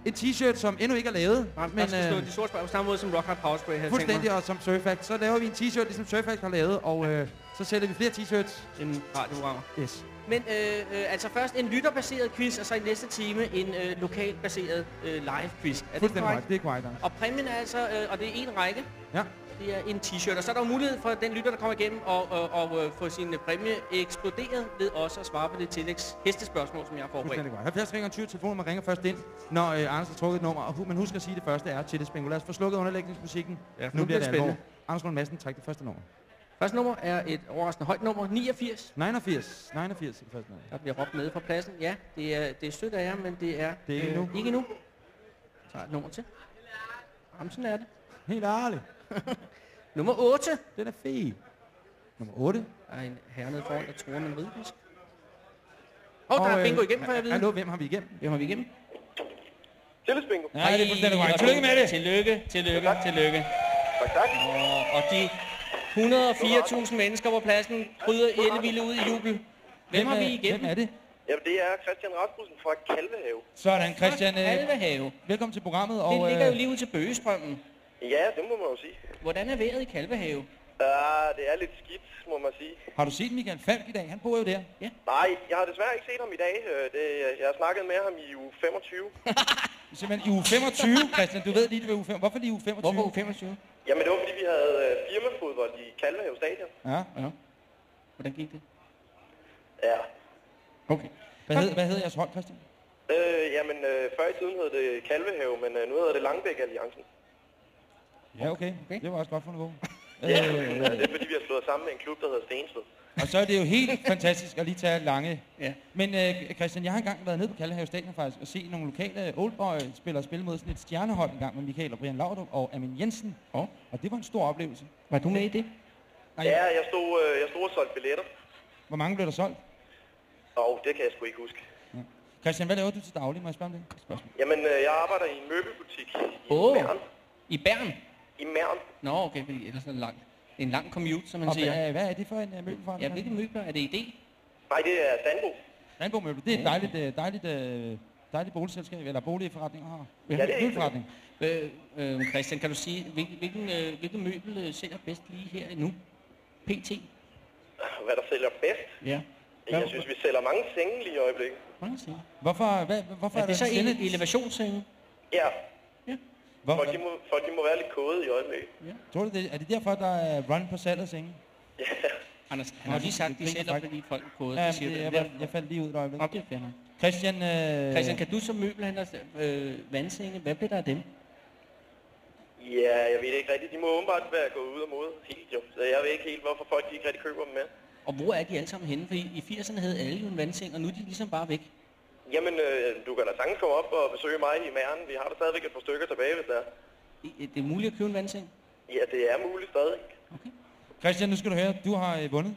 En t-shirt, som endnu ikke er lavet. Men, men der skal stå øh, de sorte spejl på samme måde som Rock Hard Power Spray. fuldstændig og som Surfax. Så laver vi en t-shirt, ligesom Surfax har lavet. Og øh, så sælger vi flere t-shirts. mig. En radioprogrammer. Yes. Men øh, øh, altså først en lytterbaseret quiz, og så i næste time en øh, lokalt baseret øh, live quiz. Er det korrekt? Det er korrekt. Og præmien er altså, øh, og det er en række, Ja. det er en t-shirt. Og så er der jo mulighed for den lytter, der kommer igennem, og, og, og øh, få sin præmie eksploderet ved også at svare på det tillægs hestespørgsmål, som jeg har forberedt. Fuldstændig godt. 70 ringer 20 telefonen, man ringer først ind, når øh, Anders har trukket et nummer. Og hu- men husk at sige, at det første er til det. Lad os få slukket underlægningsmusikken. Ja, nu bliver det alvor. spændende. Anders Lund Madsen, træk det første nummer. Første nummer er et overraskende højt nummer, 89. 89. 89 er det første nummer. Der bliver råbt nede fra pladsen. Ja, det er, det er sødt af jer, men det er, Det er ikke endnu. ikke endnu. Så et nummer til. Jamen, sådan er det. Helt ærligt. Nummer 8. Den er fed. Nummer 8. Der er en herre nede foran, der tror med en ridpisk. Åh, oh, der er bingo igennem, får jeg vide. Hallo, hvem har vi igennem? Hvem har vi igennem? Tillidsbingo. Ja, det er fuldstændig korrekt. Tillykke med det. Tillykke, tillykke, tillykke. Tak, tak. Og, og de 104.000 mennesker på pladsen bryder ellevilde ud i jubel. Hvem har vi igennem? Hvem er det? Jamen, det er Christian Rasmussen fra Kalvehave. Sådan, Christian. Øh, Kalvehave. velkommen til programmet. Det Og, ligger jo øh, lige ud til Bøgestrømmen. Ja, det må man jo sige. Hvordan er vejret i Kalvehave? Uh, det er lidt skidt, må man sige. har du set Michael Falk i dag? Han bor jo der. Nej, jeg har desværre ikke set ham i dag. Øh, Det, jeg har snakket med ham i uge 25. Simpelthen i uge 25, Christian. Du ved lige, det var uge 25. Hvorfor lige uge 25? Hvorfor uge 25? Jamen, det var fordi, vi havde øh, firmafodbold i Kalvehave Stadion. Ja. Ja. Hvordan gik det? Ja. Okay. Hvad hed, hvad hed jeres hold, Christian? Øh, jamen, øh, før i tiden hed det Kalvehave, men øh, nu hedder det Langbæk Alliancen. Ja, okay. okay. Det var også godt fundet på. Ja, det er fordi, vi har slået sammen med en klub, der hedder Stensved. Og så er det jo helt fantastisk at lige tage lange. Ja. Men øh, Christian, jeg har engang været nede på Kaldehave Stadion faktisk og se nogle lokale oldboy-spillere spille mod sådan et stjernehold en gang med Michael og Brian Laudrup og Amin Jensen. Oh. Og det var en stor oplevelse. Var du med i det? Nej, Ja, jeg stod, øh, jeg stod og solgte billetter. Hvor mange blev der solgt? Og det kan jeg sgu ikke huske. Christian, hvad laver du til daglig? Må jeg spørge om det? Spørgsmål. Jamen, øh, jeg arbejder i en møbelbutik i Åh. Mæren. I Bern? I Mæren. Nå, okay, fordi ellers er det langt. Det er en lang commute, som man Og siger. hvad, hvad er det for en uh, møbelforretning? Ja, hvilke møbler? Er det idé? Nej, det er Danbo. Danbo Møbel. Det er et dejligt, øh, dejligt, øh, dejligt boligselskab, eller boligforretning har. Ja, det er Møbelforretning. Øh, øh, Christian, kan du sige, hvilken, hvilken, øh, hvilken møbel øh, sælger bedst lige her nu? PT? Hvad der sælger bedst? Ja. Jeg synes, vi sælger mange senge lige i øjeblikket. Mange senge. Hvorfor, hvad, hvorfor Er det så stille- ele- elevationssenge? Ja. Hvorfor? Folk, de må, folk de må være lidt kode i øjeblikket. Tror du det? Er det derfor, der er run på salget af senge? Anders, han har lige sagt, at de sælger, fordi folk er kode. Ja, det, jeg, jeg, jeg faldt lige ud et øjeblik. Okay, fair. Christian, øh, Christian, kan du som møbelhandler øh, vandsenge, hvad bliver der af dem? Ja, jeg ved det ikke rigtigt. De må åbenbart være gået ud af mode helt jo. Så jeg ved ikke helt, hvorfor folk de ikke rigtig køber dem med. Og hvor er de alle sammen henne? Fordi i 80'erne havde alle jo en vandseng, og nu er de ligesom bare væk. Jamen, øh, du kan da sagtens komme op og besøge mig i Mæren. Vi har da stadigvæk et par stykker tilbage, hvis der er. I- Det er muligt at købe en vandseng? Ja, det er muligt stadig. Christian, nu skal du høre, du har øh, vundet.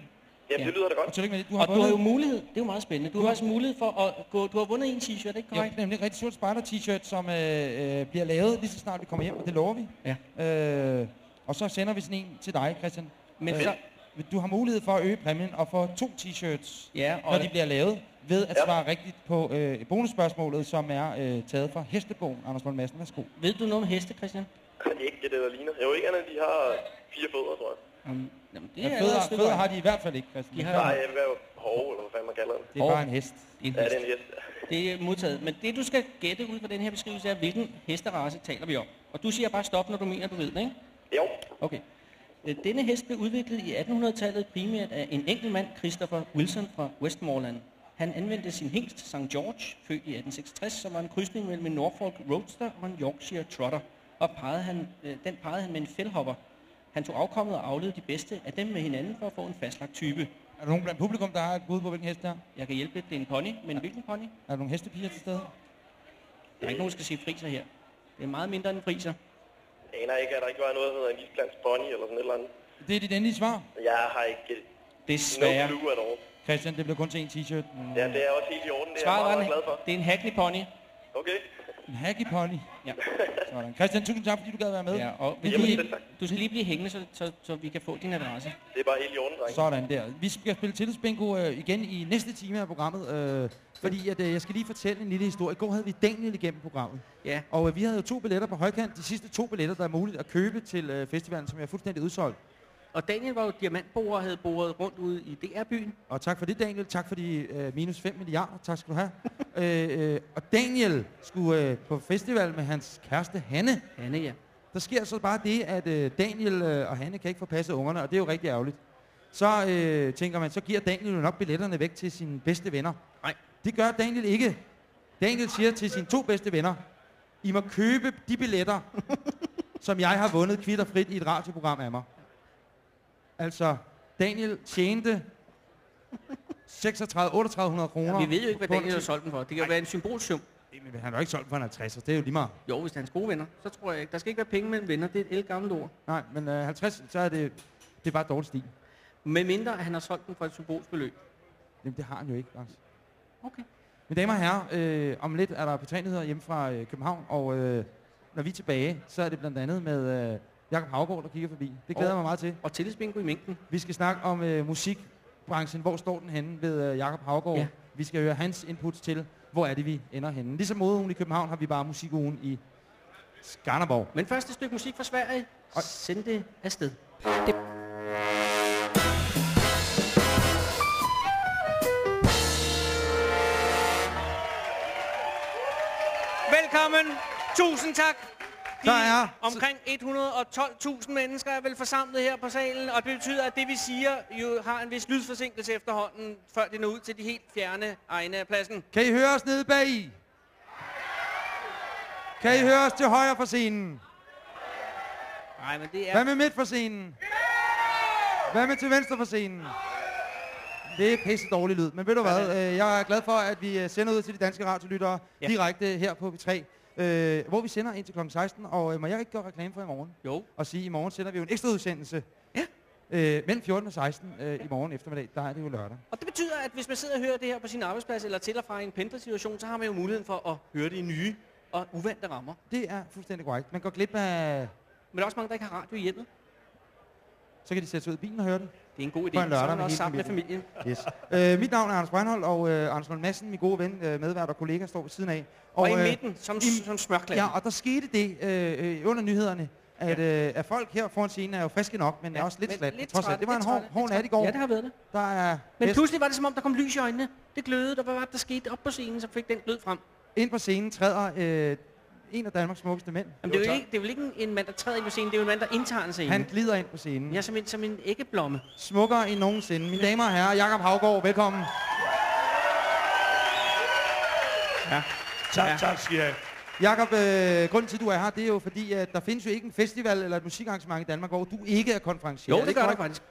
Jamen, det lyder da Og godt. tillykke med det. Du har Og du har jo mulighed, det er jo meget spændende, du har også mulighed for at gå, du har vundet en t-shirt, ikke Ja, korrekt? nemlig en rigtig sort spider t-shirt, som øh, øh, bliver lavet lige så snart vi kommer hjem, og det lover vi. Ja. Øh, og så sender vi sådan en til dig, Christian. Men Øh, så- Du har mulighed for at øge præmien og få to t-shirts, Ja, og- når de bliver lavet, ved at Ja. svare rigtigt på øh, bonusspørgsmålet, som er øh, taget fra Hestebogen. Anders Lund Madsen, værsgo. Ved du noget om heste, Christian? ikke det, der ligner. Jo, ikke andet, de har fire fødder, tror jeg. Um, jamen, det Ja, er fødder, fødder har de i hvert fald ikke, Christian. De har- Nej, hvad er hårde, eller hvad fanden man kalder det. Det er bare en hest. En Ja, hest. det er en hest. Det er modtaget. Men det, du skal gætte ud fra den her beskrivelse, er, hvilken hesterace taler vi om. Og du siger bare stop, når du mener, du ved det, ikke? Jo, Okay. Øh, Denne hest blev udviklet i 1800-tallet primært af en enkelt mand, Christopher Wilson fra Westmoreland. Han anvendte sin hingst, St. George, født i 1866, som var en krydsning mellem en Norfolk Roadster og en Yorkshire Trotter. Og pegede han, øh, den pegede han med en fældhopper. Han tog afkommet og afledede de bedste af dem med hinanden for at få en fastlagt type. Er der nogen blandt publikum, der har et bud på, hvilken hest det er? Jeg kan hjælpe lidt, det er en pony, men hvilken pony? Er der nogle hestepiger til stede? Der er ikke nogen, der skal sige friser her. Det er meget mindre end en friser. jeg aner ikke, at der ikke var noget, der hedder en isblands pony, eller sådan et eller andet. Det er dit endelige svar. Jeg har ikke Desværre. no clue at all. Christian, det bliver kun til en t-shirt. Mm. Ja, det er også helt i orden. Det er jeg Svaret meget, var, meget glad for. det er en Hackney pony. Okay. En hacky pony. Ja. Sådan. Christian, tusind tak, fordi du gad være med. ja og Jamen, tak. du skal lige blive hængende, så, så, så vi kan få din adresse. Det er bare helt i orden, dreng. Sådan der. Vi skal spille tillidsbingo øh, igen i næste time af programmet, øh, fordi at, øh, jeg skal lige fortælle en lille historie. I går havde vi Daniel igennem programmet, Ja. og øh, vi havde jo to billetter på højkant. De sidste to billetter, der er muligt at købe til øh, festivalen, som er fuldstændig udsolgt. Og Daniel var jo diamantborer og havde boret rundt ude i DR-byen. Og tak for det, Daniel. Tak for de øh, minus 5 milliarder. Tak skal du have. øh, øh, og Daniel skulle øh, på festival med hans kæreste Hanne. Hanne, ja. Der sker så bare det, at øh, Daniel øh, og Hanne kan ikke få passet ungerne, og det er jo rigtig ærgerligt. Så øh, tænker man, så giver Daniel jo nok billetterne væk til sine bedste venner. Nej. Det gør Daniel ikke. Daniel siger til sine to bedste venner, I må købe de billetter, som jeg har vundet kvitterfrit i et radioprogram af mig. Altså, Daniel tjente 36 3800 kroner. Vi ved jo ikke, hvad Daniel har solgt den for. Det kan jo være en symbolsum. Men han har jo ikke solgt for en 50, så det er jo lige meget. Jo, hvis det er hans gode venner, så tror jeg ikke. Der skal ikke være penge mellem venner. Det er et elgammelt ord. Nej, men øh, 50, så er det, det er bare dårlig stil. Med mindre, at han har solgt den for et symbolsbeløb. Jamen, det har han jo ikke, Lars. Okay. Mine damer og herrer, øh, om lidt er der på hjemme fra øh, København, og øh, når vi er tilbage, så er det blandt andet med øh, Jakob Havgaard, der kigger forbi. Det glæder Og- jeg mig meget til. Og tillidsbingo i mængden. Vi skal snakke om øh, musikbranchen. Hvor står den henne ved øh, Jakob Havgaard? Ja. Vi skal høre hans input til, hvor er det, vi ender henne. Ligesom modeugen i København har vi bare musikugen i Skanderborg. Men først et stykke musik fra Sverige. Og send det afsted. Velkommen. Tusind tak. Der er- omkring 112.000 mennesker er vel forsamlet her på salen, og det betyder, at det vi siger jo har en vis lydforsinkelse efterhånden, før det når ud til de helt fjerne egne af pladsen. Kan I høre os nede bag i? Kan I høre os til højre for scenen? Nej, men det er... Hvad med midt for scenen? Hvad med til venstre for scenen? Det er pisse dårlig lyd, men ved du hvad? øh, Jeg er glad for, at vi øh, sender ud til de danske radiolyttere Ja. direkte her på P3, øh, hvor vi sender ind til kl. 16. Og øh, må jeg ikke gøre reklame for i morgen? Jo. Og sige, at i morgen sender vi jo en ekstra udsendelse. Ja. Øh, mellem 14 og 16 øh, i morgen eftermiddag, der er det jo lørdag. Og det betyder, at hvis man sidder og hører det her på sin arbejdsplads eller til og fra en pendlersituation, så har man jo muligheden for at høre det i nye og uvante rammer. Det er fuldstændig korrekt. Man går glip af... Men der er også mange, der ikke har radio i hjemmet. Så kan de sætte sig ud i bilen og høre det. Det er en god idé. En lørdag så er man også sammen med familien. Yes. Øh, mit navn er Anders Breinholt, og øh, Anders Lund Madsen, min gode ven, øh, medvært og kollega, står ved siden af. Og, i øh, midten, som, i- som smørklat. Ja, og der skete det øh, øh, under nyhederne, at, øh, at folk her foran scenen er jo friske nok, men Ja, er også lidt slat. lidt Trods Det var en hård, hård nat i går. Ja, det har været det. Der er Men fest. pludselig var det som om, der kom lys i øjnene. Det glødede, der var hvad der skete op på scenen, som fik den glød frem. ind på scenen træder øh, en af Danmarks smukkeste mænd. Jamen, det, er jo ikke, det er vel ikke en, mand, der træder ind på scenen, det er jo en mand, der indtager en scene. Han glider ind på scenen. Jeg er som en, som en æggeblomme. Smukkere end nogensinde. Mine damer og herrer, Jakob Havgård, velkommen. Ja. Tak, Ja. tak, siger jeg. Jakob, øh, grunden til, at du er her, det er jo fordi, at der findes jo ikke en festival eller et musikarrangement i Danmark, hvor du ikke er konferencier. Jo, Er det ikke gør der faktisk.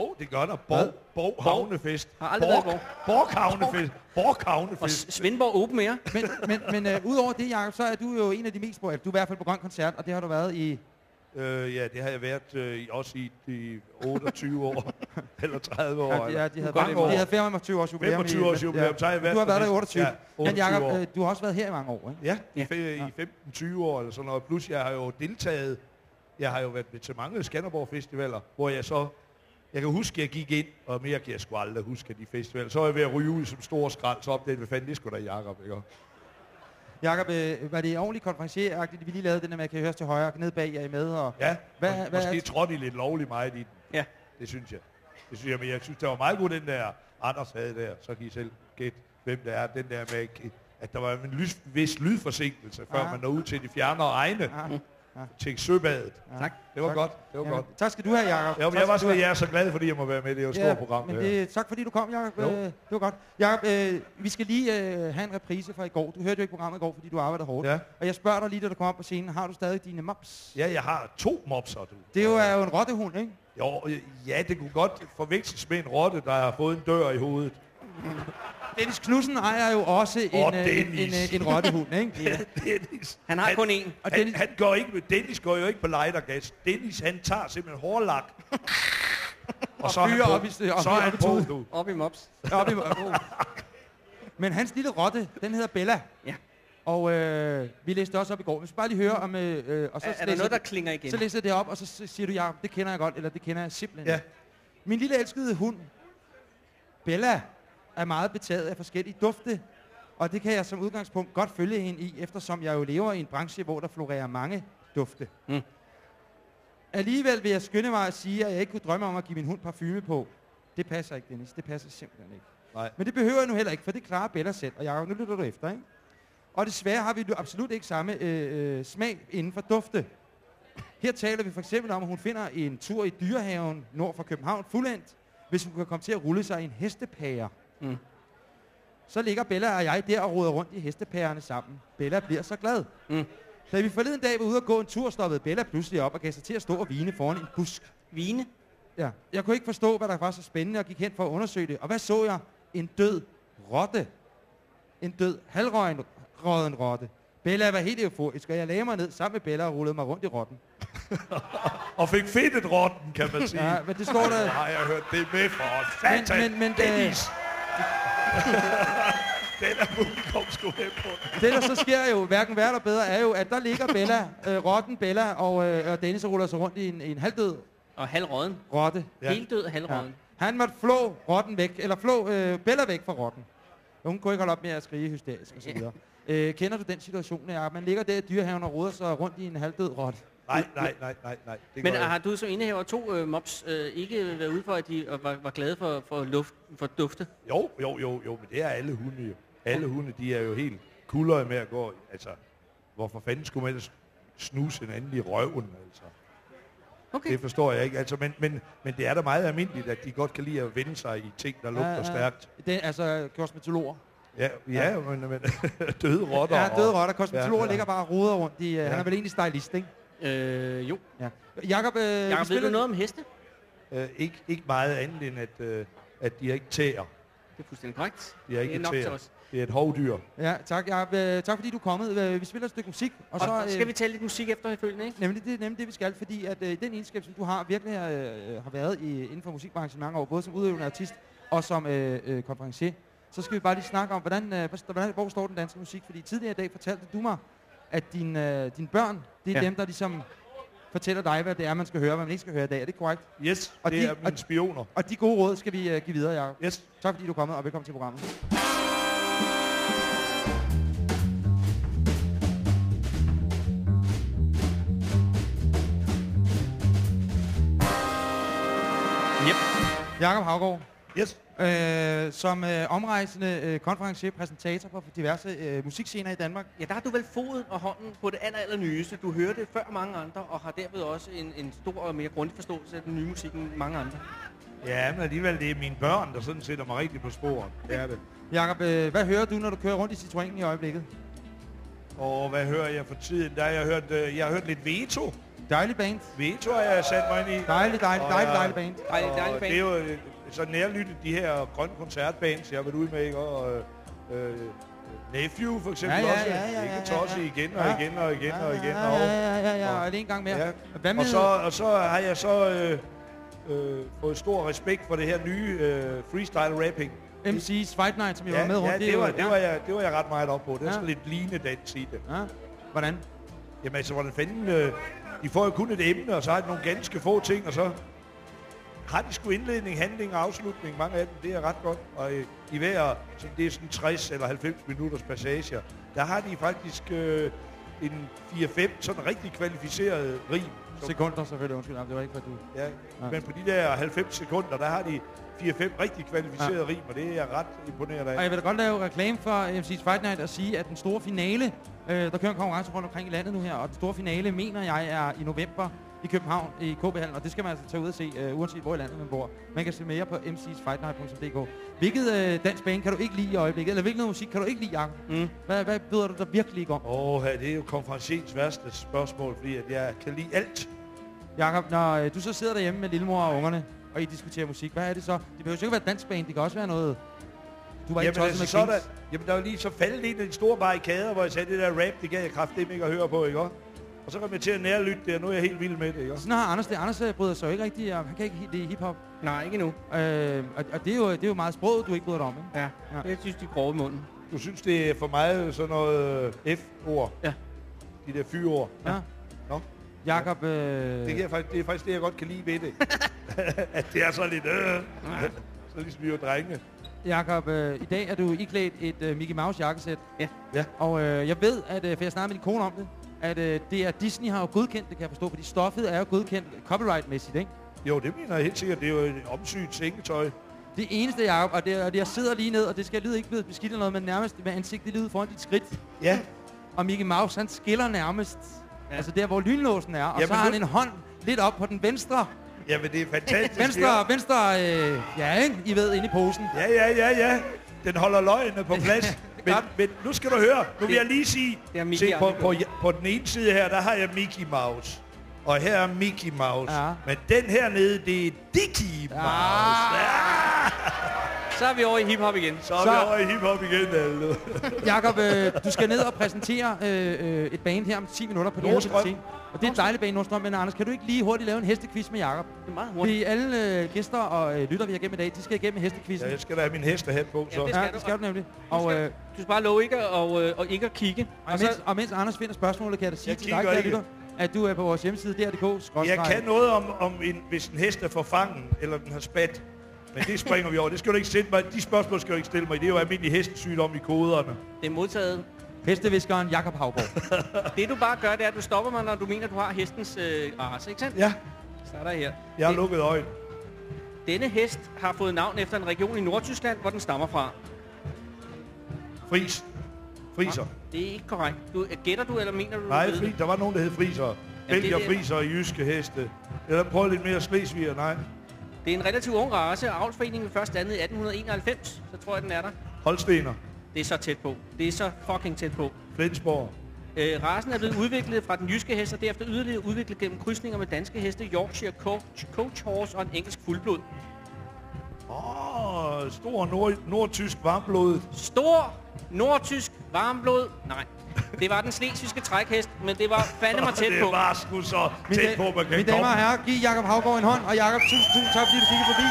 Jo, det gør der. Borg, Borg Havnefest. Har aldrig været i Borg, Borg Havnefest. Borg Og Havnefest. S- Svendborg Open Air. Men, men, men øh, udover det, Jacob, så er du jo en af de mest på, du er i hvert fald på Grøn Koncert, og det har du været i... Øh, ja, det har jeg været øh, i- også i, i 28 år. eller 30 år. Ja, de, ja, de, havde, mange år. de havde 25 års jubilæum. 25 års jubilæum, så har jeg været Du har været der i næsten- 28. ja, Men 28 Jacob, øh, du har også været her i mange år, ikke? Ja, i, Ja. i 15-20 år eller sådan noget. Plus jeg har jo deltaget. Jeg har jo været med til mange Skanderborg Festivaler, hvor jeg så... Jeg kan huske, at jeg gik ind, og mere kan jeg sgu aldrig huske de festivaler. Så var jeg ved at ryge ud som stor skrald, så opdagede hvad fanden det skulle da Jacob, ikke? Jacob, øh, var det ordentligt konferencieragtigt, vi lige lavede den der med, at kan høres til højre, ned bag, er I med? Og Ja, Hvad- hvad, hvad måske er- trådte I lidt lovligt meget i den. Ja. Det synes jeg. Det synes jeg, men jeg synes, det var meget god, den der Anders havde der. Så kan I selv gætte, hvem det er. Den der med, at der var en lys, vis lydforsinkelse, før Ah. man når ud til de fjernere egne. Ah, Til søbadet. Tak. Det var Tak. godt. Det var ja, godt. tak skal du have, Jacob. Ja, men jeg var så, jeg er så glad, fordi jeg må være med. Det er jo et stort program. men det, tak fordi du kom, Jacob. Jo. Øh, det var godt. Jacob, øh, vi skal lige øh, have en reprise fra i går. Du hørte jo ikke programmet i går, fordi du arbejdede hårdt. Ja. Og jeg spørger dig lige, da du kom op på scenen, har du stadig dine mops? Ja, jeg har to mopser, du. Det er jo, er jo en rottehund, ikke? Jo, øh, ja, det kunne godt forveksles med en rotte, der har fået en dør i hovedet. Dennis Knudsen ejer jo også en, øh, en, en, øh, en rottehund, ikke? Dennis. Han har kun én. Og Han, Dennis, han går ikke med, Dennis går jo ikke på lightergas. Dennis, han tager simpelthen hårlak. og så er han på. op i- op så er op han i på, du. Op i mops. op i, oh. Men hans lille rotte, den hedder Bella. Ja. Og øh, vi læste det også op i går. Vi skal bare lige høre om... Øh, øh, og så Er, er der noget, der klinger igen? Så læser jeg det op, og så siger du, ja, det kender jeg godt, eller det kender jeg simpelthen. Ja. Min lille elskede hund, Bella, er meget betaget af forskellige dufte. Og det kan jeg som udgangspunkt godt følge hende i, eftersom jeg jo lever i en branche, hvor der florerer mange dufte. Mm. Alligevel vil jeg skynde mig at sige, at jeg ikke kunne drømme om at give min hund parfume på. Det passer ikke, Dennis. Det passer simpelthen ikke. Nej. Men det behøver jeg nu heller ikke, for det klarer Bella selv. Og Jacob, nu lytter du efter, ikke? Og desværre har vi jo absolut ikke samme øh, øh, smag inden for dufte. Her taler vi for eksempel om, at hun finder en tur i dyrehaven nord for København fuldendt, hvis hun kan komme til at rulle sig i en hestepære. Mm. Så ligger Bella og jeg der og roder rundt i hestepærerne sammen. Bella bliver så glad. Mm. Da vi forleden dag var ude at gå en tur, stoppede Bella pludselig op og gav sig til at stå og vine foran en busk. Vine? Ja. Jeg kunne ikke forstå, hvad der var så spændende, og gik hen for at undersøge det. Og hvad så jeg? En død rotte. En død halvrøgen råden rotte. Bella var helt euforisk, og jeg lagde mig ned sammen med Bella og rullede mig rundt i rotten. Og fik fedtet rotten, kan man sige. Ja, men det står der... har jeg hørt det med for satan. Men- men- men, Dennis. Den er publikum skulle hen på. Det, der så sker jo, hverken værre eller bedre, er jo, at der ligger Bella, øh, rotten Bella, og, øh, og Dennis ruller sig rundt i en, i en halvdød Og halvråden. rotte. Ja. Helt død halvråden. Han måtte flå rotten væk, eller flå øh, Bella væk fra rotten. Hun kunne ikke holde op med at skrige hysterisk og så videre. Øh, kender du den situation, ja? Man ligger der i dyrehaven og roder sig rundt i en halvdød rotte. Nej, nej, nej, nej, nej. Det Men har du som indehaver to øh, mops øh, ikke været ude for, at de øh, var, var glade for, for, luft, for dufte? Jo, jo, jo, jo, men det er alle hunde jo. Alle hunde, de er jo helt kuldere med at gå. Altså, hvorfor fanden skulle man ellers snuse en anden i røven, altså. Okay. Det forstår jeg ikke. Altså, men, men, men det er da meget almindeligt, at de godt kan lide at vende sig i ting, der lugter Ja, ja. stærkt. Det, altså kosmetologer. Ja, ja, men, men døde rotter. Ja, døde rotter. Kosmetologer Ja, ja. ligger bare og roder rundt. De, ja. Han Ja. er vel egentlig stylist, ikke? Øh, jo. Ja. Jakob, øh, Jakob, ved du noget om heste? Øh, ikke, ikke meget andet end, at, øh, at de er ikke tæer. Det er fuldstændig korrekt. De er ikke det er nok til tæer. os. Det er et hovdyr. Ja, tak, Jacob. Øh, tak fordi du er kommet. Øh, Vi spiller et stykke musik. Og, Og, så, øh, skal vi tale lidt musik efterfølgende, ikke? Nemlig det, nemlig det, vi skal, fordi at øh, den egenskab, som du har, virkelig øh, har været i, inden for musikbranchen mange år, både som udøvende artist og som øh, øh, konferencier, så skal vi bare lige snakke om, hvordan, øh, hvor- hvordan, hvor står den danske musik? Fordi tidligere i dag fortalte du mig, at din, øh, dine børn, det er Ja. dem, der ligesom fortæller dig, hvad det er, man skal høre, hvad man ikke skal høre i dag. Er det korrekt? Yes, Og det de- er mine spioner. Og de gode råd skal vi øh, give videre, Jacob. Yes. Tak fordi du er kommet, og velkommen til programmet. Yep. Jakob Havgaard. Yes. Øh, som øh, omrejsende øh, konferencier, præsentator på diverse øh, musikscener i Danmark. Ja, der har du vel foden og hånden på det aller, aller nyeste. Du hører det før mange andre, og har derved også en, en stor og mere grundig forståelse af den nye musik end mange andre. Ja, men alligevel, det er mine børn, der sådan sætter mig rigtig på sporet. Det er det. Jakob, øh, hvad hører du, når du kører rundt i Citroënen i øjeblikket? Og hvad hører jeg for tiden? Der har jeg hørt, øh, jeg har hørt lidt Veto. Dejlig band. Veto har jeg sat mig ind i. Dejlig, dejlig, dejlig, dejlig band. Dejlig, dejlig band. Det er jo øh, så nærlyttet de her grønne koncertbands, jeg har været ude med, ikke? Og, øh, øh, Nephew for eksempel Ja, ja, også. ja, ja, ja, Ikke ja, Tosse ja. igen og Ja. igen og igen og igen. Ja, ja, ja, ja, ja, og- det en gang mere. Ja. Hvad med, Og så, og så har jeg så øh, øh, fået stor respekt for det her nye øh, freestyle rapping. MC's Fight Night, som jeg Ja, var med rundt. ja det, jo- var, det, var jeg, det var jeg ret meget op på. Det er Ja. sådan lidt lignende dans i det. Ja. Hvordan? Jamen altså, hvordan fanden... Øh, de får jo kun et emne, og så har de nogle ganske få ting, og så har de sgu indledning, handling og afslutning. Mange af dem, det er ret godt. Og øh, i hver, så det er sådan 60 eller 90 minutters passager, der har de faktisk øh, en 4-5 sådan rigtig kvalificerede rim. som- Sekunder selvfølgelig, undskyld. Jamen, Det var ikke, hvad du... Ja, Ja. men på de der 90 sekunder, der har de 4-5 rigtig kvalificerede Ja. rim, og det er jeg ret imponeret af. Og jeg vil da godt lave reklame for MC's Fight Night og sige, at den store finale, øh, der kører en konkurrence rundt omkring i landet nu her, og den store finale, mener jeg, er i november i København i KB-hallen, og det skal man altså tage ud og se, øh, uanset hvor i landet man bor. Man kan se mere på mcsfightnight.dk. Hvilket øh, dansk band kan du ikke lide i øjeblikket, eller hvilken musik kan du ikke lide, Jacob? Mm. Hvad, hvad byder du der virkelig ikke om? Åh, det er jo konferenciens værste spørgsmål, fordi at jeg kan lide alt. Jakob, når øh, du så sidder derhjemme med lillemor og ungerne, og I diskuterer musik, hvad er det så? Det behøver jo ikke være dansk band, det kan også være noget... Du var ikke Jamen, tosset altså, med så er der, jamen, der var lige så faldet en af de store barrikader, hvor jeg sagde, det der rap, det gav jeg kraftedeme ikke at høre på, ikke også? Og så kom jeg til at nærlytte det, og nu er jeg helt vild med det, ikke? Sådan har Anders det. Anders øh, bryder sig jo ikke rigtig om. Han kan ikke lide hiphop. Nej, ikke nu. Øh, og, og det, er jo, det er jo meget sproget, du ikke bryder dig om, ikke? Ja, Ja. jeg synes, de er grove i munden. Du synes, det er for meget sådan noget øh, F-ord? Ja. De der fyre-ord? Ja. Nå. Jakob, øh, Det, kan faktisk, det er faktisk det, jeg godt kan lide ved det. at det er så lidt... Øh, så ligesom vi jo drenge. Jakob øh, i dag er du iklædt et øh, Mickey Mouse jakkesæt. Ja. Ja. Og øh, jeg ved, at, øh, for jeg snakkede med din kone om det, at øh, det er Disney har jo godkendt, det kan jeg forstå, fordi stoffet er jo godkendt copyright-mæssigt, ikke? Jo, det mener jeg helt sikkert. Det er jo et omsygt sengetøj. Det eneste, Jacob, og, det, og det, jeg sidder lige ned, og det skal lyde ikke blive beskidt eller noget, men nærmest med ansigtet lige ud foran dit skridt. Ja. Og Mickey Mouse, han skiller nærmest, ja. altså der, hvor lynlåsen er, og Jamen, så har han en hånd lidt op på den venstre. Jamen, det er fantastisk. Venstre, venstre, øh, ja, ikke? I ved, inde i posen. Ja, ja, ja, ja. Den holder løgene på plads. men, men nu skal du høre. Nu vil jeg lige sige. det se, på, på, på den ene side her, der har jeg Mickey Mouse. Og her er Mickey Mouse. Ja. Men den her nede, det er Dickie Mouse. Ja. Så er vi over i hiphop igen. Så er Så- vi over i hiphop igen, alle. Jakob, øh, du skal ned og præsentere øh, øh, et band her om 10 minutter på Nordstrøm. scene. Og det er et dejligt band, Nordstrøm. Men Anders, kan du ikke lige hurtigt lave en hestequiz med Jakob? Det er meget hurtigt. Fordi alle øh, gæster og øh, lytter, vi har igennem i dag, de skal igennem hestequizzen. Ja, jeg skal da have min hestehat på, så. Ja, det Ja, skal det du. skal du nemlig. Og, øh, du skal bare love ikke at, og, øh, og ikke at kigge. og, mens, og mens Anders finder spørgsmålet, kan jeg da sige Jeg til dig, ikke. lytter, at du er på vores hjemmeside, dr.dk. Jeg kan noget om, om en, hvis en hest er forfangen, eller den har spat. Men det springer vi over. Det skal du ikke stille mig. De spørgsmål skal du ikke stille mig. Det er jo almindelig hestesygdom i koderne. Det er modtaget. Hesteviskeren Jakob Havgaard. Det du bare gør, det er, at du stopper mig, når du mener, du har hestens øh, race, ikke sandt? Ja, Så er der her. jeg har Det- lukket øjnene. Denne hest har fået navn efter en region i Nordtyskland, hvor den stammer fra. Fris. Friser. Det er ikke korrekt. Du, gætter du, eller mener du, Nej, du fri, der var nogen, der hed Friser. det Belgier Friser og jyske heste. Eller prøv lidt mere Slesviger, nej. Det er en relativt ung race, og avlsforeningen først dannet i 1891. Så tror jeg, den er der. Holstener. Det er så tæt på. Det er så fucking tæt på. Flensborg. Øh, rasen er blevet udviklet fra den jyske hest, og derefter yderligere udviklet gennem krydsninger med danske heste, Yorkshire Coach, Coach Horse og en engelsk fuldblod. Åh, oh, stor nord, nordtysk varmblodet. Stor nordtysk varmblod. Nej, det var den slesvigske trækhest, men det var fandme mig tæt det på. var sgu så tæt på, man kan mine damer og herrer, giv Jakob Havgaard en hånd, og Jakob, tusind, tusind tak, fordi du kiggede forbi.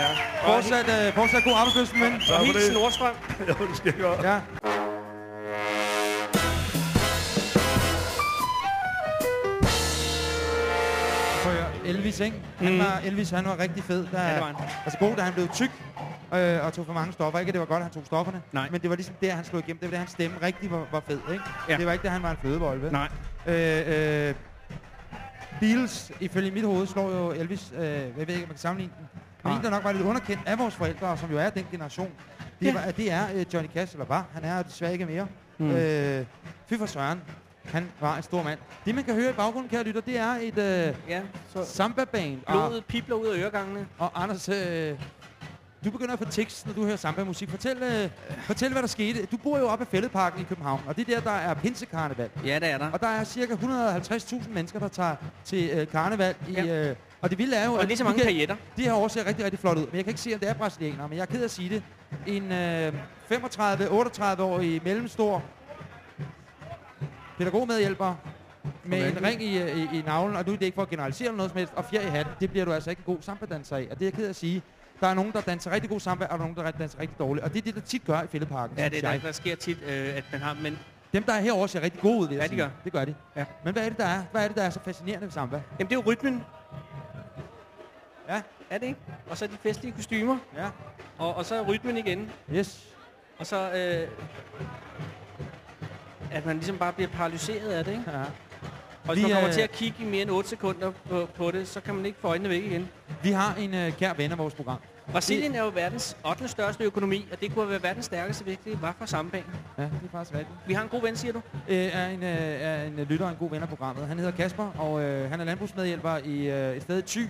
Ja. Fortsat, øh, fortsat god arbejdsløst, men... Tak for Hils det. Nordstrøm. Jo, det skal jeg gøre. Ja. Elvis, ikke? Han Mm. var, Elvis, han var rigtig fed. Da, Ja, det var han. Altså god, da han blev tyk øh, og tog for mange stoffer. Ikke, at det var godt, at han tog stofferne. Nej. Men det var ligesom der, han slog igennem. Det var der, hans stemme rigtig var, var fed, ikke? Ja. Det var ikke, da han var en flødevold, vel? Nej. Øh, øh, Beatles, ifølge mit hoved, slår jo Elvis, øh, jeg ved ikke, om man kan sammenligne den. Men en, der nok var lidt underkendt af vores forældre, og som jo er den generation, det, Ja. var, det er øh, Johnny Cash, eller var. Han er desværre ikke mere. Mm. Øh, fy for Søren. Han var en stor mand. Det, man kan høre i baggrunden, kære lytter, det er et øh, Ja, så samba-band. Og, blodet pipler ud af øregangene. og Anders, øh, du begynder at få tekst, når du hører samba-musik. Fortæl, øh, fortæl, hvad der skete. Du bor jo oppe af Fælledparken i København, og det er der, der er pinsekarneval. Ja, det er der. Og der er cirka 150.000 mennesker, der tager til øh, karneval. I, Ja. øh, og det vilde er jo... Og lige så mange kajetter. De her år ser rigtig, rigtig flot ud. Men jeg kan ikke se, om det er brasilianere, men jeg er ked af at sige det. En øh, 35-38-årig mellemstor pædagogmedhjælper med en ring i, øh, i, i navlen, og er det ikke for at generalisere eller noget som helst, og fjer i hatten, det bliver du altså ikke en god samba-danser af. Og det er jeg ked at sige. Der er nogen, der danser rigtig god samba, og der er nogen, der danser rigtig dårligt. Og det er det, der tit gør i Fældeparken, Ja, det er jeg. der, sker tit, øh, at man har... Men Dem, der er herovre, ser rigtig gode ud, vil jeg Ja, de gør. Det gør de. Ja. Men hvad er det, der er? Hvad er det, der er så fascinerende ved samba? Jamen, det er jo rytmen. Ja. Er det ikke? Og så de festlige kostymer. Ja. Og, og så rytmen igen. Yes. Og så... Øh, at man ligesom bare bliver paralyseret af det, ikke? Ja. Og hvis Vi, man kommer øh, til at kigge i mere end 8 sekunder på, på det, så kan man ikke få øjnene væk igen. Vi har en øh, kær ven af vores program. Brasilien er jo verdens 8. største økonomi, og det kunne være verdens stærkeste det var for sammenbæng. Ja, det er faktisk rigtigt. Vi har en god ven, siger du? Øh, er, en, øh, er en lytter og en god ven af programmet. Han hedder Kasper, og øh, han er landbrugsmedhjælper i øh, et sted i Thy.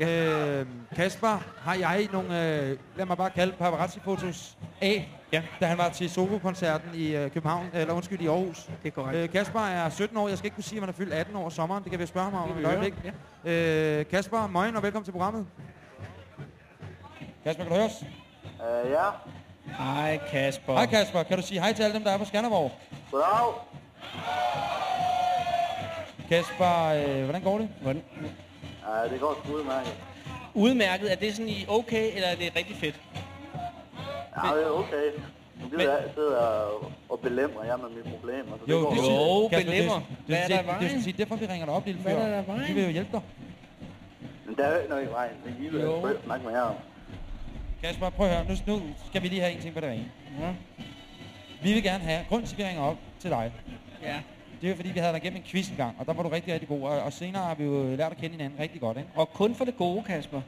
Øh, Kasper har jeg nogle, øh, lad mig bare kalde paparazzi-fotos af, Ja. da han var til Soko-koncerten i øh, København, eller undskyld, i Aarhus. Det er korrekt. Øh, Kasper er 17 år. Jeg skal ikke kunne sige, at han er fyldt 18 år i sommeren. Det kan vi spørge ham om om et vi øjeblik. høre, Øh, Kasper, morgen og velkommen til programmet. Kasper, kan du høre os? Uh, ja. Hej Kasper. Hej Kasper, kan du sige hej til alle dem, der er på Skanderborg? Goddag. Kasper, øh, hvordan går det? Hvordan? Ja, det går sgu udmærket. Udmærket, er det sådan i okay, eller er det rigtig fedt? Ja, det er okay. Nu gider jeg sidde og, og belemre jer med mine problemer. Så det går det Jo, Kasper, belemmer. det- Hvad er det- der i det- Det sige, derfor vi ringer dig op, lille Hvad er der i vejen? Vi vil jo hjælpe dig. Men der er jo ikke noget i vejen. Det jeg Jo. sgu ikke snakke med jer om. Kasper, prøv at høre. Nu, nu skal vi lige have en ting på det rene. Ja. Vi vil gerne have grund til, at vi ringer op til dig. ja. Det er jo fordi, vi havde dig igennem en quiz en gang, og der var du rigtig, rigtig god. Og, og senere har vi jo lært at kende hinanden rigtig godt, ikke? Og kun for det gode, Kasper.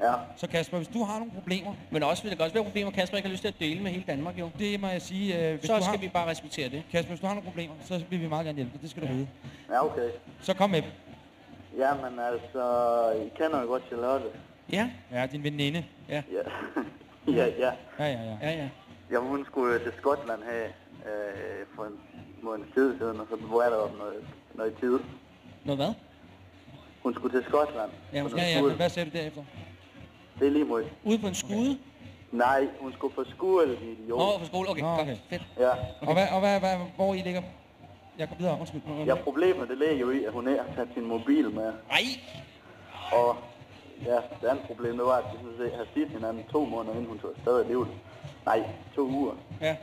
Ja. Så Kasper, hvis du har nogle problemer, Men også vil det også være problemer, Kasper ikke har lyst til at dele med hele Danmark, jo. det må jeg sige. Øh, hvis Så du skal har, vi bare respektere det. Kasper, hvis du har nogle problemer, så vil vi meget gerne hjælpe dig. Det skal du vide. Ja, okay. Så kom med dem. Jamen altså, I kender jo godt Charlotte. Ja, Ja, din veninde. Ja. ja, ja. Ja, ja, ja. ja, ja. Ja, hun skulle til Skotland her øh, for en måned tid siden, og så var der jo noget, noget tid. Noget hvad? Hun skulle til Skotland. Ja, hun skal- Ja, men hvad sagde du derefter? Det er lige mod. Ude på en skude? Nej, hun skulle på skole, idiot. Åh, oh, på skole. Okay, Nå, godt. okay. Fedt. Ja. Og, hvad, og hvad, hvad, hvor I ligger? Jeg går videre, undskyld. ja, problemet det ligger jo i, at hun ikke har taget sin mobil med. Ej! Og ja, det andet problem, det var, at vi sådan set hinanden to måneder, inden hun tog afsted alligevel. Nej, to uger. Ja.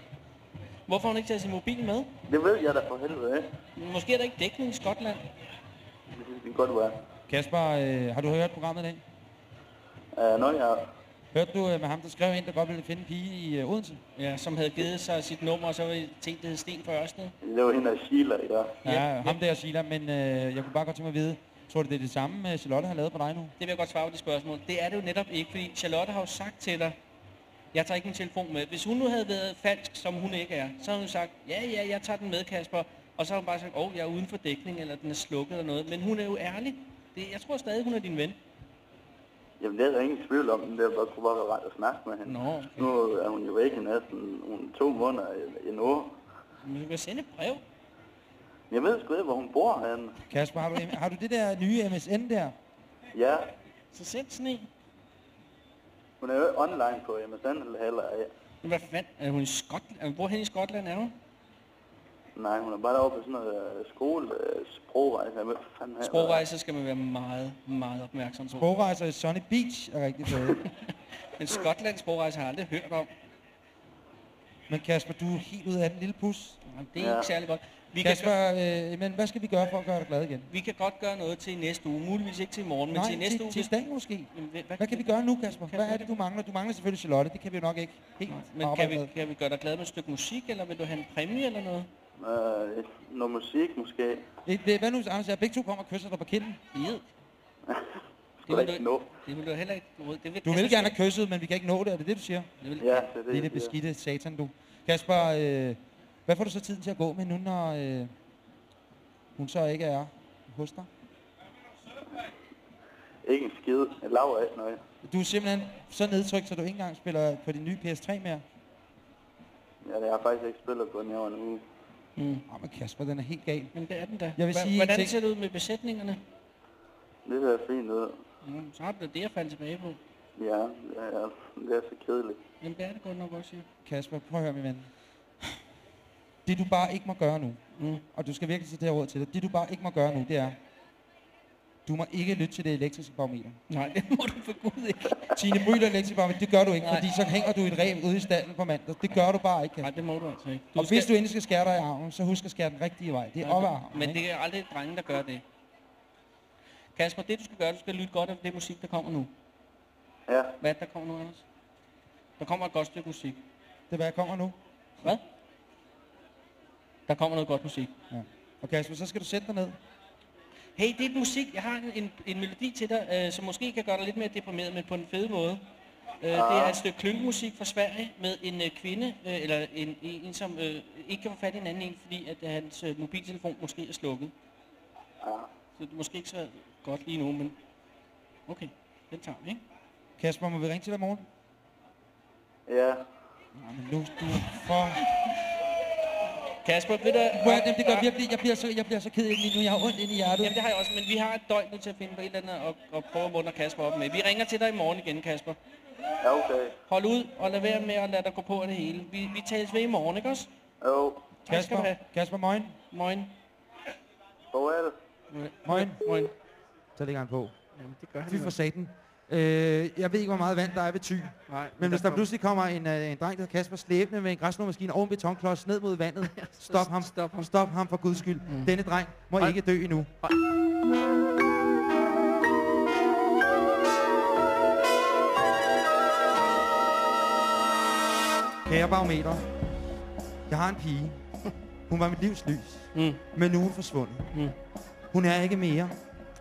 Hvorfor har hun ikke taget sin mobil med? Det ved jeg da for helvede, ikke? Måske er der ikke dækning i Skotland. Det kan godt være. Kasper, øh, har du hørt programmet i dag? Uh, nå, jeg... Hørte du øh, med ham, der skrev ind, der godt ville finde en pige i øh, Odense? Ja, som havde givet sig sit nummer, og så var det hed Sten for Ørsted. Det var hende af Sheila, ja. Ja, ham der, Sheila, men øh, jeg kunne bare godt tænke mig at vide, tror du, det er det samme, øh, Charlotte har lavet på dig nu? Det vil jeg godt svare på det spørgsmål. Det er det jo netop ikke, fordi Charlotte har jo sagt til dig, Jeg tager ikke min telefon med. Hvis hun nu havde været falsk, som hun ikke er, så havde hun sagt, ja, ja, jeg tager den med, Kasper. Og så har hun bare sagt, åh, jeg er uden for dækning, eller den er slukket eller noget. Men hun er jo ærlig. Det, jeg tror stadig, hun er din ven. Jamen, det er der ingen tvivl om, det er bare, være rart at snakke med hende. Nå, okay. Nu er hun jo væk i næsten hun, to måneder i, i nu. Men du kan sende et brev. Jeg ved sgu ikke, hvor hun bor henne. Kasper, har du, har du det der nye MSN der? Ja, Så send sådan en. Hun er jo ikke online på MSN heller. Ja. Men Hvad fanden? Er hun i Skotland? Hvor hen i Skotland er hun? Nej, hun er bare deroppe på sådan noget øh, skole, øh, sprogrejse. Hvad fanden her. Sprogrejse skal man være meget, meget opmærksom på. Sprogrejser i Sunny Beach er rigtig fede. Men Skotlands sprogrejse har jeg aldrig hørt om. Men Kasper, du er helt ude af den lille pus. Jamen, det er ja. ikke særlig godt. Vi Kasper, kan, øh, men hvad skal vi gøre for at gøre dig glad igen? vi kan godt gøre noget til næste uge. Muligvis ikke til i morgen, men Nej, til næste til, uge. til dag måske. Jamen, hvad, Hvad kan vi gøre nu, Kasper? Hvad er det, du mangler? Du mangler selvfølgelig Charlotte. Det kan vi jo nok ikke helt Men kan vi, med. kan vi gøre dig glad med et stykke musik, eller vil du have en præmie eller noget? Øh, noget musik måske. Det, det, hvad nu, Anders? Jeg begge to kommer og kysser dig på kinden. Skulle da ikke nå. Det vil du heller ikke nå. Det vil Du vil gerne have kysset, men vi kan ikke nå det. Er det det, du siger? Det vil, Ja, det er det, Lille jeg siger. beskidte satan, du. Kasper, øh, hvad får du så tiden til at gå med nu, når øh, hun så ikke er hos dig? Ikke en skid. Jeg laver ikke noget. Du er simpelthen så nedtrykt, så du ikke engang spiller på din nye PS3 mere. Ja, det har jeg faktisk ikke spillet på den her en uge. Mm. Åh, men Kasper, den er helt gal. Men det er den da. Jeg vil sige Hvordan ser det ud med besætningerne? Det ser fint ud. Mm, så har du da det at falde tilbage på. Ja, det er, det er så kedeligt. Jamen, det er det godt nok også, ja. Kasper, prøv at høre, min ven. Det du bare ikke må gøre nu, Mm. og du skal virkelig sætte det her ord til dig, det du bare ikke må gøre nu, det er, du må ikke lytte til det elektriske barometer. Nej, det må du for gud ikke. Tine Møller elektriske barometer, det gør du ikke, Nej. fordi så hænger du et rev ude i stallen på mandag. Det gør du bare ikke. Nej, det må du altså ikke. Og hvis du endelig skal skære dig i armen, så husk at skære den rigtige vej. Det er op ad armen, Men ikke? det er aldrig drenge, der gør det. Kasper, det du skal gøre, du skal lytte godt af det musik, der kommer nu. Ja, Hvad er der kommer nu, Anders? Der kommer et godt stykke musik. Det er, hvad jeg kommer nu. Hvad? Der kommer noget godt musik. Ja. Og Kasper, så skal du sætte dig ned. Hey, det er et musik. Jeg har en, en, en melodi til dig, øh, som måske kan gøre dig lidt mere deprimeret, men på en fed måde. Øh, det er et stykke klynkemusik fra Sverige med en øh, kvinde, øh, eller en, en, en som øh, ikke kan få fat i en anden en, fordi at hans øh, mobiltelefon måske er slukket. ja. Så det er måske ikke så godt lige nu, men okay, den tager vi, ikke? Kasper, må vi ringe til dig i morgen? Ja, Nej, men nu, du er for... Kasper, ved du... Prøv at, det gør virkelig, jeg bliver så, jeg bliver så ked af det lige nu. Jeg har ondt ind i hjertet. Jamen, det har jeg også, men vi har et døgn nu til at finde på et eller andet og, og prøve at muntre Kasper op med. Vi ringer til dig i morgen igen, Kasper. ja okay. Hold ud og lad være med at lade dig gå på af det hele. Vi, vi tales ved i morgen, ikke også? Jo, Kasper. Kasper, moin. Morgen. hvor er det? Moin. Morgen. Så lægger han på. Jamen, det gør han Fy jo. for saten. Øh, jeg ved ikke, hvor meget vand der er ved Thy. Nej, Men hvis der kom- pludselig kommer en, øh, en dreng, der hedder Kasper slæbende med en græsslåmaskine og en betonklods ned mod vandet, stop ham. Stop ham. Stop ham for guds skyld. Mm. Denne dreng må Ej. ikke dø endnu. Kære barometer, jeg har en pige. Hun var mit livs lys, Mm. men nu er hun forsvundet. Mm. Hun er ikke mere.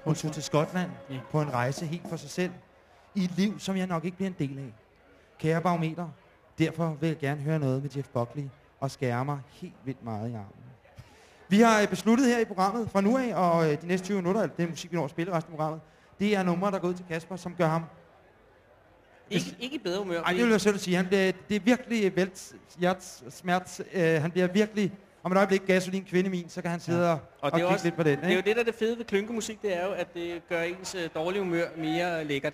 Hun tog til Skotland Ja. på en rejse helt for sig selv. I et liv, som jeg nok ikke bliver en del af. Kære barometer, derfor vil jeg gerne høre noget med Jeff Buckley og skære mig helt vildt meget i armen. Vi har øh, besluttet her i programmet fra nu af, og øh, de næste 20 minutter, eller det er musik, vi når at spille resten af programmet, det er numre, der er gået til Kasper, som gør ham... Ikke, ikke i bedre humør. Ej, det vil jeg selv sige. Han bliver, det er virkelig vælt, hjerts, smert. Øh, han bliver virkelig... Om et øjeblik gasolin kvinde min, så kan han sidde ja. og, og, Og kigge også, lidt på den. det er jo Ikke? det, der er det fede ved klynkemusik, det er jo, at det gør ens øh, dårlige humør mere lækkert.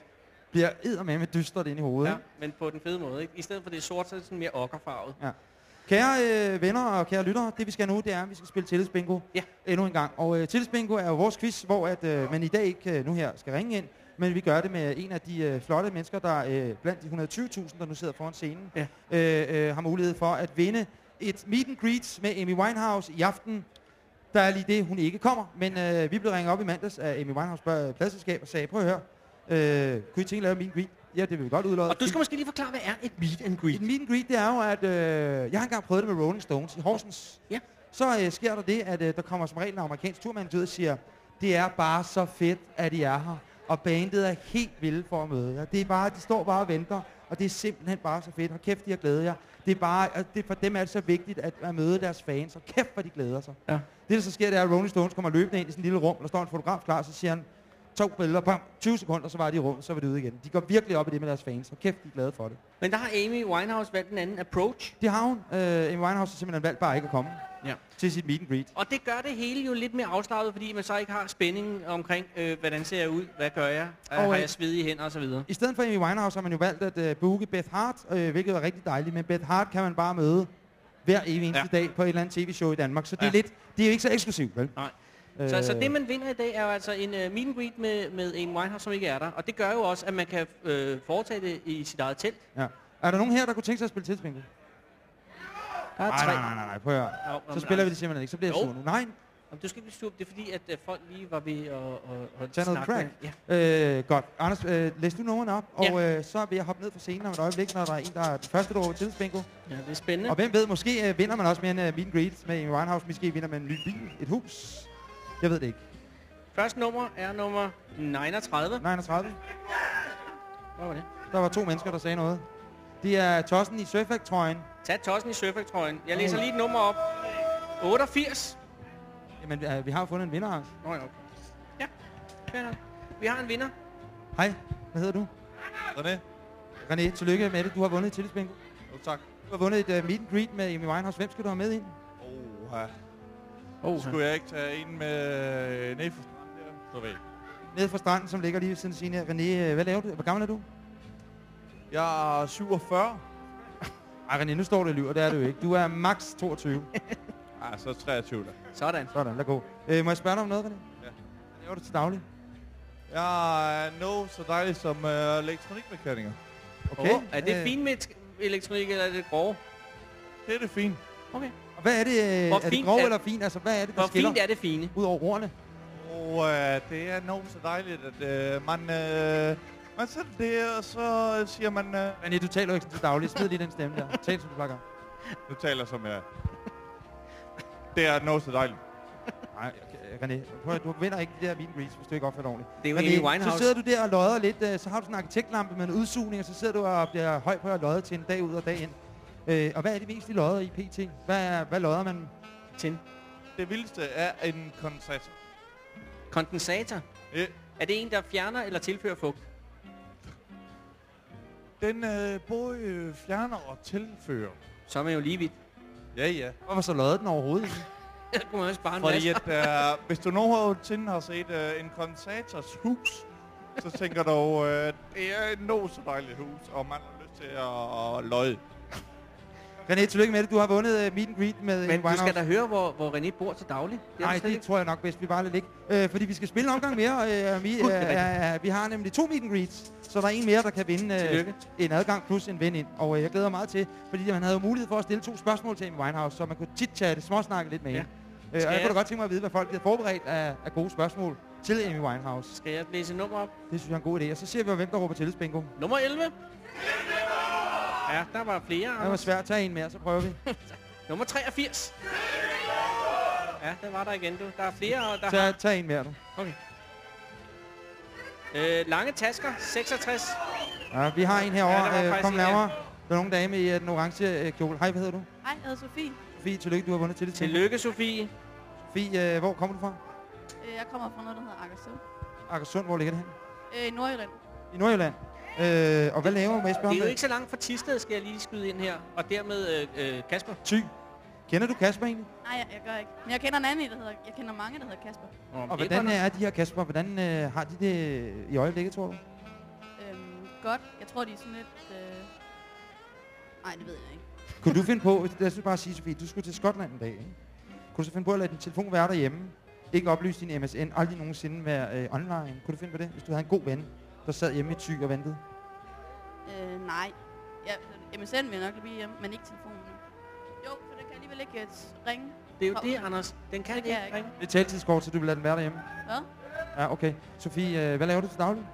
Bliver eddermame med dystert ind i hovedet. Ja, men på den fede måde. Ikke? I stedet for det sort, så er det sådan mere okkerfarvet. Ja. Kære øh, venner og kære lyttere, det vi skal nu, det er, at vi skal spille tillidsbingo Ja. endnu en gang. Og øh, tillidsbingo er jo vores quiz, hvor at, øh, man i dag ikke øh, nu her skal ringe ind, men vi gør det med en af de øh, flotte mennesker, der øh, blandt de 120.000, der nu sidder foran scenen, Ja. øh, øh, har mulighed for at vinde et meet and greet med Amy Winehouse i aften. Der er lige det, hun ikke kommer, men øh, vi blev ringet op i mandags af Amy Winehouse pladselskab og sagde, prøv at høre, øh, kunne I tænke lave meet and greet? Ja, det vil vi godt udlåde. Og du skal måske lige forklare, hvad er et meet and greet? Et meet and greet, det er jo, at øh, jeg har engang prøvet det med Rolling Stones i Horsens. Ja. Så øh, sker der det, at øh, der kommer som regel en amerikansk turmand ud og siger, det er bare så fedt, at I er her. Og bandet er helt vilde for at møde jer. Det er bare, de står bare og venter Og det er simpelthen bare så fedt. Og kæft, de har glædet jer. Det er bare, det, for dem er det så vigtigt at, at møde deres fans. Og kæft, hvor de glæder sig. Ja. Det, der så sker, det er, at Rolling Stones kommer løbende ind i sådan lille rum, og der står en fotograf klar, så siger han, to billeder, bam, 20 sekunder, så var de i rummet, så var de ude igen. De går virkelig op i det med deres fans, og kæft, de er glade for det. Men der har Amy Winehouse valgt en anden approach. Det har hun. Øh, Amy Winehouse har simpelthen valgt bare ikke at komme Ja. til sit meet and greet. Og det gør det hele jo lidt mere afslappet, fordi man så ikke har spændingen omkring, øh, hvordan ser jeg ud, hvad gør jeg, Og, og, har øh, jeg svedige hænder osv. I stedet for Amy Winehouse har man jo valgt at øh, booke Beth Hart, øh, hvilket var rigtig dejligt. Men Beth Hart kan man bare møde hver evig eneste Ja. dag på et eller andet tv-show i Danmark. Så det er, Ja. lidt, det er jo ikke så eksklusivt, vel? Nej. Så, så det, man vinder i dag, er jo altså en uh, meet and greet med, med en Winehouse, som ikke er der. Og det gør jo også, at man kan øh, foretage det i sit eget telt. Ja. Er der nogen her, der kunne tænke sig at spille tilspænket? Der er Nej, tre. nej, nej, nej, nej, prøv at høre. Jo, Så spiller vi altså- det simpelthen ikke, så bliver jeg Jo. sur nu. Nej, Jamen, du skal ikke blive sur. Det er fordi, at uh, folk lige var ved at, at, at tag noget crack. med- Ja. Øh, godt. Anders, øh, læs du nummerne op, og øh, så vil jeg hoppe ned fra scenen om et øjeblik, når der er en, der er den første, der over tilspænko. ja, det er spændende. Og hvem ved, måske øh, vinder man også med en uh, meet and greet med Amy Winehouse. Måske vinder man en ny bil, et hus. Jeg ved det ikke. Første nummer er nummer 39. 39. Hvad var det? Der var to mennesker, der sagde noget. Det er Tossen i surfakt-trøjen. Tag tossen i surftrøjen. Jeg læser lige et nummer op. 88. Jamen, øh, vi har jo fundet en vinder, Hans. Nå ja, okay. Ja, fair nok. Vi har en vinder. Hej, hvad hedder du? René? René, tillykke med det. Du har vundet et tillidsbingo. Jo, tak. Du har vundet et uh, meet and greet med Amy Winehouse. Hvem skal du have med ind? Oha. Oh, Skulle jeg ikke tage en med ned for stranden der? Nede fra stranden, som ligger lige ved siden af sine. René, øh, hvad laver du? Hvor gammel er du? Jeg er 47. Ej, René, nu står det og lyver. Det er du jo ikke. Du er max 22. Ej, så 23 da. Sådan. Sådan, lad gå. Øh, må jeg spørge dig om noget, René? Ja. Hvad laver du til daglig? Jeg er no så dejlig som uh, elektronikmekaniker. Okay. Oh, er det øh, fint med elektronik, eller er det grove? Det er det fint. Okay. Og hvad er det? Øh, Hvor er det grov er- eller fint? Altså, hvad er det, der Hvor skiller fint er det fine? ud over ordene? Og uh, det er no så dejligt, at uh, man, uh, man sætter det, og så siger man... Uh, René, du taler jo ikke til daglig. Smid lige den stemme der. Tal, som du plejer. nu taler som jeg... Det er no så dejligt. Nej, okay, René, prøv at, du vinder ikke de der and greets, hvis du ikke opfører ordentligt. Det er jo René, Winehouse. Så sidder du der og lodder lidt, øh, så har du sådan en arkitektlampe med en udsugning, og så sidder du og bliver høj på at lodde til en dag ud og dag ind. Øh, og hvad er det mest, de lodder i PT? Hvad, er, hvad lodder man? Til Det vildeste er en kondensator. kondensator. Ja. Er det en, der fjerner eller tilfører fugt? Den øh, både øh, fjerner og tilfører. Så er man jo lige vidt. Ja, ja. Hvorfor så lodder den overhovedet ikke? Der kunne man også spare en Fordi at, øh, hvis du nogensinde har set øh, en kondensators hus, så tænker du, øh, det er et nå så dejligt hus, og man har lyst til at løje. René, tillykke med det. Du har vundet uh, meet and greet med Men Amy du skal da høre, hvor, hvor René bor til daglig. Det Nej, det ikke. tror jeg nok bedst, vi bare lader ligge. Øh, fordi vi skal spille en omgang mere. Øh, vi, øh, øh, øh, vi har nemlig to meet and greets, så der er en mere, der kan vinde øh, Tillykke. en adgang plus en ven ind. Og øh, jeg glæder mig meget til, fordi man havde jo mulighed for at stille to spørgsmål til Amy Winehouse, så man kunne chit-chatte, småsnakke lidt med Ja. hende. Øh, og jeg kunne da godt tænke mig at vide, hvad folk havde forberedt af, af gode spørgsmål til Amy Winehouse. Skal jeg læse nummer op? Det synes jeg er en god idé. Og så ser vi, hvem der råber til bingo. Nummer 11. Ja, der var flere. Det var svært. Tag en mere, så prøver vi. Nummer 83. Ja, der var der igen, du. Der er flere, og der Tag, har... tag en mere, du. Okay. Øh, lange tasker, 66. Ja, vi har en herovre. Ja, faktisk kom nærmere. Der er nogen dame i øh, den orange øh, kjole. Hej, hvad hedder du? Hej, jeg hedder Sofie. Fie, tillykke, du har vundet til det. Tillykke, Sofie. Fie, øh, hvor kommer du fra? Øh, Jeg kommer fra noget, der hedder Akersund. Akersund, hvor ligger det hen? Øh, I Nordjylland. I Nordjylland. Øh, og hvad laver du med Det er jo ikke så langt fra Tisted, skal jeg lige skyde ind her. Og dermed øh, øh, Kasper. Ty. Kender du Kasper egentlig? Nej, jeg, jeg gør ikke. Men jeg kender en anden, der hedder, jeg kender mange, der hedder Kasper. Og hvordan er de her Kasper? Hvordan øh, har de det i øjeblikket, tror du? Øhm, godt. Jeg tror, de er sådan lidt... Øh... Nej, det ved jeg ikke. Kunne du finde på, jeg synes bare at sige, Sofie, du skulle til Skotland en dag, ikke? Kunne du så finde på at lade din telefon være derhjemme? Ikke oplyse din MSN, aldrig nogensinde være øh, online. Kunne du finde på det, hvis du havde en god ven, der sad hjemme i ty og ventede? Øh, nej. Ja, MSN vil jeg nok blive hjemme, men ikke telefonen. Jo, for den kan alligevel ikke uh, ringe. Det er jo det. Anders. Den kan Det ikke kan ikke. ringe. Det er taltidskort, så du vil lade den være derhjemme? Hvad? Ja, okay. Sofie, øh, hvad laver du til daglig?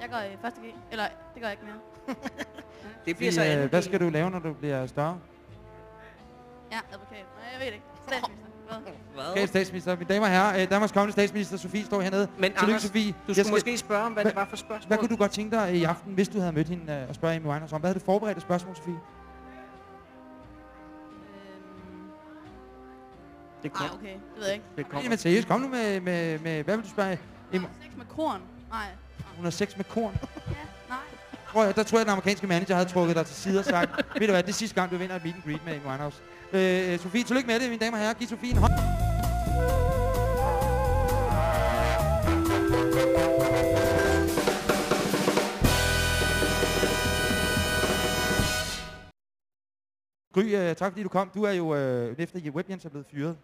Jeg går i første G. Eller, det gør jeg ikke mere. Det bliver så Sofie, andet. øh, hvad skal du lave, når du bliver større? Ja, advokat. Nej, jeg ved det ikke. Statsminister. Okay, statsminister. Mine damer og herrer, øh, Danmarks kommende statsminister Sofie står hernede. Men Tillykke, Anders, Sofie. du skulle måske spørge om, hvad det var for spørgsmål. Hvad kunne du godt tænke dig i aften, hvis du havde mødt hende øh, og spørge Amy Winehouse om? Hvad havde du forberedt af spørgsmål, Sofie? Det Ej, okay. Det ved jeg ikke. Det Kom. Jamen seriøst, kom nu med, med, med hvad vil du spørge? Amy, Sex med korn? Nej. hun har sex med korn. Ja, nej. Prøv, at- der tror jeg, at den amerikanske manager havde trukket dig til side og sagt, ved du hvad, det er sidste gang, du vinder et meet and greet med Amy Winehouse. Øh, Sofie, tillykke med det, mine damer og herrer. Giv Sofie en hånd. Gry, øh, tak fordi du kom. Du er jo, øh, efter Webjens er blevet fyret,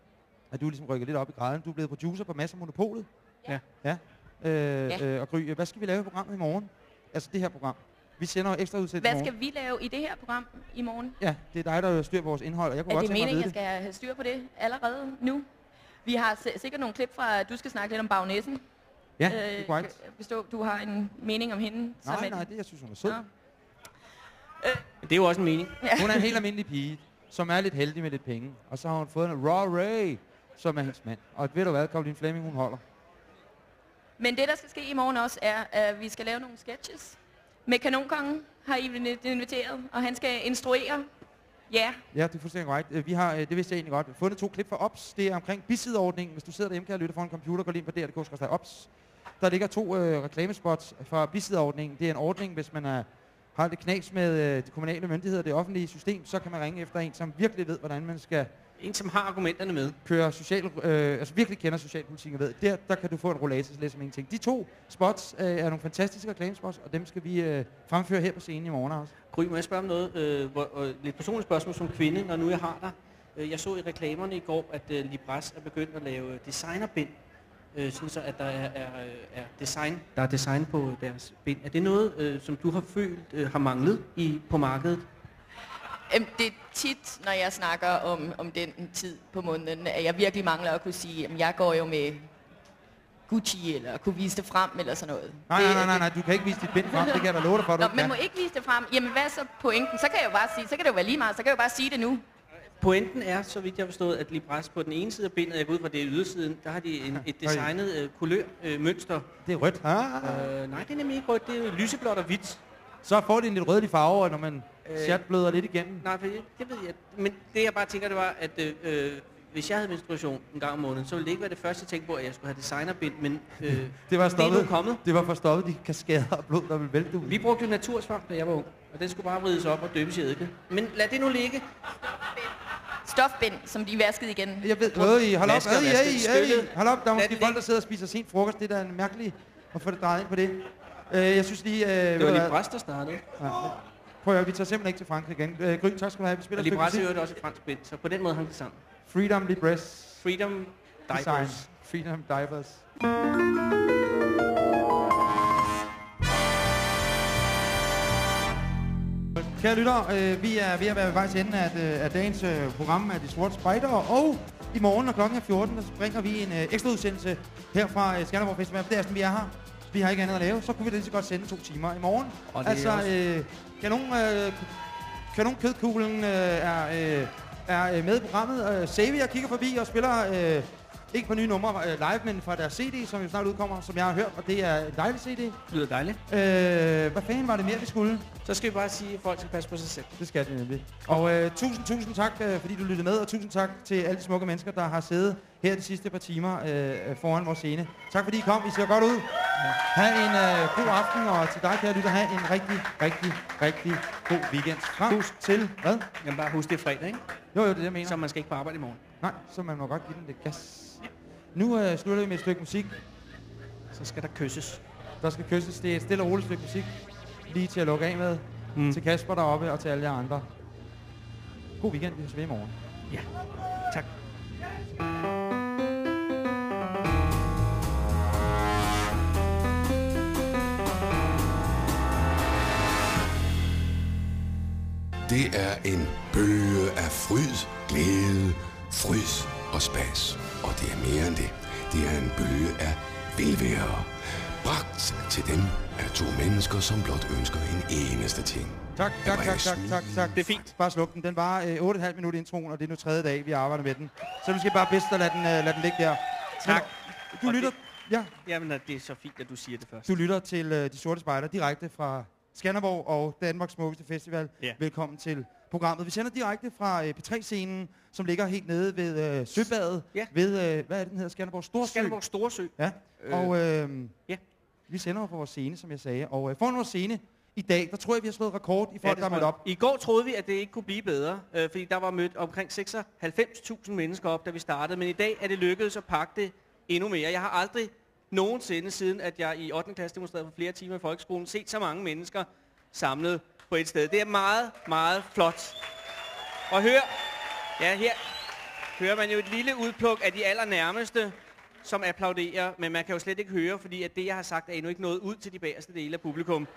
at du ligesom rykket lidt op i graden. Du er blevet producer på Masser Monopolet. Ja. Ja. Øh, Ja. Øh, og Gry, hvad skal vi lave i programmet i morgen? Altså det her program. Vi sender jo ekstra i Hvad skal vi lave i det her program i morgen? Ja, det er dig, der styrer vores indhold, og jeg kunne Er godt det tænke mig at meningen, vide jeg skal have styr på det allerede nu? Vi har si- sikkert nogle klip fra, at du skal snakke lidt om Bagnæssen. Ja, det er korrekt. forstå, du har en mening om hende? Nej, nej, det jeg synes, hun er sød. Nå. Det er jo også en mening. Ja. Hun er en helt almindelig pige, som er lidt heldig med lidt penge. Og så har hun fået en Raw Ray, som er hendes mand. Og ved du hvad, Caroline Fleming, hun holder. Men det, der skal ske i morgen også, er, at vi skal lave nogle sketches. Med Kanonkongen har I inviteret, og han skal instruere. Ja, Ja, det er fuldstændig korrekt. Øh, vi har, øh, det vidste jeg egentlig godt, fundet to klip fra OPS. Det er omkring bisideordningen. Hvis du sidder derhjemme, kan og lytter foran en computer, gå lige ind på DRDK, skal der OPS. Der ligger to øh, reklamespots fra bisideordningen. Det er en ordning, hvis man er, har det knas med øh, de kommunale myndigheder, det offentlige system, så kan man ringe efter en, som virkelig ved, hvordan man skal en, som har argumenterne med. køre social, øh, altså virkelig kender socialpolitik og ved. Der, der kan du få en rollator, læser man ingenting. De to spots øh, er nogle fantastiske reklamespots, og dem skal vi øh, fremføre her på scenen i morgen også. Gry, må jeg spørge om noget? Øh, hvor, øh, lidt personligt spørgsmål som kvinde, når nu jeg har dig. Øh, jeg så i reklamerne i går, at øh, Libras er begyndt at lave designerbind. Øh, sådan så, at der er, er, er, design, der er design på deres bind. Er det noget, øh, som du har følt øh, har manglet i, på markedet? Øhm, det er tit, når jeg snakker om, om den tid på måneden, at jeg virkelig mangler at kunne sige, at jeg går jo med Gucci, eller kunne vise det frem, eller sådan noget. Nej, det, nej, nej, nej, nej, du kan ikke vise dit bind frem, det kan jeg da love dig for, du Nå, ikke man kan. må ikke vise det frem. Jamen, hvad er så pointen? Så kan jeg jo bare sige, så kan det jo være lige meget, så kan jeg jo bare sige det nu. Pointen er, så vidt jeg har forstået, at Libras på den ene side af bindet, jeg går ud fra det er ydersiden, der har de en, et designet øh, kulør, øh, mønster. Det er rødt. Ah. Øh, nej, det er nemlig ikke rødt, det er lyseblåt og hvidt. Så får det en lidt rødlig farve, når man Øh, øh, bløder lidt igennem. Nej, for det, det ved jeg. Men det jeg bare tænker, det var, at øh, øh, hvis jeg havde menstruation en gang om måneden, så ville det ikke være det første, jeg tænkte på, at jeg skulle have designerbind, men øh, Det var det er nu stoppet. kommet. Det var for stoppet de kaskader og blod, der ville vælte ud. Vi brugte jo natursvamp, da jeg var ung, og den skulle bare vrides op og døbes i eddike. Men lad det nu ligge. Stofbind, som de vaskede igen. Jeg ved, øh, I, hold op, øh, øh, øh, hold op, der er måske folk, der sidder og spiser sent frokost. Det er da en mærkelig at få det drejet ind på det. Øh, jeg synes lige... Øh, Det var? Libras, der startede. Ja. Prøv at høre, vi tager simpelthen ikke til Frankrig igen. Øh, Gry, tak skal du have. Vi spiller Og Libras er jo også et fransk bind, så på den måde hang det sammen. Freedom Libres Freedom Design. Diapers. Freedom Divers. Kære lytter, øh, vi er ved at være ved vej til enden af, øh, af dagens øh, program af De Sorte Spejder, og i morgen, når klokken er 14, der springer vi en øh, ekstra udsendelse her fra øh, Skanderborg Festival. Det er sådan, vi er her. Vi har ikke andet at lave, så kunne vi lige så godt sende to timer i morgen. Og det altså, også- øh, kanon, øh, kanonkødkuglen øh, er, øh, er øh, med i programmet. Øh, Xavier kigger forbi og spiller øh, ikke på nye numre øh, live, men fra deres CD, som jo snart udkommer, som jeg har hørt, og det er en dejlig CD. Det lyder dejligt. Øh, hvad fanden var det mere, vi skulle? Så skal vi bare sige, at folk skal passe på sig selv. Det skal de nemlig. Og øh, tusind, tusind tak, øh, fordi du lyttede med, og tusind tak til alle de smukke mennesker, der har siddet her de sidste par timer øh, foran vores scene. Tak fordi I kom. I ser godt ud. Ha' en øh, god aften, og til dig, kære lytter, have en rigtig, rigtig, rigtig god weekend. Frem Husk. til hvad? Jamen bare husk, det er fredag, ikke? Jo, jo, det er det, jeg mener. Så man skal ikke på arbejde i morgen. Nej, så man må godt give den lidt gas. Nu øh, slutter vi med et stykke musik. Så skal der kysses. Der skal kysses. Det er et stille og roligt stykke musik. Lige til at lukke af med. Mm. Til Kasper deroppe og til alle jer andre. God weekend. Vi ses ved i morgen. Ja, tak. Det er en bølge af fryd, glæde, frys og spas. Og det er mere end det. Det er en bølge af velvære. Bragt til dem af to mennesker, som blot ønsker en eneste ting. Tak, tak, tak, tak, tak, tak. Det er fint. Bare sluk den. Den var øh, 8,5 minutter introen, og det er nu tredje dag, vi arbejder med den. Så du skal bare bedst at lade den, øh, lade den ligge der. Tak. Men, Du lytter, ja, Jamen, det er så fint, at du siger det først. du lytter til øh, De Sorte Spejder direkte fra Skanderborg og Danmarks Smukkeste Festival. Ja. Velkommen til programmet. Vi sender direkte fra øh, P3-scenen, som ligger helt nede ved øh, Søbadet. Ja. Ved, øh, hvad er det, den hedder? Skanderborg Storsø. Skanderborg Storsø. Ja, Øh, og øh, ja. vi sender på vores scene, som jeg sagde. Og øh, foran vores scene i dag, der tror jeg, vi har slået rekord i folk, det der er mødt op. I går troede vi, at det ikke kunne blive bedre, øh, fordi der var mødt omkring 96.000 mennesker op, da vi startede. Men i dag er det lykkedes at pakke det endnu mere. Jeg har aldrig nogensinde, siden at jeg i 8. klasse demonstrerede for flere timer i folkeskolen, set så mange mennesker samlet på et sted. Det er meget, meget flot. Og hør, ja her hører man jo et lille udpluk af de allernærmeste, som applauderer, men man kan jo slet ikke høre, fordi at det, jeg har sagt, er endnu ikke nået ud til de bagerste dele af publikum,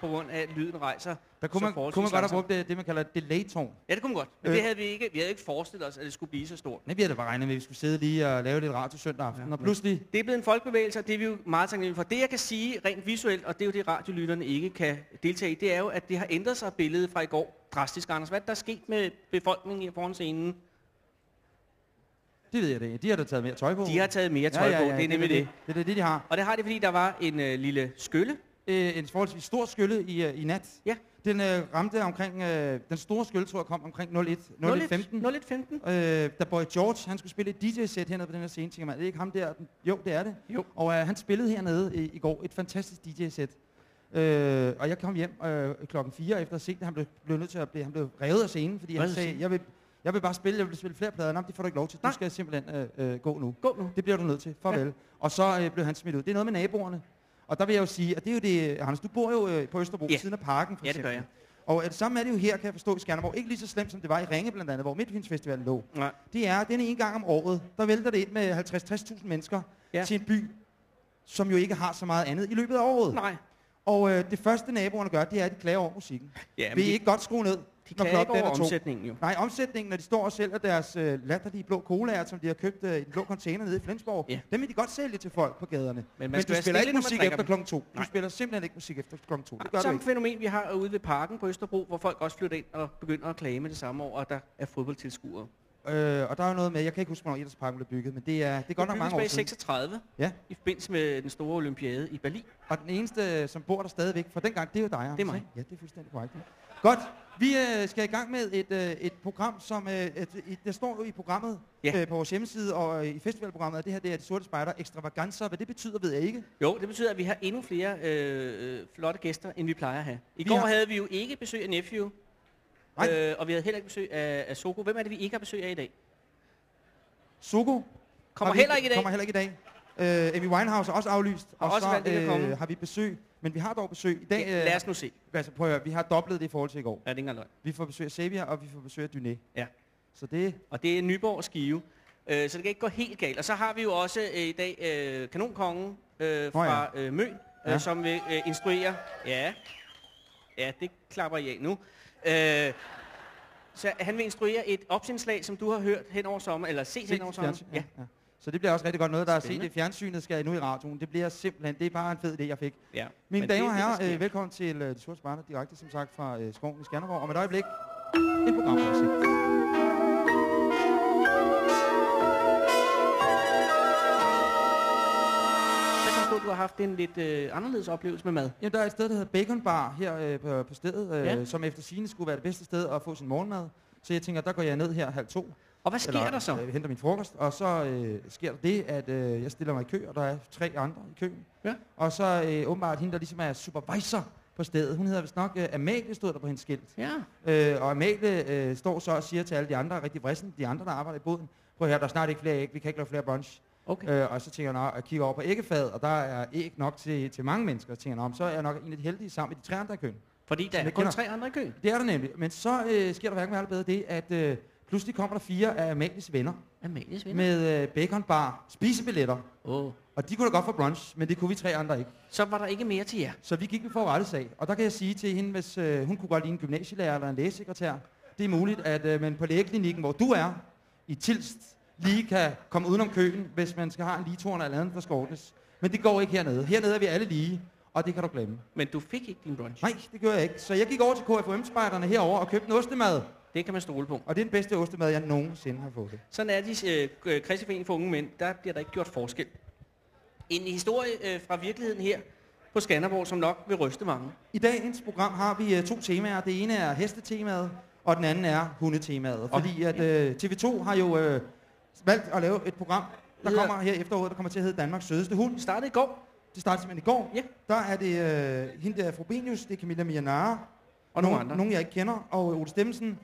på grund af, at lyden rejser Der kunne man, kunne man godt have brugt det, det, man kalder delay-tone. Ja, det kunne man godt. Men Øh. det havde vi ikke. Vi havde ikke forestillet os, at det skulle blive så stort. Nej, vi havde da bare regnet med, at vi skulle sidde lige og lave lidt radio søndag aften. og pludselig, Det er blevet en folkebevægelse, og det er vi jo meget taknemmelige for. Det, jeg kan sige rent visuelt, og det er jo det, radiolytterne ikke kan deltage i, det er jo, at det har ændret sig billedet fra i går drastisk. Anders, hvad er der sket med befolkningen i foran scenen? det ved jeg det. De har da taget mere tøj på. De har taget mere tøj på, det er nemlig det. Det er det, de har. Og det har de, fordi der var en øh, lille skylle. Øh, en forholdsvis stor skylle i, øh, i nat. Ja. Den øh, ramte omkring, øh, den store skylle tror jeg kom omkring 01, 01.15. 01.15. Øh, da Boy George, han skulle spille et DJ-sæt hernede på den her scene, tænker man, er det ikke ham der? Jo, det er det. Jo. Og øh, han spillede hernede i, i går et fantastisk DJ-sæt. Øh, og jeg kom hjem øh, klokken 4 efter at set det. Han blev, blev nødt til at blive, han blev revet af scenen, fordi han Revet af sagde, jeg vil, jeg vil bare spille, jeg vil spille flere plader. Men det får du ikke lov til. Nej. Du skal simpelthen øh, øh, gå nu. Gå nu. Det bliver du nødt til. Farvel. Ja. Og så øh, blev han smidt ud. Det er noget med naboerne. Og der vil jeg jo sige, at det er jo det, Hans, du bor jo øh, på Østerbro, yeah. siden af parken for Ja, det gør eksempel. Og øh, det samme er det jo her, kan jeg forstå, i Skanderborg. Ikke lige så slemt, som det var i Ringe blandt andet, hvor Midtfynsfestivalen lå. Nej. Det er, den en gang om året, der vælter det ind med 50-60.000 mennesker Ja. til en by, som jo ikke har så meget andet i løbet af året. Nej. Og øh, det første naboerne gør, det er, at de klager over musikken. Ja, Vil I de- ikke godt skrue ned, De når klager ikke over er omsætningen jo. Nej, omsætningen, når de står og sælger deres øh, latterlige blå colaer, som de har købt øh, i den blå container nede i Flensborg, Ja. dem vil de godt sælge til folk på gaderne. Men, man skal du spiller ikke musik efter klokken to. Du spiller simpelthen ikke musik efter klokken to. Det gør Samme fænomen, vi har ude ved parken på Østerbro, hvor folk også flytter ind og begynder at klage med det samme over, at der er fodboldtilskuere. Øh, og der er jo noget med, jeg kan ikke huske, hvornår Idrætsparken blev bygget, men det er, det er godt nok mange år siden. 36, Ja, i forbindelse med den store olympiade i Berlin. og den eneste, som bor der stadigvæk fra dengang, det er jo dig, Det er mig. Ja, det er fuldstændig korrekt. Godt. Vi øh, skal i gang med et, øh, et program, som... Øh, et, der står jo i programmet Ja. øh, på vores hjemmeside og øh, i festivalprogrammet, at det her det er de sorte spejder ekstravaganza. Hvad det betyder, ved jeg ikke. Jo, det betyder, at vi har endnu flere øh, øh, flotte gæster, end vi plejer at have. I Vi går har- havde vi jo ikke besøg af Nephew, Nej. øh, og vi havde heller ikke besøg af, af Soko. Hvem er det, vi ikke har besøg af i dag? Soko Kommer vi- heller ikke i dag. Kommer heller ikke i dag. Uh, Amy Winehouse er også aflyst. Har og også så valgt ikke komme. har vi besøg. Men vi har dog besøg. I dag, Ja, lad os nu se. Altså, prøv at høre, vi har dobblet det i forhold til i går. Ja, det er ikke engang. Vi får besøg af Xavier, og vi får besøg af Dyné. Ja. Så det... Og det er Nyborg og Skive. Øh, så det kan ikke gå helt galt. Og så har vi jo også øh, i dag øh, Kanonkongen øh, Nå ja. fra øh, Møn, øh, Ja. som vil øh, instruere. Ja. ja, det klapper I af nu. Øh, så han vil instruere et opsindslag, som du har hørt hen over sommer, eller set hen over sommer. fjernsyn, ja. ja. Så det bliver også rigtig godt noget, der er set i fjernsynet, skal nu i radioen. Det bliver simpelthen, det er bare en fed idé, jeg fik. Ja. Mine damer det er og det, herrer, øh, velkommen til uh, De Sorte Sparter, direkte som sagt fra uh, Skoven i Skanderborg. Om et øjeblik, kan jeg forstå, at du har haft en lidt øh, anderledes oplevelse med mad. Jamen, der er et sted, der hedder Bacon Bar her øh, på, på stedet, øh, Ja. som efter sigende skulle være det bedste sted at få sin morgenmad. Så jeg tænker, der går jeg ned her halv to. Og hvad sker Eller, der så? Øh, henter min frokost, og så øh, sker der det, at øh, jeg stiller mig i kø, og der er tre andre i køen. Ja. Og så øh, åbenbart hende, der ligesom er supervisor på stedet. Hun hedder vist nok øh, Amalie, stod der på hendes skilt. Ja. Øh, og Amalie øh, står så og siger til alle de andre, rigtig vrissen, de andre, der arbejder i boden, prøv at høre, der er snart ikke flere æg, vi kan ikke lave flere brunch. Okay. Øh, og så tænker jeg, jeg kigger over på æggefadet, og der er æg nok til, til mange mennesker. Så tænker jeg, så er jeg nok en af de heldige sammen med de tre andre i køen. Fordi der er jeg kun kender. tre andre i køen. Det er der nemlig. Men så øh, sker der hverken med bedre det, at øh, pludselig kommer der fire af Amalies venner Amalies venner? med øh, baconbar spisebilletter. Oh. Og de kunne da godt få brunch, men det kunne vi tre andre ikke. Så var der ikke mere til jer. Så vi gik med for sag. Og der kan jeg sige til hende, hvis øh, hun kunne godt lide en gymnasielærer eller en lægesekretær, det er muligt, at øh, man på lægeklinikken, hvor du er, i Tilst, lige kan komme udenom køen, hvis man skal have en ligetorn eller andet, der skal ordnes. Men det går ikke hernede. Hernede er vi alle lige. og det kan du glemme. Men du fik ikke din brunch. Nej, det gjorde jeg ikke. Så jeg gik over til KFUM-spejderne herover og købte en ostemad. Det kan man stole på. Og det er den bedste ostemad, jeg nogensinde har fået. Sådan er de øh, Kristi for unge mænd. Der bliver der ikke gjort forskel. En historie øh, fra virkeligheden her på Skanderborg, som nok vil ryste mange. I dagens program har vi øh, to temaer. Det ene er hestetemaet, og den anden er hundetemaet. Fordi at øh, TV2 har jo øh, valgt at lave et program, der kommer her efteråret, der kommer til at hedde Danmarks sødeste hund. Det startede i går. Det startede simpelthen i går. Ja. Der er det øh, hende der Frobenius, det er Camilla Mianara. Og nogle andre. Nogen, jeg ikke kender. Og øh, Ole Stemmensen.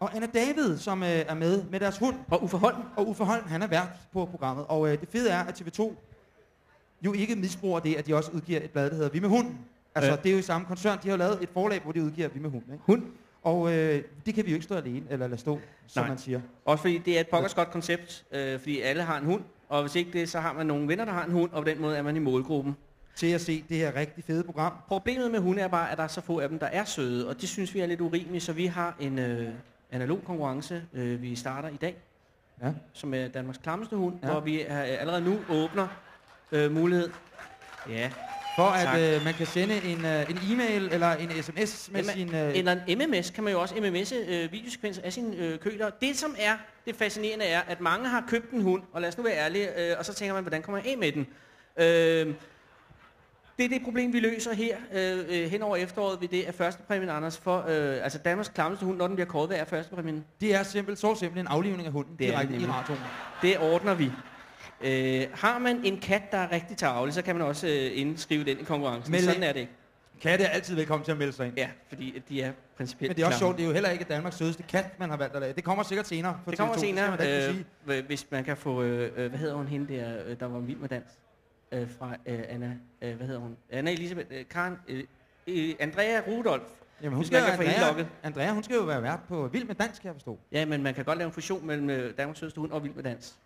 Og Anna David, som øh, er med med deres hund. Og Uffe Holm. Og Uffe Holm, han er vært på programmet. Og øh, det fede er, at TV2 jo ikke misbruger det, at de også udgiver et blad, der hedder Vi med hund. Altså, Ja. det er jo i samme koncern. De har jo lavet et forlag, hvor de udgiver Vi med hund. Ikke? Hund. Og øh, det kan vi jo ikke stå alene, eller lade stå, som Nej. man siger. Også fordi det er et pokkers godt koncept, øh, fordi alle har en hund. Og hvis ikke det, så har man nogle venner, der har en hund, og på den måde er man i målgruppen. Til at se det her rigtig fede program. Problemet med hunde er bare, at der er så få af dem, der er søde, og det synes vi er lidt urimeligt, så vi har en øh, analog konkurrence, øh, vi starter i dag, ja. som er Danmarks klammeste hund, Ja. hvor vi er, allerede nu åbner øh, mulighed. Ja, For tak. at øh, man kan sende en, øh, en e-mail eller en sms med Jamen, sin... Øh, Eller en MMS kan man jo også MMS'e øh, videosekvenser af sine øh, køler. Det som er det fascinerende er, at mange har købt en hund, og lad os nu være ærlige, øh, og så tænker man, hvordan kommer jeg af med den? Øh, det er det problem, vi løser her øh, øh, hen over efteråret ved det er første præmien, Anders, for øh, altså Danmarks klammeste hund, når den bliver kåret, hvad er første præmien? det er simpelt, så simpelt en aflivning af hunden Det er direkte i radioen. Det ordner vi. Øh, har man en kat, der er rigtig tavlig, så kan man også øh, indskrive den i konkurrencen. Meld Sådan er det ikke. Katte er altid velkommen til at melde sig ind. Ja, fordi de er principielt Men det er også klamme. sjovt, det er jo heller ikke Danmarks sødeste kat, man har valgt at lave. Det kommer sikkert senere på Det kommer TV2, skal senere, man sige. øh, øh, hvis man kan få, øh, øh, hvad hedder hun hende der, øh, der var vild med dans, øh, fra øh, Anna, øh, hvad hedder hun, Anna Elisabeth, øh, Karen, øh, øh, Andrea Rudolf. Jamen, hun skal man jo, Andrea. Andrea, hun skal jo være vært på Vild med Dans, kan jeg forstå. Ja, men man kan godt lave en fusion mellem øh, Danmarks Sødeste Hund og Vild med Dans.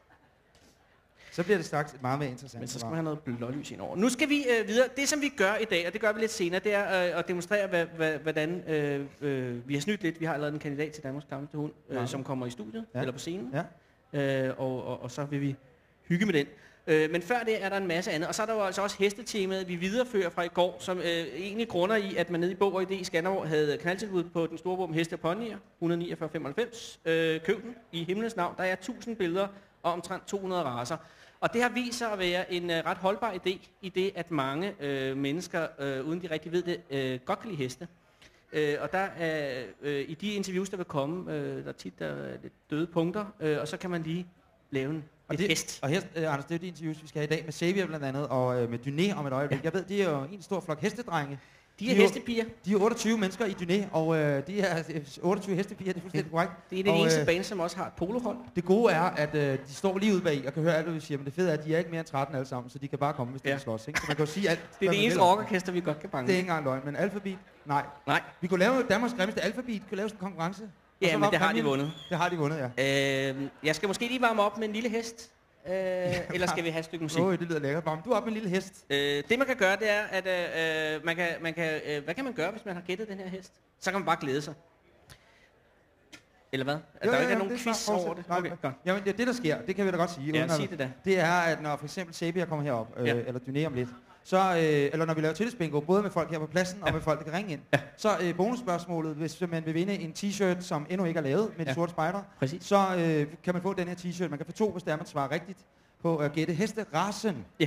Så bliver det straks et meget mere interessant. Men så skal man have noget blålys ind over. Nu skal vi øh, videre. Det, som vi gør i dag, og det gør vi lidt senere, det er øh, at demonstrere, hvad, hvad, hvordan øh, øh, vi har snydt lidt. Vi har allerede en kandidat til Danmarks Klammeste Hund, øh, Ja. som kommer i studiet, Ja. eller på scenen. Ja. Øh, og, og, og så vil vi hygge med den. Øh, men før det er der en masse andet. Og så er der jo altså også hestetemaet, vi viderefører fra i går, som øh, egentlig grunder i, at man nede i Bog og ID i Skanderborg havde knaldtilbud på den store våben Heste og Ponyer, 149,95. Øh, køb den i himlens navn. Der er 1000 billeder og omtrent 200 raser. Og det har vist sig at være en øh, ret holdbar idé, i det at mange øh, mennesker, øh, uden de rigtig ved det, øh, godt kan lide heste. Øh, og der er, øh, i de interviews, der vil komme, øh, der er tit der er lidt døde punkter, øh, og så kan man lige lave en og, et det, hest. og her, øh, Anders, det er de interviews, vi skal have i dag med Xavier blandt andet, og øh, med Dyné om et øjeblik. Ja. Jeg ved, det er jo en stor flok hestedrenge. De er jo- hestepiger. De er 28 mennesker i Dyné, og øh, de er øh, 28 hestepiger, det er fuldstændig korrekt. Det er det og, eneste øh, bane, som også har et polohold. Det gode er, at øh, de står lige ude bag og kan høre alt, hvad vi siger, men det fede er, at de er ikke mere end 13 alle sammen, så de kan bare komme, hvis de Ja. vil slås. Ikke? Så man kan jo sige alt. Det er det eneste rockorkester, vi godt kan bange. Det er ikke engang løgn, men alfabet, nej. Nej. Vi kunne lave Danmarks grimmeste alfabet, kunne lave sådan en konkurrence. Ja, men det har de vundet. Det har de vundet, ja. Øh, jeg skal måske lige varme op med en lille hest. Øh, eller skal vi have et stykke musik? Åh, det lyder lækkert. Varm du op med en lille hest. Øh, det man kan gøre, det er, at øh, øh, man kan, man kan, øh, hvad kan man gøre, hvis man har gættet den her hest? Så kan man bare glæde sig. Eller hvad? At der ikke er nogen er quiz over det? Nej, Okay, godt. Jamen, det, det der sker, det kan vi da godt sige. Ja, sig det da. Det er, at når for eksempel Sabia kommer herop, øh, Ja. eller Dyné om lidt, så, øh, eller når vi laver tillidsbingo, både med folk her på pladsen og med folk, der kan ringe ind, så øh, bonusspørgsmålet, hvis man vil vinde en t-shirt, som endnu ikke er lavet med de Ja. sorte spejder, Præcis. så øh, kan man få den her t-shirt. Man kan få to, hvis det er, man svarer rigtigt på at gætte hesterasen. Ja.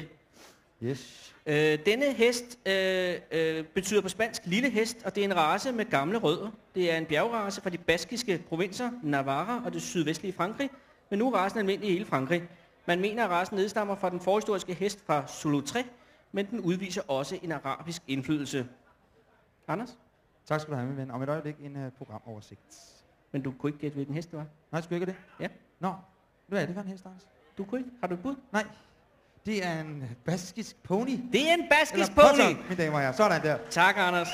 Yes. Øh, denne hest øh, øh, betyder på spansk lille hest, og det er en race med gamle rødder. Det er en bjergrace fra de baskiske provinser, Navarra og det sydvestlige Frankrig, men nu er racen almindelig i hele Frankrig. Man mener, at racen nedstammer fra den forhistoriske hest fra Zulu-3, men den udviser også en arabisk indflydelse. Anders? Tak skal du have, min ven. Om et øjeblik en uh, programoversigt. Men du kunne ikke gætte, hvilken hest det var? Nej, skulle jeg ikke det? Ja. Nå, hvad er det for en hest, Anders? Du kunne ikke? Har du et bud? Nej. Det er en baskisk pony. Det er en baskisk Eller pony! potter, mine damer og herrer. Sådan der. Tak, Anders.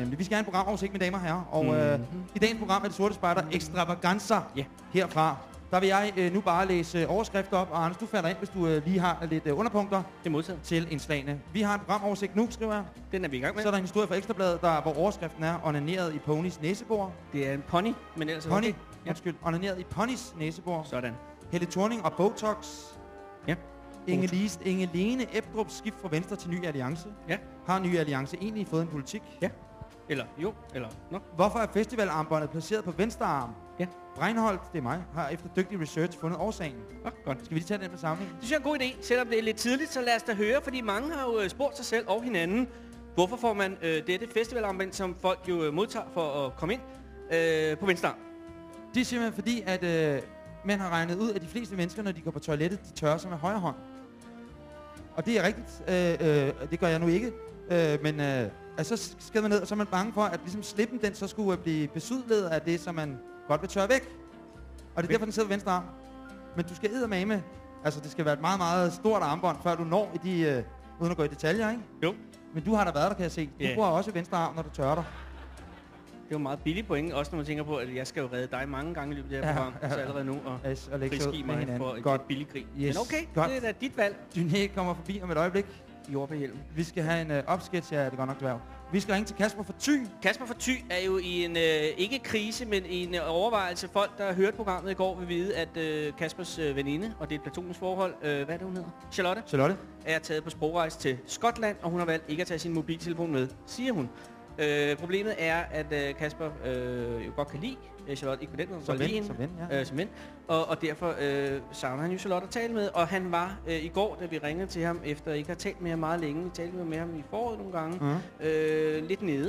Nemlig. Vi skal have en programoversigt, mine damer og herrer. Og Mhm. øh, i dagens program er det Sorte Spejder Extravaganza Ja. herfra der vil jeg øh, nu bare læse øh, overskrifter op, og Anders, du falder ind, hvis du øh, lige har lidt øh, underpunkter Det modtaget. til indslagene. Vi har en programoversigt nu, skriver jeg. Den er vi i gang med. Så er der en historie fra Ekstrabladet, der, hvor overskriften er onaneret i ponys næsebor. Det er en pony, men ellers er Pony, okay. Ja. undskyld, onaneret i ponys næsebor. Sådan. Helle Thorning og Botox. Ja. Inge, Lise, Inge Lene Ebdrup skift fra Venstre til Ny Alliance. Ja. Har Ny Alliance egentlig fået en politik? Ja. Eller jo, eller nå. Hvorfor er festivalarmbåndet placeret på venstre arm? Ja. Breinholt, det er mig, har efter dygtig research fundet årsagen. Nå, godt. Skal vi lige tage den på samling? Det synes jeg er en god idé, selvom det er lidt tidligt, så lad os da høre, fordi mange har jo øh, spurgt sig selv og hinanden, hvorfor får man øh, dette festivalarmband, som folk jo øh, modtager for at komme ind øh, på venstre arm? Det er simpelthen fordi, at øh, man har regnet ud, at de fleste mennesker, når de går på toilettet, de tørrer sig med højre hånd. Og det er rigtigt. Øh, øh, det gør jeg nu ikke. Øh, men øh, altså, så skal man ned, og så er man bange for, at ligesom slippen den så skulle øh, blive besudlet af det, som man godt vil tørre væk. Og det er derfor, den sidder venstre arm. Men du skal med. Altså, det skal være et meget, meget stort armbånd, før du når i de... Øh, uden at gå i detaljer, ikke? Jo. Men du har da været der, kan jeg se. Du Ja. bruger også venstre arm, når du tørrer dig. Det er jo meget billigt point, også når man tænker på, at jeg skal jo redde dig mange gange i løbet af det her Ja, program, ja, så allerede nu, og Yes, og friskive mig hinanden. for et Godt. godt. billigt grin. Yes, Men okay, godt. det er da dit valg. Dyné kommer forbi om et øjeblik. Jord på hjelmen. Vi skal have en øh, opsketch, ja, det er godt nok dværg. Vi skal ringe til Kasper for Thy. Kasper for Thy er jo i en, øh, ikke krise, men i en øh, overvejelse. Folk, der hørte programmet i går, vil vide, at øh, Kaspers øh, veninde, og det er et platonisk forhold, øh, hvad er det, hun hedder? Charlotte? Charlotte. Er taget på sprogrejse til Skotland, og hun har valgt ikke at tage sin mobiltelefon med, siger hun. Øh, problemet er, at øh, Kasper øh, jo godt kan lide øh, Charlotte, ikke på den måde, Som ven, som ven, ja. øh, som ven. Og, og derfor øh, savner han jo Charlotte at tale med, og han var øh, i går, da vi ringede til ham, efter ikke have talt med ham meget længe, vi talte med ham i foråret nogle gange, Mhm. øh, lidt nede.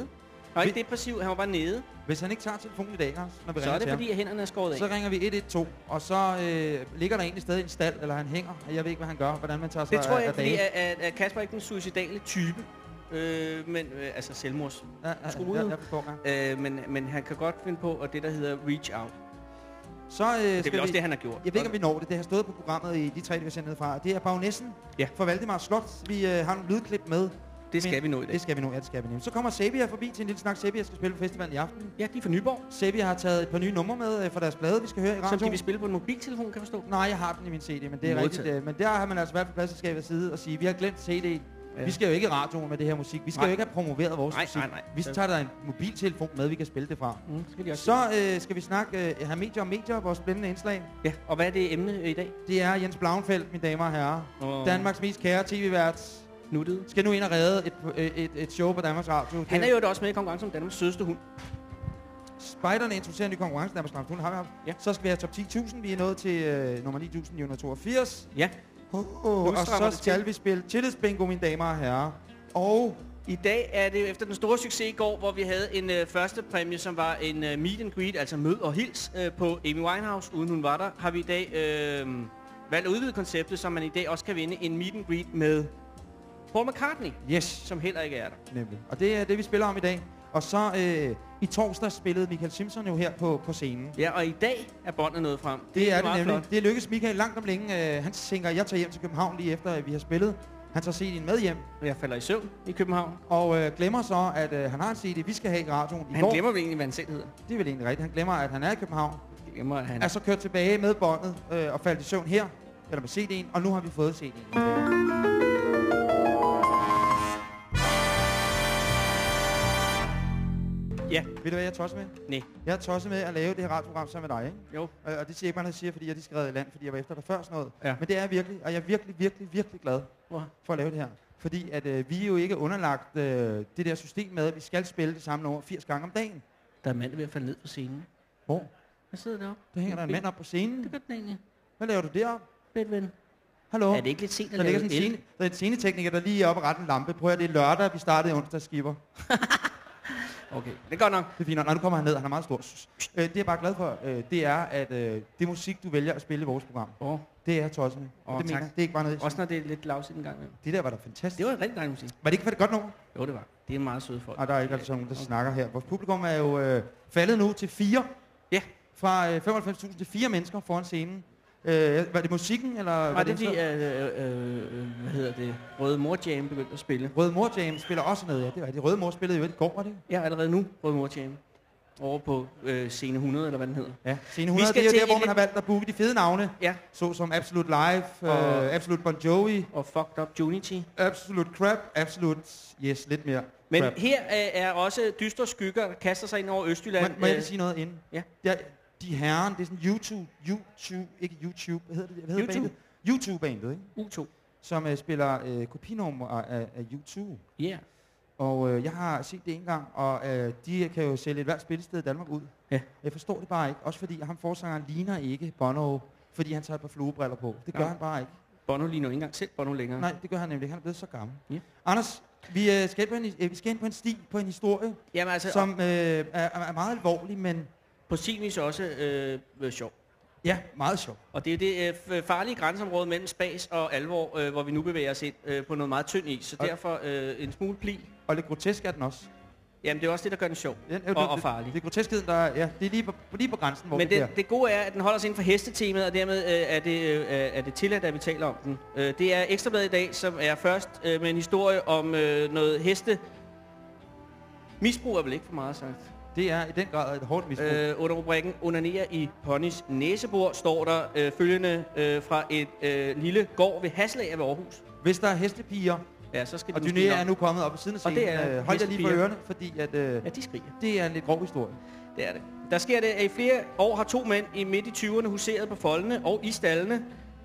Han var ikke depressiv, han var bare nede. Hvis han ikke tager telefonen i dag, når vi Så ringer er det fordi, ham, at hænderne er skåret af. så ringer vi 112, og så øh, ligger der egentlig stadig en stald, eller han hænger. Jeg ved ikke, hvad han gør, hvordan man tager sig Det tror af, jeg af fordi at, at Kasper er ikke den suicidale type. Øh, men, øh, altså selvmords Ja, ja, ja, jeg forstår, øh, men, men han kan godt finde på, at det der hedder reach out. Så, øh, det er vel også vi- det, han har gjort. Jeg ved ikke, om vi når det. Det har stået på programmet i de tre, vi har fra. Det er Bagnæssen Ja. fra Valdemar Slot. Vi øh, har nogle lydklip med. Det skal Men- vi nå i dag. Det skal vi nå, ja, det skal vi nemlig. Så kommer Sabia forbi til en lille snak. Sabia skal spille på festivalen i aften. Ja, de er fra Nyborg. Sabia har taget et par nye numre med øh, fra deres plade, vi skal høre i Som radioen. de vil spille på en mobiltelefon, kan jeg forstå. Nej, jeg har den i min CD, men det er Modtaget. rigtigt. øh, Men der har man altså været på pladselskabets side og sige, vi har glemt CD. Ja. Vi skal jo ikke i radioen med det her musik. Vi skal Nej. jo ikke have promoveret vores Nej, musik. nej, nej. Vi tager der en mobiltelefon med, vi kan spille det fra. Mm, skal de også Så øh, skal vi snakke øh, have medier om medier, vores spændende indslag. Ja, og hvad er det emne i dag? Det er Jens Blauenfeldt, mine damer og herrer. Åh. Danmarks mest kære tv-vært. Nuttet. Skal nu ind og redde et, et, et, et show på Danmarks Radio. Han er jo også med i konkurrencen om Danmarks sødeste hund. Spejderne introducerer en ny konkurrence, Danmarks Radio. Har vi haft. Ja. Så skal vi have top 10.000. Vi er nået til øh, nummer 9.982. Ja. Oh, oh, og så skal til. vi spille tillidsbingo, mine damer og herrer. Og I dag er det efter den store succes i går, hvor vi havde en øh, første præmie, som var en øh, meet and greet, altså mød og hils øh, på Amy Winehouse, uden hun var der, har vi i dag øh, valgt at udvide konceptet, så man i dag også kan vinde en meet and greet med Paul McCartney, yes, som heller ikke er der. nemlig. Og det er det, vi spiller om i dag. Og så øh, i torsdag spillede Michael Simpson jo her på, på scenen. Ja, og i dag er båndet nået frem. Det er det meget nemlig. flot. Det lykkedes Michael langt om længe. Øh, han tænker, jeg tager hjem til København lige efter, at vi har spillet. Han tager CD'en med hjem, Jeg falder i søvn i København. og øh, glemmer så, at øh, han har en CD, vi skal have i radioen i Han går. glemmer vel egentlig, hvad han selv hedder. Det er vel egentlig rigtigt. Han glemmer, at han er i København. Glemmer, at han... Er så kørt tilbage med båndet øh, og faldt i søvn her, eller med CD'en, og nu har vi fået CD'en. Ja. Ved du, hvad jeg er tosset med? Nej. Jeg er tosset med at lave det her radioprogram sammen med dig, ikke? Jo. Og det siger jeg ikke bare, når jeg siger, fordi jeg lige skrevet i land, fordi jeg var efter dig før sådan noget. Ja. Men det er jeg virkelig, og jeg er virkelig, virkelig, virkelig glad Hvor? for at lave det her. Fordi at øh, vi er jo ikke underlagt øh, det der system med, at vi skal spille det samme nummer 80 gange om dagen. Der er mand er ved at falde ned på scenen. Hvor? Hvad sidder deroppe? Der hænger der en mand op på scenen. Det gør den egentlig. Hvad laver du deroppe? Bedven. Hallo? Er det ikke lidt sent at Der lave sådan en, scene, der er en scenetekniker, der lige er oppe og rette en lampe. Prøv at det er lørdag, vi startede i onsdags skipper. Okay, det er godt nok. Det er fint nok. Nu kommer han ned, han er meget stor. Øh, det jeg er bare glad for, øh, det er, at øh, det musik, du vælger at spille i vores program, Åh, det er tosset Og det mener tak. jeg. Det er ikke bare noget, også når det er lidt lavsigt en gang imellem. Det der var da fantastisk. Det var en rigtig dejlig musik. Var det ikke for det godt nummer? Jo, det var. Det er en meget søde folk. Og der er ikke altså nogen, der snakker her. Vores publikum er jo øh, faldet nu til fire. Ja. Fra øh, 95.000 til fire mennesker foran scenen. Øh, var det musikken, eller Var var det fordi, indslaget? øh, øh, øh, hvad hedder det, Røde Mor Jam begyndte at spille? Røde Mor Jam spiller også noget, ja. Det er rigtigt. Røde Mor spillede jo i går, var det ikke? Ja, allerede nu, Røde Mor Jam. over på øh, scene 100, eller hvad den hedder. Ja, scene 100, det er jo der, hvor man har valgt at booke de fede navne. Ja. Så som Absolute Live, Og- øh, Absolute Bon Jovi. Og Fucked Up Unity. Absolute Crap, Absolute, yes, lidt mere Men crap. her øh, er også dystre skygger, der kaster sig ind over Østjylland. Må, må jeg Øh, sige noget inden? Ja. Der, de herren, det er sådan YouTube, YouTube, ikke YouTube, hvad hedder det? Hvad hedder YouTube. bandet? YouTube-bandet, ikke? U2. Som uh, spiller uh, kopinummer af, af YouTube. Ja. Yeah. Og uh, jeg har set det en gang, og uh, de kan jo sælge et hvert spillested i Danmark ud. Ja. Jeg forstår det bare ikke, også fordi ham forsangeren ligner ikke Bono, fordi han tager et par fluebriller på. Det gør Nå. han bare ikke. Bono ligner ikke engang selv Bono længere. Nej, det gør han nemlig ikke. Han er blevet så gammel. Ja. Anders, vi, uh, skal på en, uh, vi skal ind på en sti, på en historie, Jamen, altså, som uh, er, er meget alvorlig, men På sin vis også øh, øh, sjov. ja, meget sjov. Og det er det øh, farlige grænseområde mellem spas og alvor, øh, hvor vi nu bevæger os ind øh, på noget meget tynd is. Så Og- derfor øh, en smule pli. Og lidt grotesk er den også. Jamen, det er også det, der gør den sjov Ja, og, og farlig. Det, det er groteskheden, der er, ja, det er lige på, lige på grænsen, hvor Men det, bliver. det gode er, at den holder sig inden for hestetemaet, og dermed øh, er, det, øh, er det tilladt, at vi taler om den. Øh, det er Ekstrabladet i dag, som er først øh, med en historie om øh, noget heste... Misbrug er vel ikke for meget sagt. Det er i den grad et hårdt misbrug. Øh, under rubrikken Onanerer i ponys næsebor står der øh, følgende øh, fra et øh, lille gård ved Haslager ved Aarhus. Hvis der er hestepiger, Ja, så skal og Dyné er nu kommet op på siden af Og scenen, det er øh, hold jer lige hestepiger. ørerne, fordi at, øh, Ja, de skriger. det er en lidt grov historie. Det er det. Der sker det, at i flere år har to mænd i midt i 20'erne huseret på foldene og i stallene,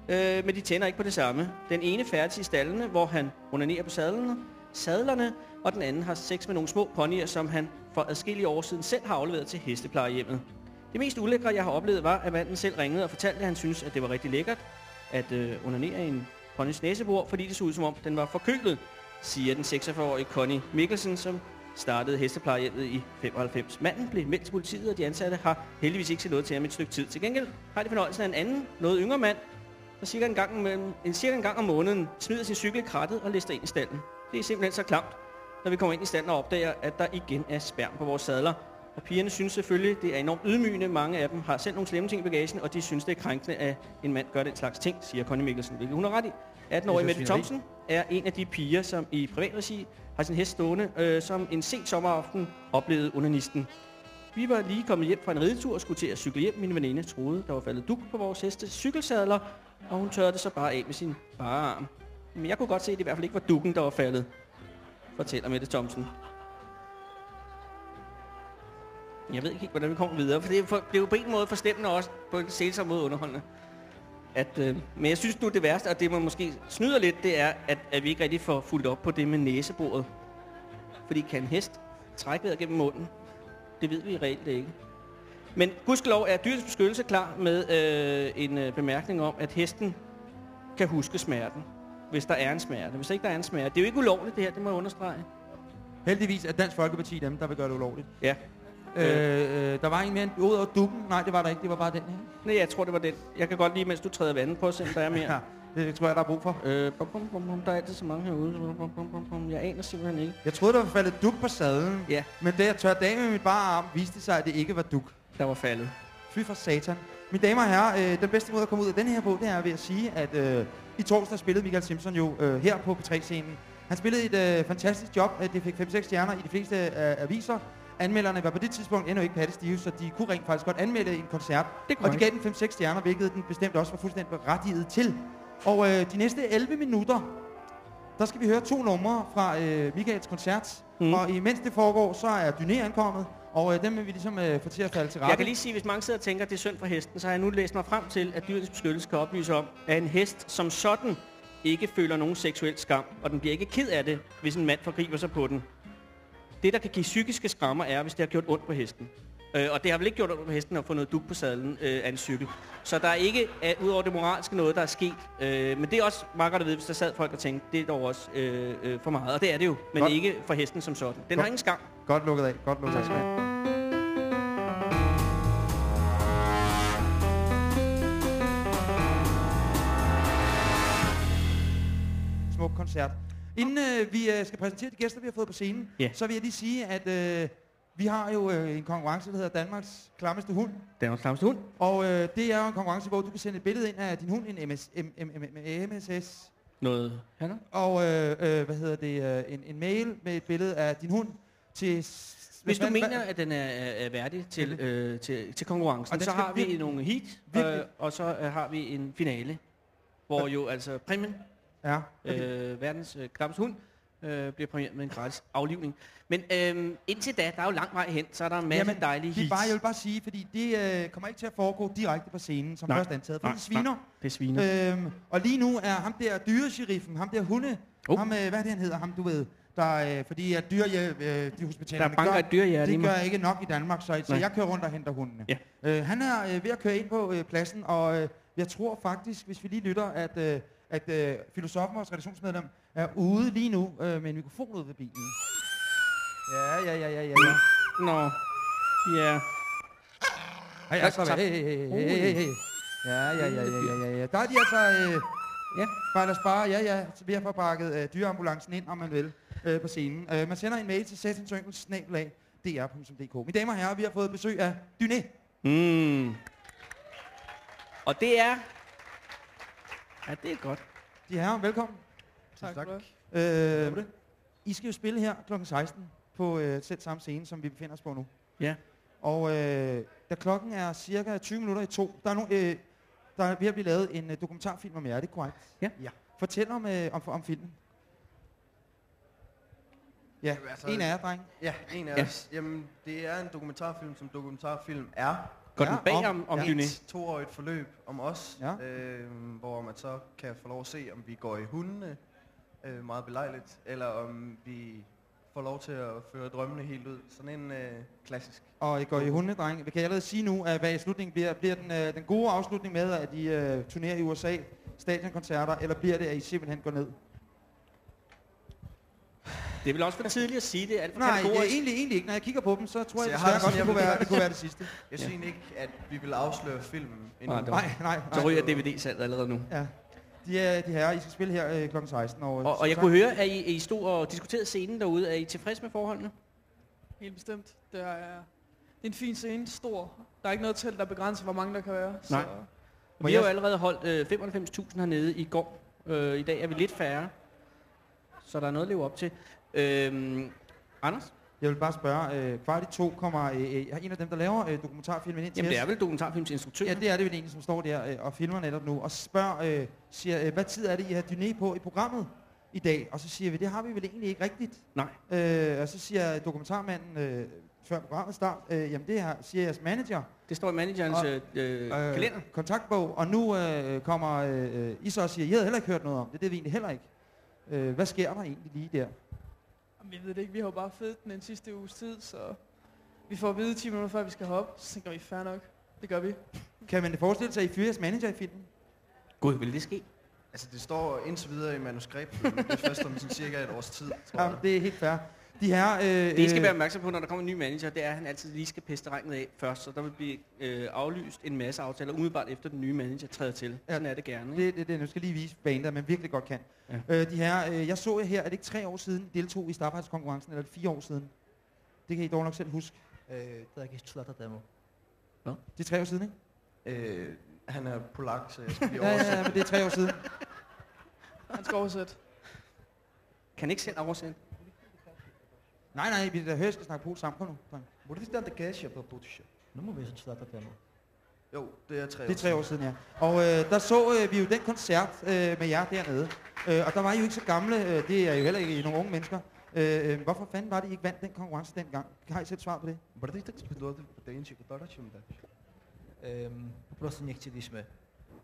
øh, men de tænder ikke på det samme. Den ene færdig i stallene, hvor han onanerer på sadlerne, sadlerne, og den anden har sex med nogle små ponyer, som han for adskillige år siden selv har afleveret til hesteplejehjemmet. Det mest ulækre, jeg har oplevet, var, at manden selv ringede og fortalte, at han synes, at det var rigtig lækkert at øh, onanere en ponys næsebor, fordi det så ud som om, den var forkølet, siger den 46-årige Connie Mikkelsen, som startede hesteplejehjemmet i 95. Manden blev meldt til politiet, og de ansatte har heldigvis ikke set noget til ham i et stykke tid. Til gengæld har de fornøjelsen af en anden, noget yngre mand, der cirka en gang, mellem, en, cirka en gang om måneden smider sin cykel i krattet og lister ind i stallen. Det er simpelthen så klamt, når vi kommer ind i stallen og opdager, at der igen er spærm på vores sadler. Og pigerne synes selvfølgelig, det er enormt ydmygende. Mange af dem har selv nogle slemme ting i bagagen, og de synes, det er krænkende, at en mand gør den slags ting, siger Connie Mikkelsen, hvilket hun har ret i. 18-årige Det er Mette. Thomsen er en af de piger, som i privatregi har sin hest stående, øh, som en sen sommeraften oplevede onanisten. Vi var lige kommet hjem fra en ridetur og skulle til at cykle hjem. Min veninde troede, der var faldet duk på vores hestes cykelsadler, og hun tørrede det så bare af med sin bare arm. Men jeg kunne godt se, at det i hvert fald ikke var dukken, der var faldet, fortæller Mette Thomsen. Jeg ved ikke hvordan vi kommer videre, for det er, for, det er jo på en måde forstemmende også, på en sælsom måde underholdende. At, øh, men jeg synes nu, det værste, og det man måske snyder lidt, det er, at, at vi ikke rigtig får fuldt op på det med næsebordet. Fordi kan en hest trække vejret gennem munden? Det ved vi reelt ikke. Men gudskelov er dyrets beskyttelse klar med øh, en øh, bemærkning om, at hesten kan huske smerten, hvis der er en smerte. Hvis ikke der er en smerte. Det er jo ikke ulovligt det her, det må jeg understrege. Heldigvis er Dansk Folkeparti dem, der vil gøre det ulovligt. Ja. Øh, øh, der var en mere ud over dukken. Nej, det var der ikke. Det var bare den her. Nej, jeg tror, det var den. Jeg kan godt lide, mens du træder vandet på, at se, om der er mere. Ja, det tror jeg, der er brug for. Øh, bum, bum, bum, bum, der er altid så mange herude. Bum, bum, bum, bum. Jeg aner simpelthen ikke. Jeg troede, der var faldet duk på sadlen. Ja. Men da jeg tørte af med mit bare arm, viste sig, at det ikke var duk. Der var faldet. Fy for satan. Mine damer og herrer, øh, den bedste måde at komme ud af den her på, det er ved at sige, at øh, i torsdag spillede Michael Simpson jo øh, her på P3-scenen. Han spillede et øh, fantastisk job. Øh, Det fik 5-6 stjerner i de fleste øh, aviser. Anmelderne var på det tidspunkt endnu ikke pattestive, så de kunne rent faktisk godt anmelde en koncert. Det og de gav den 5-6 stjerner, hvilket den bestemt også var fuldstændig berettiget til. Og øh, de næste 11 minutter, der skal vi høre to numre fra øh, Michaels koncert. Mm. Og imens det foregår, så er Dyné ankommet, og øh, dem vil vi ligesom øh, få til at falde til rette. Jeg kan lige sige, hvis mange sidder og tænker, at det er synd for hesten, så har jeg nu læst mig frem til, at dyrets beskyttelse kan oplyse om, at en hest som sådan ikke føler nogen seksuel skam, og den bliver ikke ked af det, hvis en mand forgriber sig på den. Det, der kan give psykiske skrammer, er, hvis det har gjort ondt på hesten. Øh, og det har vel ikke gjort ondt på hesten at få noget duk på sadlen øh, af en cykel. Så der er ikke, uh, ud over det moralske, noget, der er sket. Øh, men det er også meget godt at vide, hvis der sad folk og tænkte, det er dog også øh, øh, for meget. Og det er det jo, men Godt. ikke for hesten som sådan. Den Godt. har ingen skam. Godt lukket af. Godt lukket af. Smuk koncert. Inden øh, vi øh, skal præsentere de gæster, vi har fået på scenen, Ja. så vil jeg lige sige, at øh, vi har jo øh, en konkurrence, der hedder Danmarks klammeste hund. Danmarks klammeste hund. Og øh, det er jo en konkurrence, hvor du kan sende et billede ind af din hund, en MS, M, M, M, MSS, Noget. Ja, og øh, øh, hvad hedder det, øh, en, en mail med et billede af din hund til Hvis du mener, at den er, er værdig til, øh, til, til konkurrencen, så har vi nogle heat, øh, og så øh, har vi en finale, hvor jo altså præmien, Ja, øh, verdens øh, klappes hund, øh, bliver præmieret med en gratis aflivning. Men øh, indtil da, der er jo lang vej hen, så er der en masse Jamen, dejlige heat. bare, jeg vil bare sige, fordi det øh, kommer ikke til at foregå direkte på scenen, som Nej. først antaget, for Nej, det sviner. nej, det sviner. Øhm, og lige nu er ham der dyresheriffen, ham der hunde, Oh. ham, øh, hvad er det han hedder, ham du ved, der, øh, fordi at dyre, øh, de hospitaler, Der banker et dyrehjerte i det gør ikke nok i Danmark, så, så jeg kører rundt og henter hundene. Ja. Øh, han er øh, ved at køre ind på øh, pladsen, og øh, jeg tror faktisk, hvis vi lige lytter, at, øh, at øh, filosofen, vores redaktionsmedlem, er ude lige nu øh, med en mikrofon ude ved bilen. Ja, ja, ja, ja, ja. ja. Nå, ja. Tak, altså, tak. hey, hey, hey, hey, hey, hey. Ja, ja, ja, ja, ja, ja, ja. Der er de altså, øh, ja. bare bare, ja, ja, så vi har fået bakket øh, dyreambulancen ind, om man vil, øh, på scenen. Øh, man sender en mail til satansønkelsnabelag, dr.dk. Mine damer og herrer, vi har fået besøg af Dyné. Mm. Og det er... Ja, det er godt. De herrer, velkommen. Tak. tak. Øh, I skal jo spille her kl. 16 på øh, selv samme scene, som vi befinder os på nu. Ja. Og øh, da klokken er cirka 20 minutter i to, der er, nogle, øh, der er ved at blive lavet en øh, dokumentarfilm om jer, er det korrekt? Ja. ja. Fortæl om, øh, om, om filmen. Ja, Jamen, altså, en af jer, dreng. Ja, en af ja. os. Jamen, det er en dokumentarfilm, som dokumentarfilm er. Går den Ja, bag om- om, om ja. Et toårigt forløb om os, Ja. øh, hvor man så kan få lov at se, om vi går i hundene, øh, meget belejligt, eller om vi får lov til at føre drømmene helt ud. Sådan en øh, klassisk. Og I går i hunde, dreng. Vi kan allerede sige nu, at hvad i slutningen bliver, bliver den, øh, den gode afslutning med, at I øh, turnerer i USA, stadionkoncerter, eller bliver det, at I simpelthen går ned? Det vil også for tidligt at sige det. Alt Nej, er kategorisk. egentlig, egentlig ikke. Når jeg kigger på dem, så tror jeg, jeg desværre har godt, det jeg kunne, være, det kunne være det sidste. Jeg synes egentlig ikke, at vi vil afsløre filmen endnu. Nej, det Nej, nej, Så nej. ryger DVD-salget allerede nu. Ja. De, er, de her, I skal spille her øh, kl. 16. Og, Og, og jeg kunne høre, at I, I stod og diskuterede scenen derude. Er I tilfreds med forholdene? Helt bestemt. Det er, det er en fin scene, stor. Der er ikke noget telt, der begrænser, hvor mange der kan være. Nej. Må Vi har jo jeg- allerede holdt øh, 95.000 hernede i går. Øh, I dag er vi lidt færre. Så der er noget at leve op til. Øhm, Anders? Jeg vil bare spørge, øh, kvart i to kommer øh, øh, en af dem, der laver øh, dokumentarfilmen ind til Jamen, det er vel dokumentarfilms instruktør? Ja, det er det vel egentlig, som står der øh, og filmer netop nu. Og spørger, øh, siger, øh, hvad tid er det, I har Dyné på i programmet i dag? Og så siger vi, det har vi vel egentlig ikke rigtigt. Nej. Øh, og så siger dokumentarmanden, øh, før programmet start, øh, jamen det her siger jeres manager. Det står i managerens Og, øh, øh, kalender. Kontaktbog, og nu øh, kommer øh, I så og siger, I havde heller ikke hørt noget om det. Det er vi egentlig heller ikke. Øh, hvad sker der egentlig lige der? Jamen, jeg ved det ikke. Vi har jo bare fedt den en sidste uges tid, så vi får at vide 10 minutter før vi skal hoppe. Så tænker vi, fair nok. Det gør vi. Kan man forestille sig, at I fyrer jeres manager i filmen? Gud, vil det ske? Altså, det står indtil videre i manuskriptet, men det er først om sådan cirka et års tid, tror Ja, jeg. det er helt fair. De her, øh, Det, I skal øh, være opmærksom på, når der kommer en ny manager, det er, at han altid lige skal peste regnet af først. Så der vil blive øh, aflyst en masse aftaler, umiddelbart efter den nye manager træder til. Ja, Sådan er det gerne. Ikke? Det, det, det, nu skal lige vise banen, der man virkelig godt kan. Ja. Øh, de her, øh, jeg så jer her, er det ikke tre år siden, I deltog i Starbucks-konkurrencen, eller er det fire år siden? Det kan I dog nok selv huske. Øh, det er ikke slået demo. Det er tre år siden, ikke? Øh, han er polak, så jeg skal lige Ja, oversætte. ja, men det er tre år siden. Han skal oversætte. Kan ikke selv oversætte? Nej, nej, vi der hører, skal snakke polsk sammen. Kom nu. Hvor er det, der er gage, på polsk? Nu må vi så tage det nu. Jo, det er tre år Det er tre år siden, ja. Og øh, der så øh, vi jo den koncert øh, med jer dernede. Øh, og der var I jo ikke så gamle, øh, det er jo heller ikke nogle unge mennesker. Øh, øh hvorfor fanden var det, I ikke vandt den konkurrence dengang? Har I selv svar på det? Brady tak spędło pieniędzy, które czym dać? Po prostu nie chcieliśmy.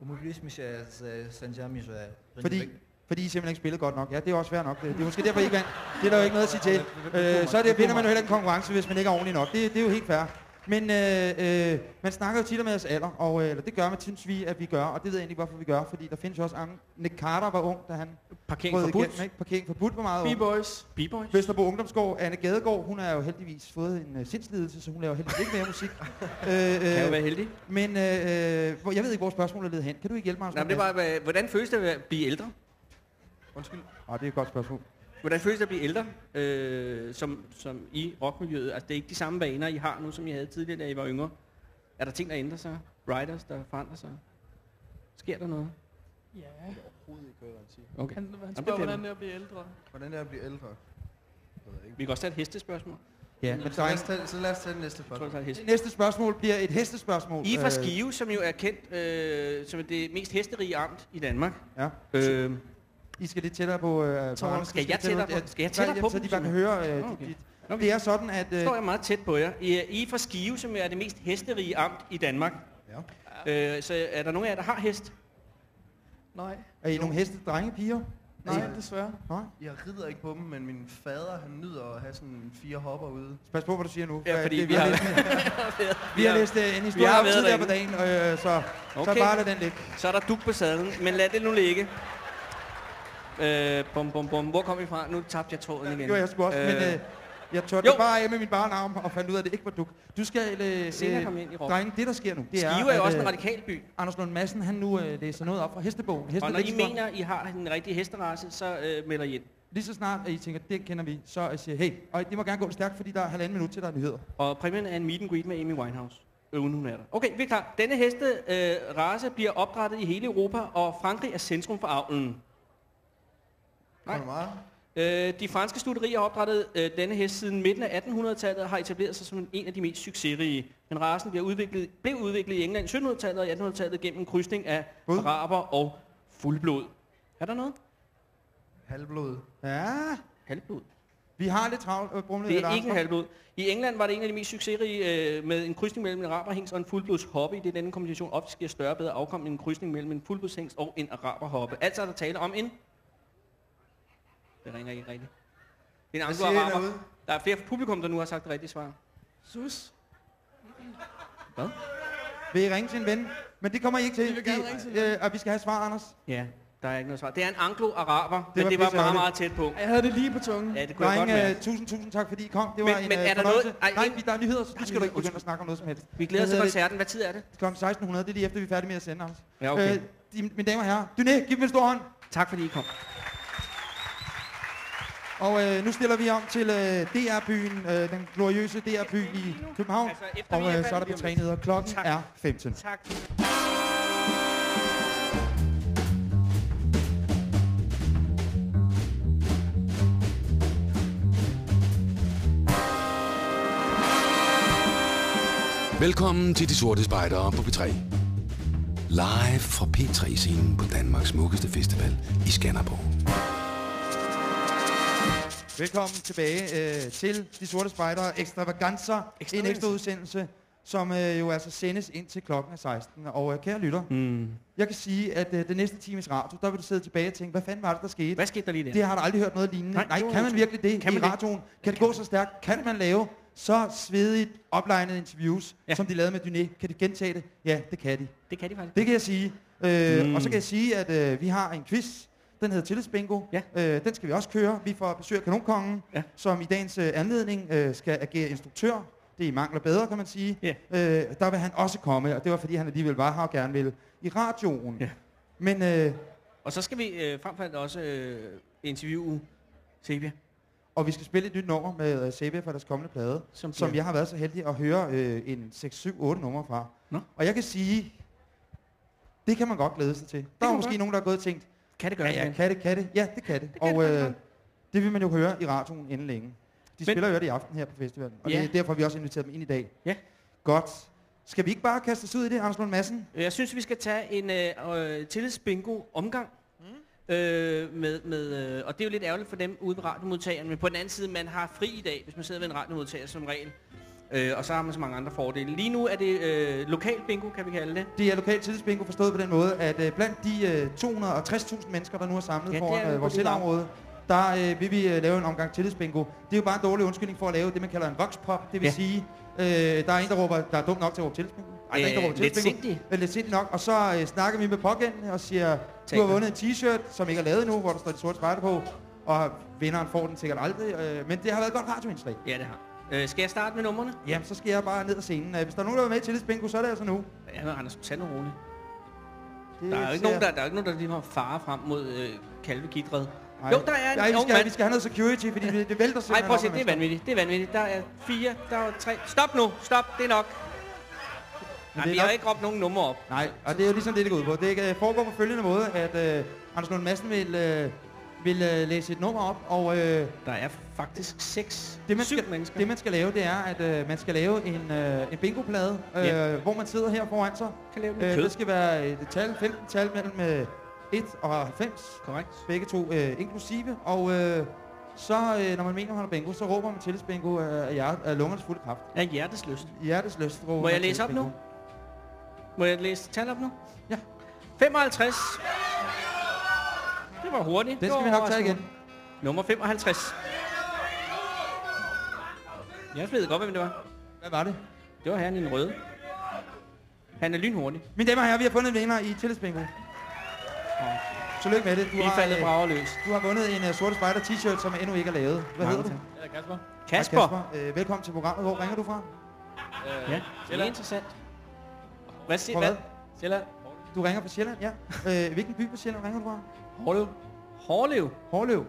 Umówiliśmy się z sędziami, że... Fordi fordi I simpelthen ikke spillede godt nok. Ja, det er også fair nok. Det, det er måske derfor, I ikke vandt. Det er der jo ikke noget at sige til. Øh, så er det, vinder man jo heller ikke en konkurrence, hvis man ikke er ordentlig nok. Det, det er jo helt fair. Men øh, øh, man snakker jo tit om jeres alder, og øh, det gør man, synes vi, at vi gør, og det ved jeg egentlig, hvorfor vi gør, fordi der findes jo også andre. Nick Carter var ung, da han Parkering forbudt. igennem, ikke? Parkering forbudt var meget. B-boys. B-boys. Vesterbro Ungdomsgård, Anne Gadegaard, hun har jo heldigvis fået en uh, sindslidelse, så hun laver heldigvis ikke mere musik. øh, Kan jo være heldig. Men øh, øh, jeg ved ikke, hvor spørgsmålet er ledet hen. Kan du ikke hjælpe mig? Nej, det var, hvordan føles det at blive ældre? Undskyld. Ah, det er et godt spørgsmål. Hvordan føles det at blive ældre, øh, som, som i rockmiljøet? Altså, det er ikke de samme vaner, I har nu, som I havde tidligere, da I var yngre. Er der ting, der ændrer sig? Riders, der forandrer sig? Sker der noget? Ja. Overhovedet ikke, hvad jeg vil sige. Okay. Han, han spørger, det hvordan det er at blive ældre. Hvordan er det at blive ældre? Vi kan også tage et hestespørgsmål. Ja, men så, lad os tage, så lad os tage det næste spørgsmål. Det næste spørgsmål bliver et hestespørgsmål. I er fra Øh, Skive, som jo er kendt øh, som det mest hesterige amt i Danmark. Ja. Øh, I skal lidt tættere på... Øh, på Anders. skal Du jeg tættere på? Skal jeg tættere på Så de bare kan høre... Øh, Okay. dit- Det er sådan, at... Øh, står jeg meget tæt på jer. I, er- I er fra Skive, som er det mest hesterige amt i Danmark. Ja. Øh, så er der nogen af jer, der har hest? Nej. er I nogle heste, drenge, piger? Nej, desværre. Nej. Jeg rider ikke på dem, men min fader, han nyder at have sådan fire hopper ude. Pas på, hvad du siger nu. Ja, for fordi det, vi vi, har læst, vi har læst øh, en Vi historie har om tidligere på dagen, øh, så, okay. så bare lad den ligge. Så er der duk på sadlen, men lad det nu ligge. Øh, bum, bum, bum. Hvor kom vi fra? Nu tabte jeg tråden igen. Gjorde jeg sgu også, men øh, jeg tørte jo. bare af med min barnarm og fandt ud af, at det ikke var duk. Du skal, øh, Senere kom jeg ind i rocken. drenge, det der sker nu, det er, Skive er jo også en øh, radikal by. Anders Lund Madsen, han nu øh, læser noget op fra hestebogen. Og når I mener, I har en rigtig hesterace, så øh, melder I ind. Lige så snart, at I tænker, det kender vi, så jeg siger hey, og det må gerne gå stærkt, fordi der er halvanden minut til, der er nyheder. Og præmien er en meet and greet med Amy Winehouse. Øh, uden hun er der. Okay, vi er klar. Denne heste øh, race bliver opdrettet i hele Europa, og Frankrig er centrum for avlen. Nej. Øh, de franske studerier har opdrettet øh, denne hest siden midten af 1800-tallet og har etableret sig som en af de mest succesrige. Men racen bliver udviklet, blev udviklet i England i 1700-tallet og i 1800-tallet gennem en krydsning af araber og fuldblod. Er der noget? Halvblod. Ja. Halvblod. Vi har lidt travlt, øh, Brumle. Det er ikke en halvblod. I England var det en af de mest succesrige øh, med en krydsning mellem en araberhængst og en fuldblods hoppe, i det denne kombination ofte giver større bedre afkom end en krydsning mellem en fuldblodshængst og en araberhoppe. Altså er der tale om en... Det ringer ikke rigtigt. Det er siger I anglo-araber. derude? Der er flere publikum, der nu har sagt det rigtige svar. Sus. Hvad? Vil I ringe til en ven? Men det kommer I ikke til. Vi vil gerne I- ringe til øh, og vi skal have svar, Anders. Ja, der er ikke noget svar. Det er en anglo-araber, men det var meget, meget tæt på. Jeg havde det lige på tungen. Ja, det kunne jeg godt øh, tusind, tusind tak, fordi I kom. Det Men- var en men øh, er der noget- ej, Nej, der er nyheder, så skal du ikke begynde at snakke om noget som helst. Vi glæder os til koncerten. Hvad tid er det? det? Klokken 1600, det er lige efter, vi er færdige med at sende, Anders. Ja, okay. Øh, mine damer og herrer, Dyné, giv dem en stor hånd. Tak fordi I kom. Og øh, nu stiller vi om til øh, DR-byen, øh, den gloriøse DR-by i København. Altså, og øh, så er der lidt. nyheder. Klokken Tak. er 15. Tak. Velkommen til De Sorte Spejdere på P3. Live fra P3-scenen på Danmarks smukkeste festival i Skanderborg. Velkommen tilbage øh, til De Sorte Spejdere Extravaganza. En ekstra udsendelse, som øh, jo altså sendes ind til klokken er 16. Og øh, kære lytter, mm. jeg kan sige, at øh, den næste times radio, der vil du sidde tilbage og tænke, hvad fanden var det, der skete? Hvad skete der lige der? Det har du aldrig hørt noget lignende. Nej, Nej, kan man virkelig det Kan i man det? radioen? Kan det gå så stærkt? Kan man lave så svedigt oplegnede interviews, ja. som de lavede med Dyné? Kan de gentage det? Ja, det kan de. Det kan de faktisk. Det kan jeg sige. Øh, Mm. Og så kan jeg sige, at øh, vi har en quiz. Den hedder Tillidsbingo. Ja. Øh, den skal vi også køre. Vi får besøg af Kanonkongen, ja. som i dagens øh, anledning øh, skal agere instruktør. Det er mangler bedre, kan man sige. Ja. Øh, der vil han også komme, og det var fordi, han alligevel var her og gerne ville i radioen. Ja. Men øh, Og så skal vi øh, frem for alt også øh, interviewe Sepia. Og vi skal spille et nyt nummer med uh, Sabia fra deres kommende plade, Som som, jeg har været så heldig at høre øh, en 6, 7, 8 numre fra. Nå. Og jeg kan sige, det kan man godt glæde sig til. Der er måske godt. nogen, der har gået og tænkt, Kan det gøre ja, ja, det? kan det, kan det? Ja, det kan det. kan og det øh, det vil man jo høre i radioen inden længe. De Men- spiller jo det i aften her på festivalen, og Ja. det er derfor, vi også inviteret dem ind i dag. Ja. Godt. Skal vi ikke bare kaste os ud i det, Anders Lund Madsen? Jeg synes, vi skal tage en øh, øh, tillidsbingo omgang. Mm. Øh, med, med, øh, og det er jo lidt ærgerligt for dem ude på radiomodtageren, men på den anden side, man har fri i dag, hvis man sidder ved en radiomodtager som regel. Øh, og så har man så mange andre fordele. Lige nu er det øh, lokal bingo, kan vi kalde det. Det er lokalt tidsbingo forstået på den måde, at øh, blandt de øh, 260.000 mennesker, der nu er samlet Ja, foran øh, vores selvområde, der øh, vil vi øh, lave en omgang tillidsbingo. Det er jo bare en dårlig undskyldning for at lave det, man kalder en voxpop. Det vil Ja. sige, øh, der er en, der råber, der er dum nok til at råbe tillidsbingo. Ej, der er en, der Øh, råber lidt sindig. Lidt sindig nok. Og så øh, snakker vi med pågældende og siger, du har vundet en t-shirt, som ikke er lavet endnu, hvor der står de sorte spejder på. Og vinderen får den sikkert aldrig. Øh, men det har været et godt radioindslag. Ja, det har. Øh, skal jeg starte med numrene? Jamen, så skal jeg bare ned ad scenen. Øh, Hvis der er nogen, der vil med i tillidsbingo, så er det altså nu. Ja, men Anders, tag nu roligt. Det Der er jo ikke nogen, der, der, er ikke nogen, der lige har fare frem mod øh, kalvegidret. Nej. Jo, der er en Nej, vi skal, mand. vi skal have noget security, fordi det, det vælter Nej, simpelthen prøv at se, det er vanvittigt. Det er vanvittigt. Der er fire, der er tre. Stop nu, stop, det er nok. Nej, vi har nok- ikke råbt nogen numre op. Nej, og det er jo ligesom det, det går ud på. Det øh, foregår på følgende måde, at øh, Anders Lund Madsen vil øh, vil øh, læse et nummer op, og... Øh, der er faktisk seks, det man skal, mennesker. Det man skal lave, det er, at øh, man skal lave en, øh, en bingoplade, øh, Ja. hvor man sidder her foran sig. Kan lave den øh, det skal være et tal, 15 tal mellem øh, 1 og 90. Korrekt. Begge to øh, inklusive. Og øh, så, øh, når man mener, man har bingo, så råber man tillidsbingo øh, af, hjert, af lungernes fulde kraft. Af hjertesløst. Hjertesløst råber Må jeg læse op nu? tillidsbingo. Må jeg læse tal op nu? Ja. 55. Det var hurtigt. Den skal vi nok tage igen. Nummer 55. Jeg ved godt, hvem det var. Hvad var det? Det var herren i den røde. Han er lynhurtig. Mine damer og herrer, vi har fundet en vinder i tillidsbingo. Tillykke med det. Du Bifaldet øh, brager løs. Du har vundet en uh, sorte spider t-shirt, som endnu ikke er lavet. Hvad Mange hedder du? Jeg hedder Kasper. Kasper. Hej, Kasper. Øh, velkommen til programmet. Hvor ringer du fra? Ja, det er interessant. Hvad siger hvad? Sjælland. Du ringer fra Sjælland, ja. Øh, hvilken by på Sjælland ringer du fra? Hårlev. Hårlev? Hårlev.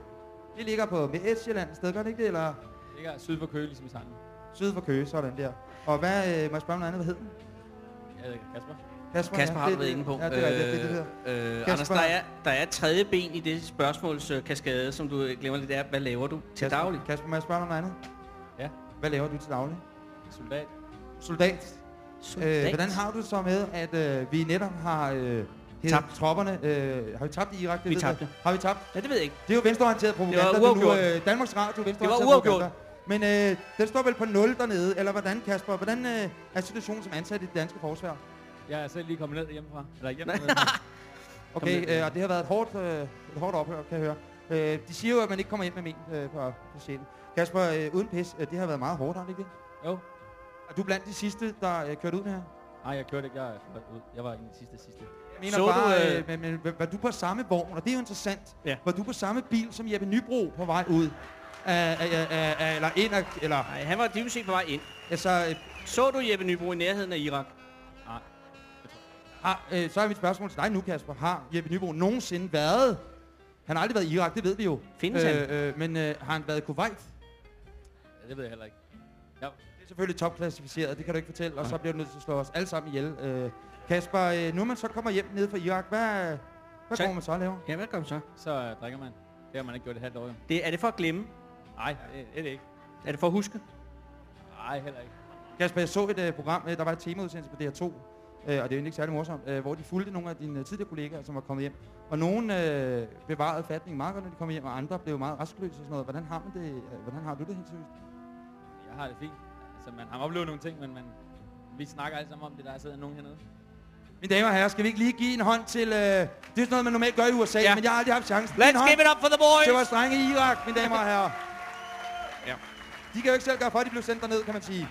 Det ligger på med Sjælland et sted, gør det ikke det? Eller Det ligger syd for Køge, ligesom i sangen. syd for Køge, sådan der. Og hvad, øh, må jeg spørge om noget andet, hvad hed den? Jeg hedder Kasper. Kasper, Kasper ja, har du det- været inde på. Ja, det er det, det, det hedder. øh, Kasper- Anders, der er, der er et tredje ben i det spørgsmålskaskade, som du glemmer lidt. Det er, hvad laver du til Kasper, daglig? Kasper, må jeg spørge om noget andet? Ja. Hvad laver du til daglig? Soldat. Soldat. Soldat. Øh, hvordan har du det så med, at øh, vi netop har øh, Tabt. tropperne? Øh, har vi tabt i Irak? Det Vi ved jeg. tabte. Har vi tabt? Ja, det ved jeg ikke. Det er jo venstreorienteret propaganda. Det var er uafgjort. nu, øh, Danmarks Radio venstreorienteret Det var uafgjort. propaganda. Men øh, den står vel på 0 dernede, eller hvordan, Kasper? Hvordan øh, er situationen som ansat i det danske forsvar? Jeg er selv lige kommet ned hjemmefra. Eller hjemme. Okay, øh, og det har været et hårdt, øh, et hårdt ophør, kan jeg høre. Øh, de siger jo, at man ikke kommer ind med men øh, på, på sjælen. Kasper, øh, uden pis, øh, det har været meget hårdt, har det ikke det? Jo. Er du blandt de sidste, der øh, kørte ud med her? Nej, jeg kørte ikke. Jeg ud. Jeg var ikke den sidste sidste. Mener Så bare, du, øh, øh, men, men, var- du på samme vogn, og det er jo interessant. Ja. Var du på samme bil som Jeppe Nybro på vej ud? Af, af, af, af, eller ind af, eller... Nej, han var dybest set på vej ind. Altså, øh, Så du Jeppe Nybro i nærheden af Irak? Nej. har, øh, så er mit spørgsmål til dig nu, Kasper. Har Jeppe Nybro nogensinde været... Han har aldrig været i Irak, det ved vi jo. Findes han? øh, øh, Men øh, har han været i Kuwait? Ja, det ved jeg heller ikke. Ja. Det er selvfølgelig topklassificeret, det kan du ikke fortælle, og så bliver du nødt til at slå os alle sammen ihjel. Øh, Kasper, øh, nu man så kommer hjem ned fra Irak, hvad, hvad Så- kommer man så at lave? Ja, hvad gør man så? Så øh, drikker man. Det har man ikke gjort et halvt år. jo. Det, er det for at glemme? Nej, det er det ikke. Er det for at huske? Nej, heller ikke. Kasper, jeg så et øh, program, der var et temaudsendelse på DR2, øh, og det er jo ikke særlig morsomt, øh, hvor de fulgte nogle af dine tidligere kollegaer, som var kommet hjem. Og nogen øh, bevarede fatningen meget godt, når de kom hjem, og andre blev meget rastløse og sådan noget. Hvordan har, man det, øh, hvordan har du det helt seriøst? Jeg har det fint. Altså, man har oplevet nogle ting, men man, vi snakker alle sammen om det, der sidder nogen hernede. Mine damer og herrer, skal vi ikke lige give en hånd til... Øh, det er sådan noget, man normalt gør i USA, Ja. men jeg har aldrig haft chancen. Let's give it up for the boys! Til vores drenge i Irak, mine damer og herrer. Ja. De kan jo ikke selv gøre for, at de blev sendt derned, kan man sige.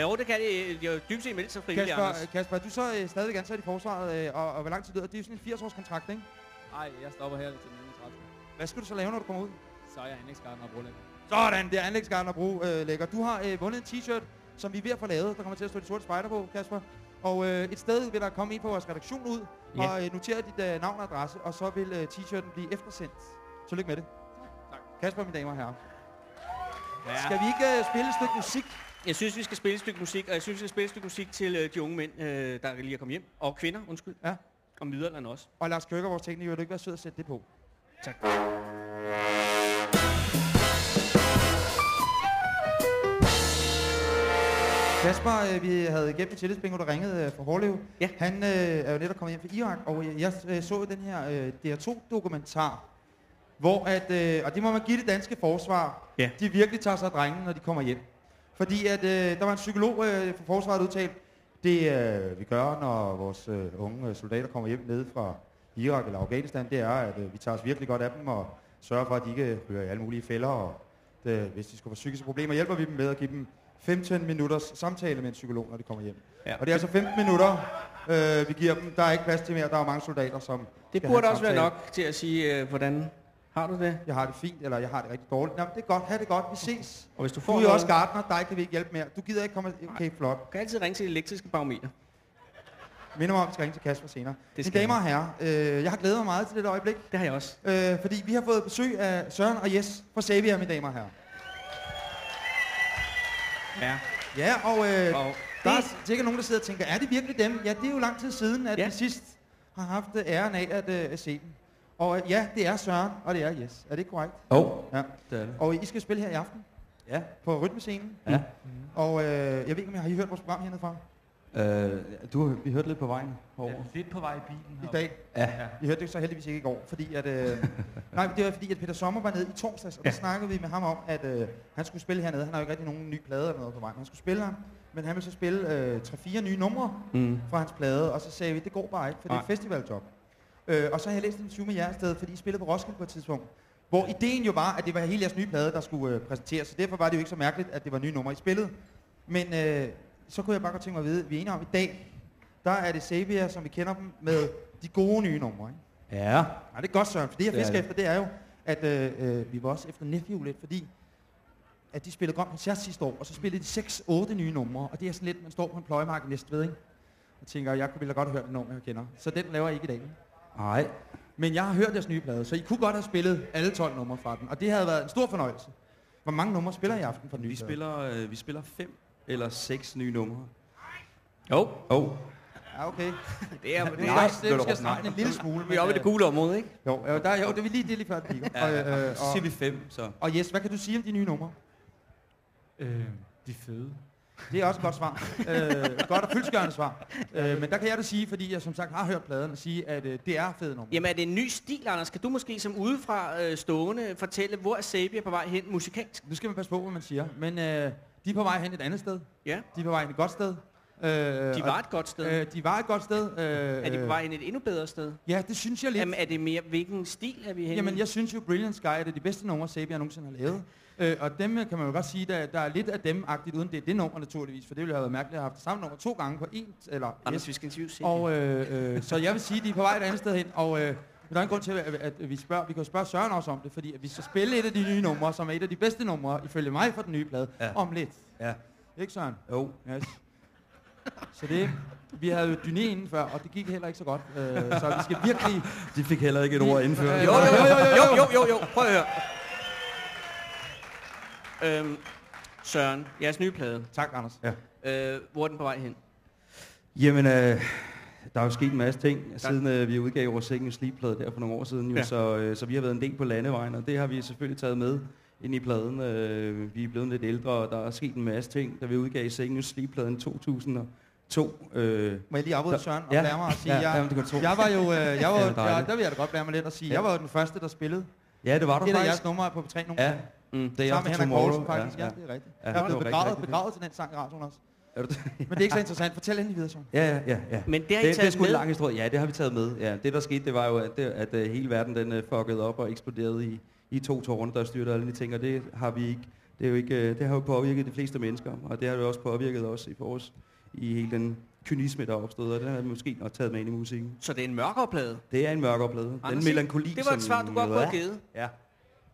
Jo, det kan de. De har jo dybest set meldt sig frivilligt, Kasper, Anders. Kasper, er du så øh, stadig ansat i forsvaret, øh, og, og hvor lang tid lyder det? Det er jo sådan en 80-års kontrakt, ikke? Nej, jeg stopper her til den 31. Hvad skal du så lave, når du kommer ud? Så er jeg anlægsgarden og brolægger. Sådan, det er anlægsgarden at bruge øh, lækker. Du har øh, vundet en t-shirt, som vi er ved at få lavet. Der kommer til at stå de sorte spejder på, Kasper. Og øh, et sted vil der komme en på vores redaktion ud, Ja. og øh, notere dit øh, navn og adresse, og så vil øh, t-shirten blive eftersendt. Tillykke med det. Tak. Kasper, mine damer og herrer. Ja. Skal vi ikke øh, spille et stykke musik? Jeg synes, vi skal spille et stykke musik, og jeg synes, vi skal spille et stykke musik til øh, de unge mænd, øh, der lige er kommet hjem. Og kvinder, undskyld. Ja. Og middelalderen også. Og Lars Køkker, vores tekniker, vil du ikke være sød at sætte det på? Tak. Kasper, øh, vi havde igennem et tillidsbingo, der ringede øh, fra Hårlev. Ja. Han øh, er jo netop kommet hjem fra Irak, og jeg, jeg øh, så den her øh, DR2-dokumentar, hvor at, øh, og det må man give det danske forsvar, Ja. de virkelig tager sig af drengene, når de kommer hjem. Fordi at øh, der var en psykolog øh, fra forsvaret, udtalt, det øh, vi gør, når vores øh, unge soldater kommer hjem ned fra Irak eller Afghanistan, det er, at øh, vi tager os virkelig godt af dem og sørger for, at de ikke ryger i alle mulige fælder. Og det, hvis de skulle få psykiske problemer, hjælper vi dem med at give dem 15 minutters samtale med en psykolog, når de kommer hjem. Ja. Og det er altså 15 minutter, øh, vi giver dem. Der er ikke plads til mere. Der er mange soldater, som Det burde også være nok til at sige, øh, hvordan har du det? Jeg har det fint, eller jeg har det rigtig dårligt. Men det er godt. Ha' det godt. Vi ses. Og hvis du Du får er jo noget- også gartner. Dig kan vi ikke hjælpe mere. Du gider ikke komme... Okay, flot. Du kan altid ringe til det elektriske barometer. Minder mig om, at vi skal ringe til Kasper senere. Det Mine skal damer og herrer, øh, jeg har glædet mig meget til det øjeblik. Det har jeg også. Øh, fordi vi har fået besøg af Søren og Jes fra Sabia, mine damer og herrer. Ja. Ja, og, øh, Og der er det- sikkert nogen, der sidder og tænker, er det virkelig dem? Ja, det er jo lang tid siden, at Ja. vi sidst har haft øh, æren af at, øh, at se dem. Og øh, ja, det er Søren, og det er Jes. Er det ikke korrekt? Jo, ja. det er det. Og I skal spille her i aften? Ja. På Rytmescenen? Ja. Og øh, jeg ved ikke, om jeg har I hørt vores program hernede fra? Øh, du, vi hørte lidt på vejen herover. Lidt på vej i bilen. I dag? Ja. I hørte det så heldigvis ikke i går, fordi at... Øh, nej, det var fordi, at Peter Sommer var nede i torsdags, og der Ja. snakkede vi med ham om, at øh, han skulle spille hernede. Han har jo ikke rigtig nogen nye plader eller noget på vej, men han skulle spille her. Men han ville så spille øh, 3-4 nye numre Mm. fra hans plade, og så sagde vi, det går bare ikke, for det er Nej. festivaljob. Øh, og så har jeg læst en interview med jer i stedet, fordi I spillede på Roskilde på et tidspunkt. Hvor ideen jo var, at det var hele jeres nye plade, der skulle øh, præsenteres, så derfor var det jo ikke så mærkeligt, at det var nye numre, I spillede. Men øh, så kunne jeg bare godt tænke mig at vide, vi er enige om i dag, der er det Xavier, som vi kender dem, med de gode nye numre, ikke? Ja. Nej, det er godt, Søren, for det jeg er fisker det. efter, det er jo, at øh, øh, vi var også efter Nephew lidt, fordi at de spillede Grøn Koncert sidste år, og så spillede de 6-8 nye numre, og det er sådan lidt, man står på en pløjemark i Næstved, ikke? Og tænker, jeg ville da godt have hørt det nummer, jeg kender. Så den laver jeg ikke i dag. Nej. Men jeg har hørt deres nye plade, så I kunne godt have spillet alle 12 numre fra den, og det havde været en stor fornøjelse. Hvor mange numre spiller I i aften fra den nye Vi plade? spiller, øh, vi spiller fem eller seks nye numre. Jo. Oh. Ja, okay. Det er, det er også det, vi skal stramme en lille smule. Vi er oppe i det gule område, ikke? Jo, jo, der, jo det er lige det lige før, det kigger. Ja, så siger vi fem, så. Og Jes, hvad kan du sige om de nye numre? Øh, de er fede. Det er også et godt svar. øh, godt og fyldskørende svar. Øh, men der kan jeg da sige, fordi jeg som sagt har hørt pladen, og sige, at øh, det er fede numre. Jamen er det en ny stil, Anders? Kan du måske som udefra øh, stående fortælle, hvor er Sabia på vej hen musikalsk? Nu skal man passe på, hvad man siger. Men øh, de er på vej hen et andet sted. Ja. De er på vej hen et godt sted. Øh, De var et godt sted. Øh, de var et godt sted. Øh, Er de på vej hen et endnu bedre sted? Ja, det synes jeg lidt. Jamen er det mere, hvilken stil er vi henne Jamen, jeg synes jo, Brilliant Sky er det de bedste numre, Sabia nogensinde har lavet. Øh, og dem kan man jo godt sige, der, der er lidt af dem-agtigt, uden det er det nummer naturligvis, for det ville have været mærkeligt at have haft samme nummer to gange på en, eller Anders, et. vi skal interviewe. Og øh, øh, så jeg vil sige, de er på vej et andet sted hen, og øh, men der er en grund til, at, at vi spørger, vi kan jo spørge Søren også om det, fordi at vi skal spille et af de nye numre, som er et af de bedste numre, ifølge mig, for den nye plade, Ja. om lidt. Ja. Ikke Søren? Jo. Yes. Så det, vi havde jo inden før, og det gik heller ikke så godt. Øh, så vi skal virkelig... De fik heller ikke et ord indført. Øh, Jo, jo, jo, jo, jo, jo, jo, jo. Prøv at høre. Øhm, Søren, jeres nye plade. Tak, Anders. Ja. Øh, hvor er den på vej hen? Jamen, øh, der er jo sket en masse ting, siden øh, vi udgav vores Second Sleep-plade der for nogle år siden. Jo, Ja. så, øh, så vi har været en del på landevejen, og det har vi selvfølgelig taget med ind i pladen. Øh, vi er blevet lidt ældre, og der er sket en masse ting, da vi udgav Second Sleep-pladen 2002. Øh, Må jeg lige afbryde Søren og ja, blære mig og sige, ja, jeg, jamen, det jeg var jo, øh, jeg Ja, var, det er ja, dejligt. der vil jeg da godt blære mig lidt og sige, Ja. jeg var jo den første, der spillede. Ja, det var du Et af faktisk. jeres numre på P3 Ja, nogensinde. mm, Day Sammen After med Henrik. Poulsen, faktisk. Ja, Ja, det er rigtigt. ja. Jeg er Ja, det var begravet, begravet til den sang i radioen også. Er du det? Men det er ikke så interessant. Fortæl endelig videre, Søren. Ja, ja, ja. ja. Men det har I det, det er taget sgu en med? lang historie. Ja, det har vi taget med. Ja, det der skete, det var jo, at, det, at uh, hele verden den uh, fuckede op og eksploderede i, i to tårne, der styrte alle de ting, og det har vi ikke. Det, er jo ikke, uh, det har jo påvirket de fleste mennesker, og det har jo også påvirket os i vores i hele den kynisme, der er opstået, og den har vi måske også taget med ind i musikken. Så det er en mørkere plade? Det er en mørkere plade. Den Anders, melankoli, Det var et svar, du godt kunne have givet. Ja.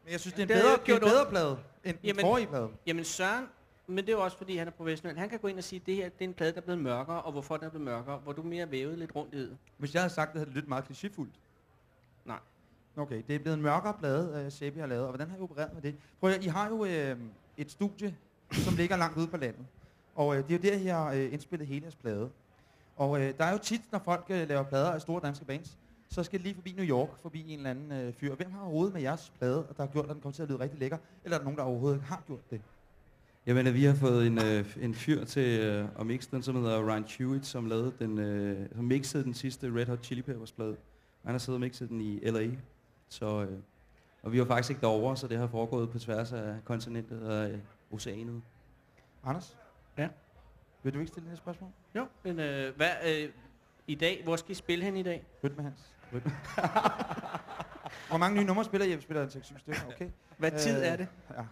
Men jeg synes, det er en Det bedre, det er en bedre plade end den forrige plade. Jamen Søren, men det er jo også fordi, han er professionel. Han kan gå ind og sige, at det her det er en plade, der er blevet mørkere, og hvorfor den er blevet mørkere, hvor du mere vævet lidt rundt i det. Hvis jeg havde sagt det, havde det lyttet meget klichéfuldt. Nej. Okay, det er blevet en mørkere plade, uh, Sebi har lavet, og hvordan har I opereret med det? Prøv at, I har jo øh, et studie, som ligger langt ude på landet. Og øh, det er jo der, I har øh, indspillet hele jeres plade. Og øh, der er jo tit, når folk øh, laver plader af store danske bands, så skal det lige forbi New York, forbi en eller anden øh, fyr. Hvem har overhovedet med jeres plade, og der har gjort, at den kommer til at lyde rigtig lækker? Eller er der nogen, der overhovedet har gjort det? Jamen, øh, vi har fået en, øh, en fyr til øh, at mixe den, som hedder Ryan Hewitt, som, lavede den, øh, som mixede den sidste Red Hot Chili Peppers plade. Han har siddet og mixet den i L.A. Så, øh, og vi var faktisk ikke derovre, så det har foregået på tværs af kontinentet og øh, oceanet. Anders? Ja? Vil du ikke stille det her spørgsmål? Jo, men øh, hvad, øh, i dag, hvor skal I spille hen i dag? Rytme Hans. Rytme. Hvor mange nye numre spiller I? Vi spiller en 6-7 stykker, okay. Hvad tid er det? Ja.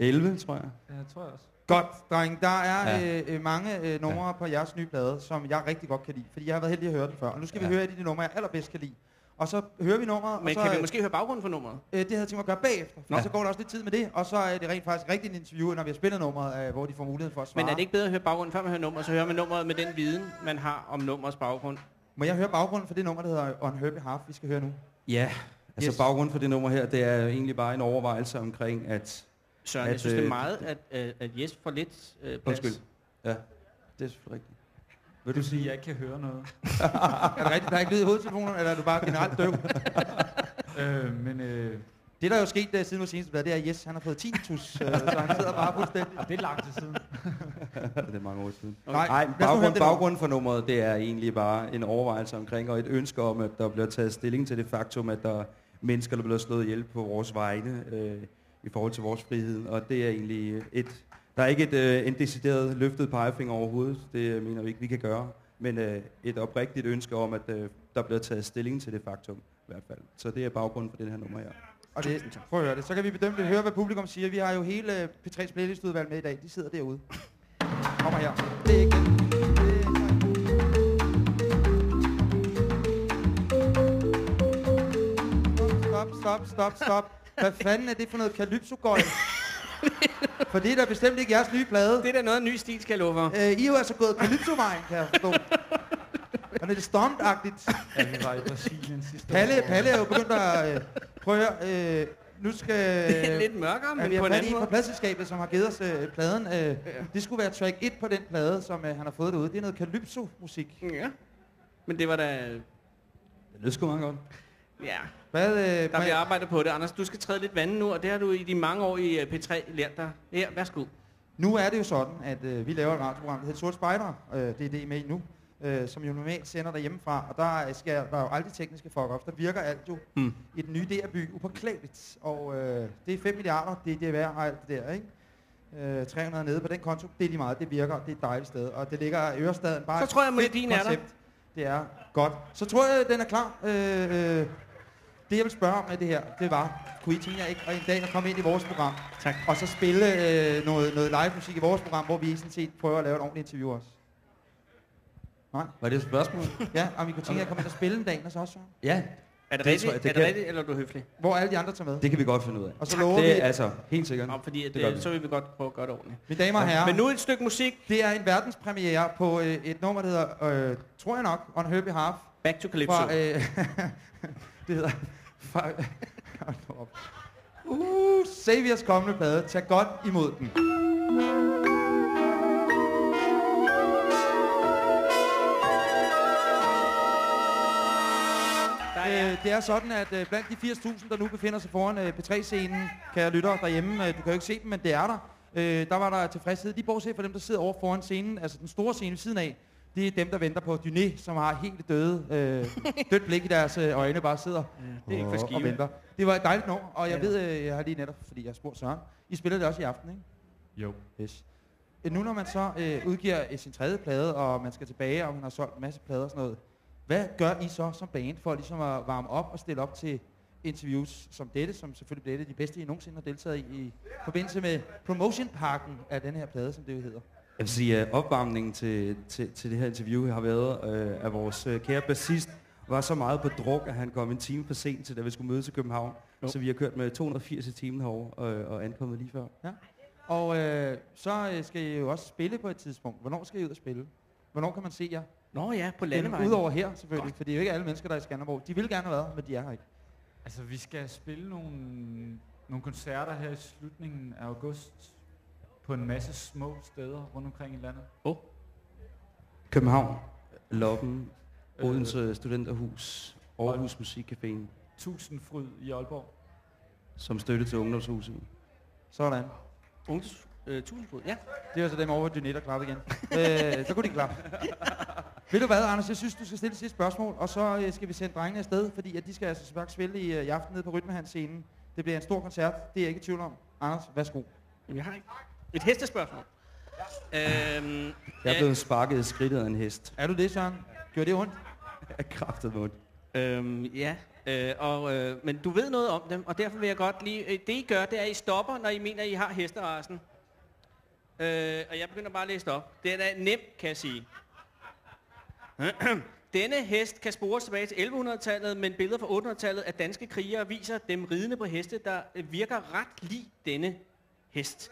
11, tror jeg. Ja, jeg tror jeg også. Godt, dreng. Der er Ja. øh, øh, mange øh, numre ja. på jeres nye plade, som jeg rigtig godt kan lide. Fordi jeg har været heldig at høre den før. Og nu skal ja. Vi høre et af de numre, jeg allerbedst kan lide. Og så hører vi nummeret. Men og så, kan vi måske høre baggrunden for nummeret? Øh, det havde jeg tænkt mig at gøre bagefter. Nå. Og så går der også lidt tid med det. Og så er det rent faktisk rigtigt en interview, når vi har spillet nummeret, øh, hvor de får mulighed for at svare. Men er det ikke bedre at høre baggrunden, før man hører nummeret, så hører man nummeret med den viden, man har om nummerets baggrund? Må jeg høre baggrunden for det nummer, der hedder On Her Behalf, vi skal høre nu? Ja, altså yes. baggrunden for det nummer her, det er egentlig bare en overvejelse omkring, at... Søren, at, jeg synes, det er øh, meget, at, øh, at Jes får lidt øh, plads. Undskyld. Ja, det er selvfølgelig rigtigt. Vil du sige, at jeg ikke kan høre noget? er det rigtigt? Der er ikke lyd i hovedtelefonerne, eller er du bare generelt døv? øh, men øh, Det, der er jo sket uh, siden vores seneste blad, det er, at Jes, han har fået tinnitus, uh, så han sidder bare fuldstændig. det er lang tid siden. det er mange år siden. Nej, Nej, baggrund, baggrunden for nummeret, det er egentlig bare en overvejelse omkring, og et ønske om, at der bliver taget stilling til det faktum, at der er mennesker, der bliver slået ihjel på vores vegne, øh, i forhold til vores frihed, og det er egentlig et, der er ikke et, øh, en decideret løftet pegefinger overhovedet, det mener vi ikke, vi kan gøre, men øh, et oprigtigt ønske om, at øh, der bliver taget stilling til det faktum, i hvert fald. Så det er baggrunden for den her nummer her. Og det, prøv at høre det. Så kan vi bedømme det, høre hvad publikum siger. Vi har jo hele øh, P3's playlistudvalg med i dag. De sidder derude. Kommer her. Det er ikke stop, stop, stop. Hvad fanden er det for noget kalypsogøj? For det er da bestemt ikke jeres nye plade. Det er da noget ny stil, skal jeg love for. Øh, I er jo altså gået kalypsovejen, kan jeg forstå. Og det er stormt-agtigt. Ja, vi var i Brasilien sidste Palle, år. Palle er jo begyndt at... Øh, prøv at øh, nu skal... Det er lidt mørkere, men ja, på en anden måde. fra pladselskabet, som har givet os øh, pladen. Øh, det skulle være track 1 på den plade, som øh, han har fået derude. Det er noget Calypso-musik. Ja. Men det var da... Det lød sgu meget godt. Ja. Hvad, øh, Der bliver arbejdet på det. Anders, du skal træde lidt vand nu, og det har du i de mange år i øh, P3 lært dig. Her, værsgo. Nu er det jo sådan, at øh, vi laver et radioprogram, der hedder Sort Spejder. Øh, det er det, I med nu. Øh, som jo normalt sender derhjemmefra. Og der sker der er jo aldrig tekniske fuck Der virker alt jo Mm. i den nye DR-by upåklageligt. Og øh, det er 5 milliarder, det er det værd og alt det der, ikke? Øh, 300 nede på den konto, det er lige meget, det virker, det er et dejligt sted. Og det ligger i Ørestaden bare Så tror jeg, fedt melodien er der. Det er godt. Så tror jeg, den er klar. Øh, øh, det jeg vil spørge om med det her, det var, kunne I tænke jer ikke og en dag at komme ind i vores program, tak. og så spille øh, noget, noget live musik i vores program, hvor vi sådan set prøver at lave et ordentligt interview også? Nej? Var det et spørgsmål? Ja, om I kunne tænke jer at komme ind og spille en dag, og så også? Ja. Er det, Det rigtigt, jeg, det er det kan- rigtigt, eller er du høflig? Hvor alle de andre tager med. Det kan vi godt finde ud af. Og så lover det vi- er altså helt sikkert. Nå, fordi det gør det, vi. så vil vi godt prøve at gøre det ordentligt. Mine damer og herrer. Men nu et stykke musik. Det er en verdenspremiere på øh, et nummer, der hedder, øh, tror jeg nok, On Her Behalf. Back to Calypso. Fra, øh, det hedder... Uh, Saviors kommende plade. Tag godt imod den. Øh, det er sådan, at øh, blandt de 80.000, der nu befinder sig foran øh, P3-scenen, kan jeg lytte derhjemme, øh, du kan jo ikke se dem, men det er der, øh, der var der tilfredshed. De bortset fra dem, der sidder over foran scenen, altså den store scene ved siden af, det er dem, der venter på Dyné, som har helt døde, øh, dødt blik i deres øh, øjne, bare sidder det er ikke for og- skive. og venter. Det var et dejligt nummer, og jeg Ja. ved, øh, jeg har lige netop, fordi jeg har spurgt Søren, I spiller det også i aften, ikke? Jo. Yes. Øh, Nu når man så øh, udgiver øh, sin tredje plade, og man skal tilbage, og man har solgt en masse plader og sådan noget, hvad gør I så som band for ligesom at varme op og stille op til interviews som dette, som selvfølgelig bliver et af de bedste, I nogensinde har deltaget i, i forbindelse med promotionparken af den her plade, som det jo hedder? Jeg vil sige, at opvarmningen til, til, til det her interview har været, øh, at vores øh, kære bassist var så meget på druk, at han kom en time for sent til, da vi skulle mødes i København. Jo. Så vi har kørt med 280 i timen herovre øh, og ankommet lige før. Ja. Og øh, så øh, skal I jo også spille på et tidspunkt. Hvornår skal I ud og spille? Hvornår kan man se jer? Nå ja, på landevejen. Udover her selvfølgelig, for det er jo ikke alle mennesker, der er i Skanderborg. De vil gerne have været, men de er her ikke. Altså, vi skal spille nogle, nogle koncerter her i slutningen af august på en masse små steder rundt omkring i landet. Oh. København, Loppen, Øh, Odense Studenterhus, Aarhus Musikcaféen, Tusindfryd i Aalborg. som støtte til Ungdomshuset. Sådan. Ungdoms, øh, tusindfod, ja. Det var så dem over, hvor Dynette klappe igen. øh, så kunne de klappe. Ved du hvad, Anders? Jeg synes, du skal stille sidste spørgsmål, og så øh, skal vi sende drengene afsted, fordi at de skal altså selvfølgelig spille i, øh, i aften nede på Rytmehans scenen. Det bliver en stor koncert, det er jeg ikke i tvivl om. Anders, værsgo. Jamen, jeg har ikke. Et hestespørgsmål. Øhm, Jeg er blevet sparket i skridtet af en hest. Er du det, Søren? Gjorde det ondt? Jeg kraftet ondt. Øhm, ja, øh, og, øh, men du ved noget om dem, og derfor vil jeg godt lige... Øh, det I gør, det er, at I stopper, når I mener, I har hesterasen. Øh, og jeg begynder bare at læse det op. Det er da nemt, kan jeg sige. Denne hest kan spores tilbage til 1100-tallet, men billeder fra 800-tallet af danske krigere viser dem ridende på heste, der øh, virker ret lig denne hest.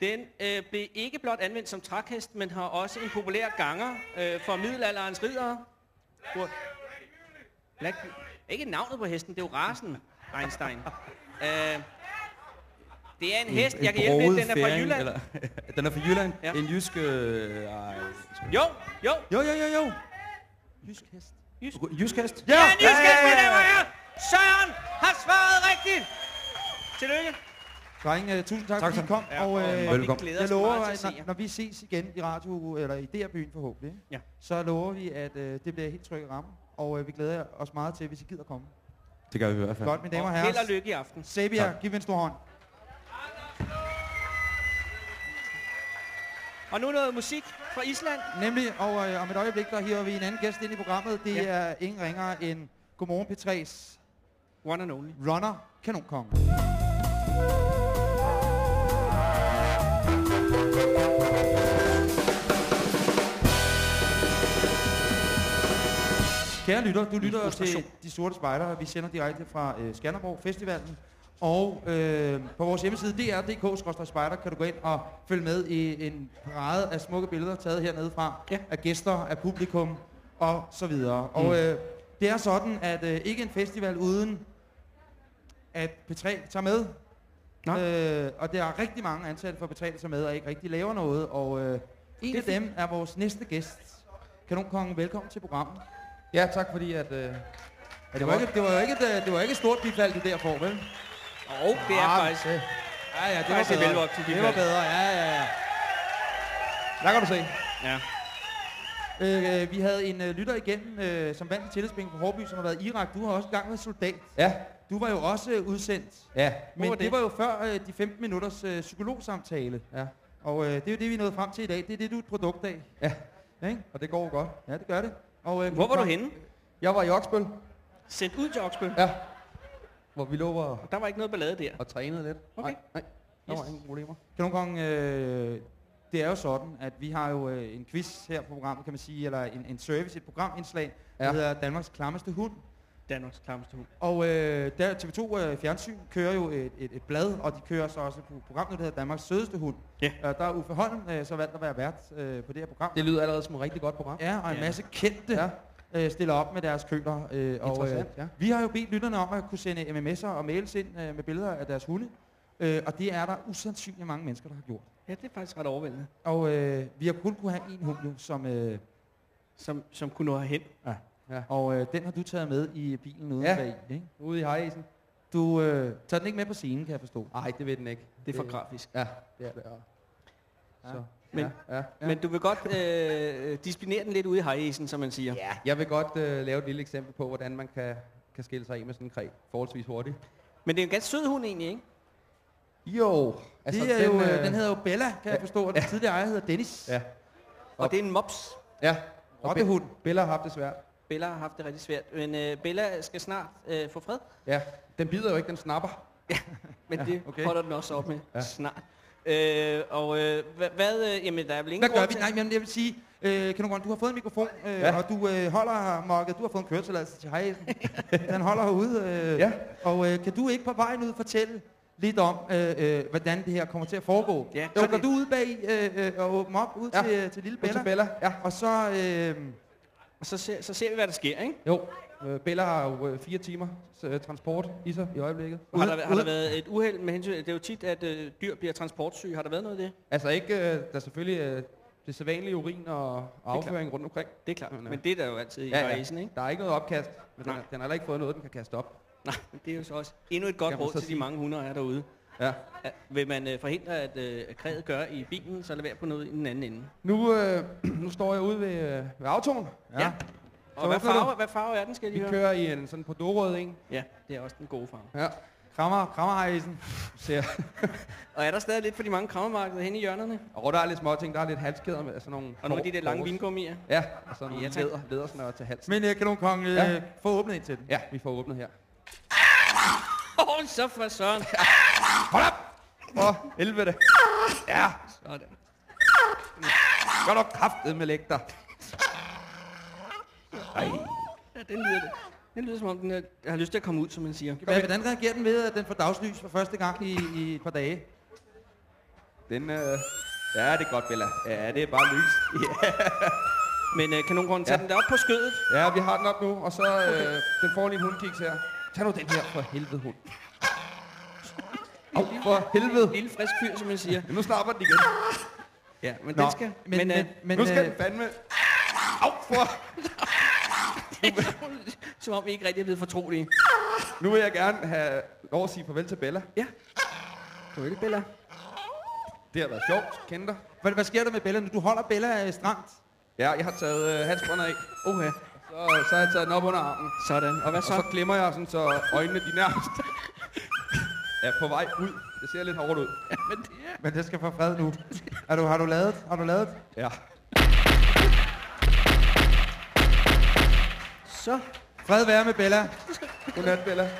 Den øh, blev ikke blot anvendt som trækhest, men har også en populær ganger øh, for middelalderens ridere. Hvor- Black... Ikke navnet på hesten, det er jo rasen, Einstein. Øh, Det er en hest. Jeg kan hjælpe lidt. Den er fra Jylland. Eller, den er fra Jylland. Ja. En jysk... Øh, ej, Jo, jo. Jo, jo, jo, jo. Jysk hest. Jysk, jysk hest? Ja, en jysk hest, mine damer og herrer. Søren har svaret rigtigt. Tillykke. Drenge, uh, tusind tak, Tak, fordi I kom. Ja, og øh, Velkommen. jeg lover, at når, når vi ses igen i radio, eller i DR-byen forhåbentlig? Ja. så lover vi, at øh, det bliver helt trygge rammer. Og øh, vi glæder os meget til, hvis I gider komme. Det gør vi i hvert fald. Godt, mine damer og herrer. held og lykke i aften. Sabia, giv en stor hånd. Og nu noget musik fra Island. Nemlig, og øh, om et øjeblik, der hiver vi en anden gæst ind i programmet. Det Ja. er ingen ringere end Godmorgen P3's One and only. runner, Kanonkong. Kære lytter, du lytter til De Sorte Spejdere. Vi sender direkte fra øh, Skanderborg Festivalen. Og øh, på vores hjemmeside dr.dk-spejder kan du gå ind og følge med i en parade af smukke billeder taget hernede fra Ja. af gæster, af publikum og så videre. Og Mm. øh, det er sådan, at øh, ikke en festival uden at P3 tager med. Nå. Øh, og der er rigtig mange ansatte for P3, der tager med og ikke rigtig laver noget. Og øh, en af dem er vores næste gæst. Kanonkongen, velkommen til programmet. Ja, tak fordi at... Øh, at Det var, ikke, det var jo ikke, et, øh, det var ikke et stort bifald, du der får, vel? Og det er Ah, faktisk... Ja, ja, det var et bedre. velvokset Det var bedre, ja, ja, ja. Der kan du se. Ja. Øh, øh, vi havde en øh, lytter igennem, øh, som vandt i tillidsbænken på Hårby, som har været i Irak. Du har også engang været soldat. Ja. Du var jo også øh, udsendt. Ja. Men det? det? var jo før øh, de 15 minutters øh, psykologsamtale. Ja. Og øh, det er jo det, vi nået frem til i dag. Det er det, du er et produkt af. Ja. Ikke? Og det går godt. Ja, det gør det. Og, øh, Hvor var du henne? Jeg var i Oksbøl. Sendt ud til Oksbøl? Ja. Hvor vi lå og, Der var ikke noget ballade der. og trænede lidt. Okay. Nej, nej. Der Yes. var ingen problemer. Kanonkongen, øh, det er jo sådan, at vi har jo øh, en quiz her på programmet, kan man sige, eller en, en service, et programindslag, ja. Ja. der hedder Danmarks klammeste hund. Danmarks klammeste hund. Og øh, der TV2 øh, Fjernsyn kører jo et, et, et blad, og de kører så også på programmet, der hedder Danmarks sødeste hund. Ja. Øh, der er Uffe Holm øh, så valgt at være vært øh, på det her program. Det lyder allerede som et rigtig godt program. Ja, og en Ja. masse kendte Ja. øh, stiller op med deres køler. Øh, og, øh, Interessant, ja. vi har jo bedt lytterne om at kunne sende sms'er og mails ind øh, med billeder af deres hunde. Øh, og det er der usandsynligt mange mennesker, der har gjort. Ja, det er faktisk ret overvældende. Og øh, vi har kun kunne have en hund nu, som... Øh, Som, som kunne nå herhen. ja. Ja. Og øh, den har du taget med i bilen uden Ja. bag, ikke? Ude i hejisen. Du øh, tager den ikke med på scenen, kan jeg forstå. Nej, det ved den ikke. Det er for grafisk. Ja, det er det. Ja. Så, Men- ja, ja. Men du vil godt øh, disciplinere den lidt ude i hejesen, som man siger. ja. Jeg vil godt øh, lave et lille eksempel på, hvordan man kan, kan skille sig af med sådan en kræ forholdsvis hurtigt. Men det er en ganske sød hund egentlig, ikke? Jo. Altså, det er den, jo, øh, øh, den hedder jo Bella, kan jeg forstå, og den tidligere ejer hedder Dennis. Ja. Og det er en mops. Ja. Og Rottehund. Be- Bella har haft det svært. Bella har haft det rigtig svært. Men øh, Bella skal snart øh, få fred. Ja. Den bider jo ikke, den snapper. Men Ja, det okay. holder den også op med Ja. ja. snart. Øh, og øh, hvad, hvad øh, jamen der er vel ingen Hvad gør vi? til- Nej, men jeg vil sige, øh, Kanon du har fået en mikrofon, øh, ja. Ja. og du øh, holder mokket, du har fået en køretilladelse til hejsen. den holder herude. Øh, Ja. Og øh, kan du ikke på vejen ud fortælle lidt om, øh, øh, hvordan det her kommer til at foregå? Ja, så kan går du ud bag øh, øh, og åbner op ud Ja. til, til lille Ud til Bella, Bella. Ja. og så... Øh, Og så ser, så ser vi, hvad der sker, ikke? Jo. Øh, Bella har jo øh, fire timer øh, transport i sig i øjeblikket. Har Ude- der, har der været et uheld med hensyn Det er jo tit, at øh, dyr bliver transportsyge. Har der været noget af det? Altså ikke, øh, der er selvfølgelig øh, det sædvanlige urin og, afføring rundt omkring. Det er klart. Men, øh, Men det er der jo altid i Ja, ja, ikke? Der er ikke noget opkast, men den, har- den har heller ikke fået noget, den kan kaste op. Nej, men det er jo så også endnu et godt råd til de mange hunder, der er derude. Ja. Vil man øh, forhindre, at øh, at krædet gør i bilen, så lad være på noget i den anden ende. Nu, øh, nu står jeg ude ved, øh, ved autoen. Ja. Så Og hvad hvad farve, hvad farve er den, skal jeg Vi lige høre? kører i en sådan på dorød en. Ja, det er også den gode farve. Ja. krammer, krammer hejsen. Ser. Og er der stadig lidt for de mange krammermarkeder henne i hjørnerne? Og der er lidt små ting. Der er lidt halskæder med sådan nogle... Og nogle af de der lange vingummier? Ja, og sådan Ja, nogle tak. leder, ledersnøre til halsen. Men øh, Kanon Kong, øh, Ja. få åbnet ind til den. Ja, vi får åbnet her. Åh, oh, så for søren. Hold op! Åh, helvede. Ja, Sådan. gør nok kraftet med læg dig. Ej. Ja, den lyder det. Den lyder som om, den er, har lyst til at komme ud, som man siger. Hvad, hvordan reagerer den ved, at den får dagslys for første gang i, i et par dage? Den, øh... Ja, det er godt, Bella. Ja, det er bare lys. Ja. Men øh, kan nogen grund tage Ja. den der op på skødet? Ja, vi har den op nu, og så øh, den får lige en hundkiks her. Tag nu den her for helvede hund. For helvede. Lille frisk fyr, som man siger. Nu snapper den igen. Ja, men Nå, den skal... men- men, men- øh, men, nu skal den fandme... Au, for... Som om vi ikke rigtig er blevet fortrolige. Nu vil jeg gerne have lov at sige farvel til Bella. Ja. Farvel, Bella. Det har været sjovt, kender dig. Hvad, hvad sker der med Bella, når du holder Bella øh, stramt? Ja, jeg har taget øh, halsbåndet af. Oha. Så, så har jeg taget den op under armen. Sådan. Og hvad så? Og så glemmer jeg sådan, så øjnene de nærmest er på vej ud. Det ser lidt hårdt ud. men det er... Men det skal få fred nu. Er du, har du lavet? Har du lavet? Ja. Så. Fred være med Bella. Godnat, Bella.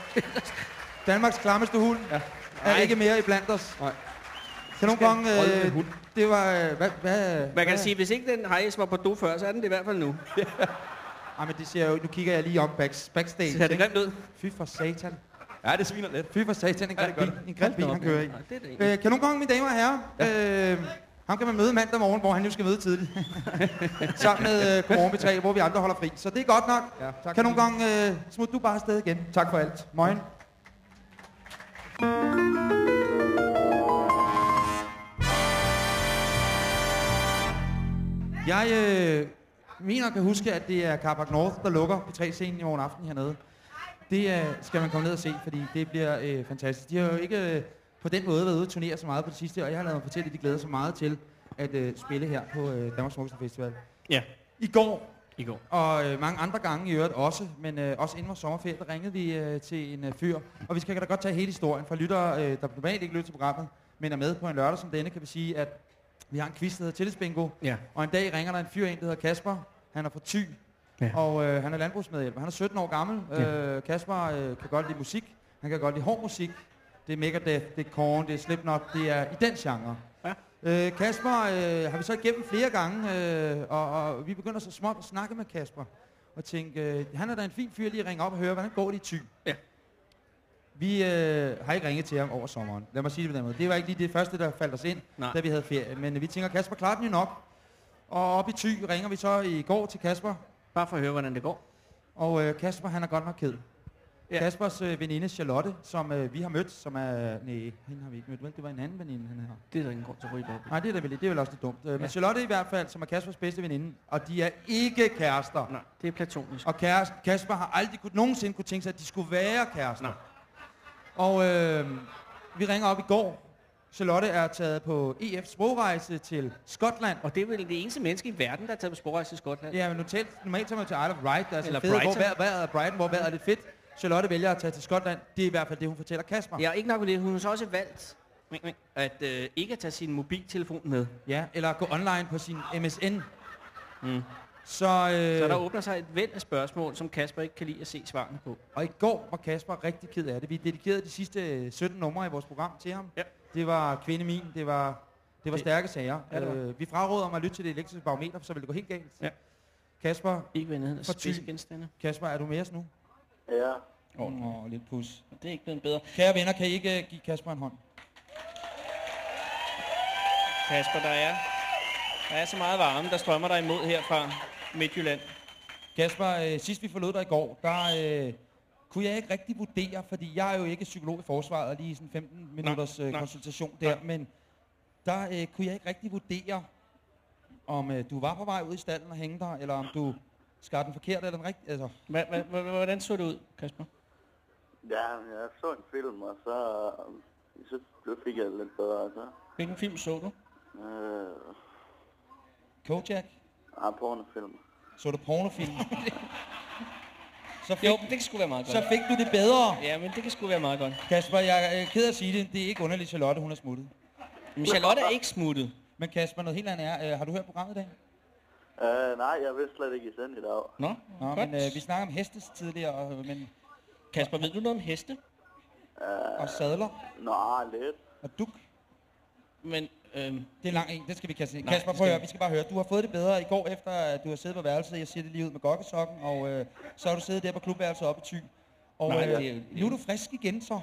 Danmarks klammeste hund ja. er ikke mere i blandt os. Nej. Kanonkongen, Skal holde øh, det var... øh, Hvad, hvad, Man hvad? kan sige, hvis ikke den hejs var på do før, så er den det i hvert fald nu. Ej, men det ser jo... Nu kigger jeg lige om back, backstage. Ser det grimt ud? Fy for satan. Ja, det sviner lidt. Fy for satan, en Ja, det en grim bil, han kører i. ja. Det det. Øh, Kanonkongen, mine damer og herrer. Ja. Øh, ham kan man møde mandag morgen, hvor han jo skal møde tidligt. Sammen med øh, 3, hvor vi andre holder fri. Så det er godt nok. Ja, tak. Kanonkongen, øh, smut du bare afsted igen. Tak for alt. Moin. Jeg øh, mener kan huske, at det er Carpark North, der lukker på 3 scenen i morgen aften hernede. Det øh, skal man komme ned og se, fordi det bliver øh, fantastisk. De har jo ikke øh, på den måde været ude at turnere så meget på det sidste, og jeg har lavet mig fortælle, at de glæder sig meget til at øh, spille her på øh, Danmarks Smukkeste Festival. Ja. I går, I går. og øh, mange andre gange i øvrigt også, men øh, også inden vores sommerferie, der ringede vi øh, til en øh, fyr. Og vi skal da godt tage hele historien fra lyttere, øh, der normalt ikke lytter til programmet, men er med på en lørdag som denne, kan vi sige, at vi har en quiz, der hedder Tillidsbingo. Ja. Og en dag ringer der en fyr ind, der hedder Kasper. Han er fra Thy. Ja. Og øh, han er landbrugsmedhjælper. Han er 17 år gammel. Øh, Kasper øh, kan godt lide musik. Han kan godt lide hård musik. Det er Megadeth, det er Korn, det er Slipknot. Det er i den genre. Ja. Øh, Kasper øh, har vi så igennem flere gange, øh, og, og vi begynder så småt at snakke med Kasper. Og tænke, øh, han er da en fin fyr lige at ringe op og høre, hvordan går det i Thy. Ja. Vi øh, har ikke ringet til ham over sommeren. Lad mig sige det på den måde. Det var ikke lige det første, der faldt os ind, Nej. da vi havde ferie. Men øh, vi tænker, Kasper klarer den jo nok. Og op i Thy ringer vi så i går til Kasper. Bare for at høre, hvordan det går. Og øh, Kasper, han er godt nok ked. Ja. Kaspers øh, veninde Charlotte, som øh, vi har mødt, som er... Nej, hende har vi ikke mødt, vel? Det var en anden veninde, han har. Det er der ingen grund til at ryge op. Nej, det er da vel det er vel også lidt dumt. Øh, Ja. Men Charlotte i hvert fald, som er Kaspers bedste veninde, og de er ikke kærester. Nej, det er platonisk. Og kæreste, Kasper har aldrig kunne, nogensinde kunne tænke sig, at de skulle være kærester. Nej. Og øh, vi ringer op i går. Charlotte er taget på EF sprogrejse til Skotland. Og det er vel det eneste menneske i verden, der er taget på sporrejse til Skotland. Ja, men normalt, normalt tager man til Isle of Wight, der er så hvor Brighton. vejret, vejret er Brighton, hvor vejret er lidt fedt. Charlotte vælger at tage til Skotland. Det er i hvert fald det, hun fortæller Kasper. Ja, ikke nok med det. Hun har så også valgt at øh, ikke at tage sin mobiltelefon med. Ja, eller gå online på sin MSN. Mm. Så, øh, Så der åbner sig et væld af spørgsmål, som Kasper ikke kan lide at se svarene på. Og i går var Kasper rigtig ked af det. Vi dedikerede de sidste øh, 17 numre i vores program til ham. Ja. Det var Kvinde Min, det var, det var Det- stærke sager. Ja, det var. øh, vi fraråder om at lytte til det elektriske barometer, så vil det gå helt galt. Ja. Kasper, Ikke ved neden For spidsgenstande. Kasper, er du med os nu? Ja. Åh, oh, lidt pus. Det er ikke blevet bedre. Kære venner, kan I ikke uh, give Kasper en hånd? Kasper, der er, der er så meget varme, der strømmer dig imod her fra Midtjylland. Kasper, øh, sidst vi forlod dig i går, der øh, kunne jeg ikke rigtig vurdere, fordi jeg er jo ikke psykolog i forsvaret, og lige sådan 15 minutters øh, nej. konsultation der, men der øh, kunne jeg ikke rigtig vurdere, om øh, du var på vej ud i stallen og hænge dig, eller om du skar den forkert eller den rigtige. Altså, Hva, hva, hva, hvordan så det ud, Kasper? Ja, jeg så en film, og så, så fik jeg lidt bedre. Så, Hvilken film så du? øh, Kojak, ah, pornofilm. så du pornofilm? så fik, Jo, det kan sgu være meget godt. så fik du det bedre. Ja, men det kan sgu være meget godt. Kasper, jeg er øh, ked af at sige det, det er ikke underligt, Charlotte hun er smuttet. Men Charlotte er ikke smuttet. Men Kasper, noget helt andet er, øh, har du hørt programmet i dag? Øh, nej, jeg vidste slet ikke i send i dag. Nå, Nå, godt. men øh, vi snakker om hestes tidligere, og, men, Kasper, ved du noget om heste? Øh, og sadler nej, lidt. og duk. Men, øhm, Det er lang en, det skal vi kaste. Nej, Kasper, prøv skal at høre, vi- skal bare høre. Du har fået det bedre i går, efter at du har siddet på værelset. Jeg siger det lige ud med gokkesokken, og øh, så har du siddet der på klubværelset oppe i Thy. Og Nej, øh, det er nu er du frisk igen, så.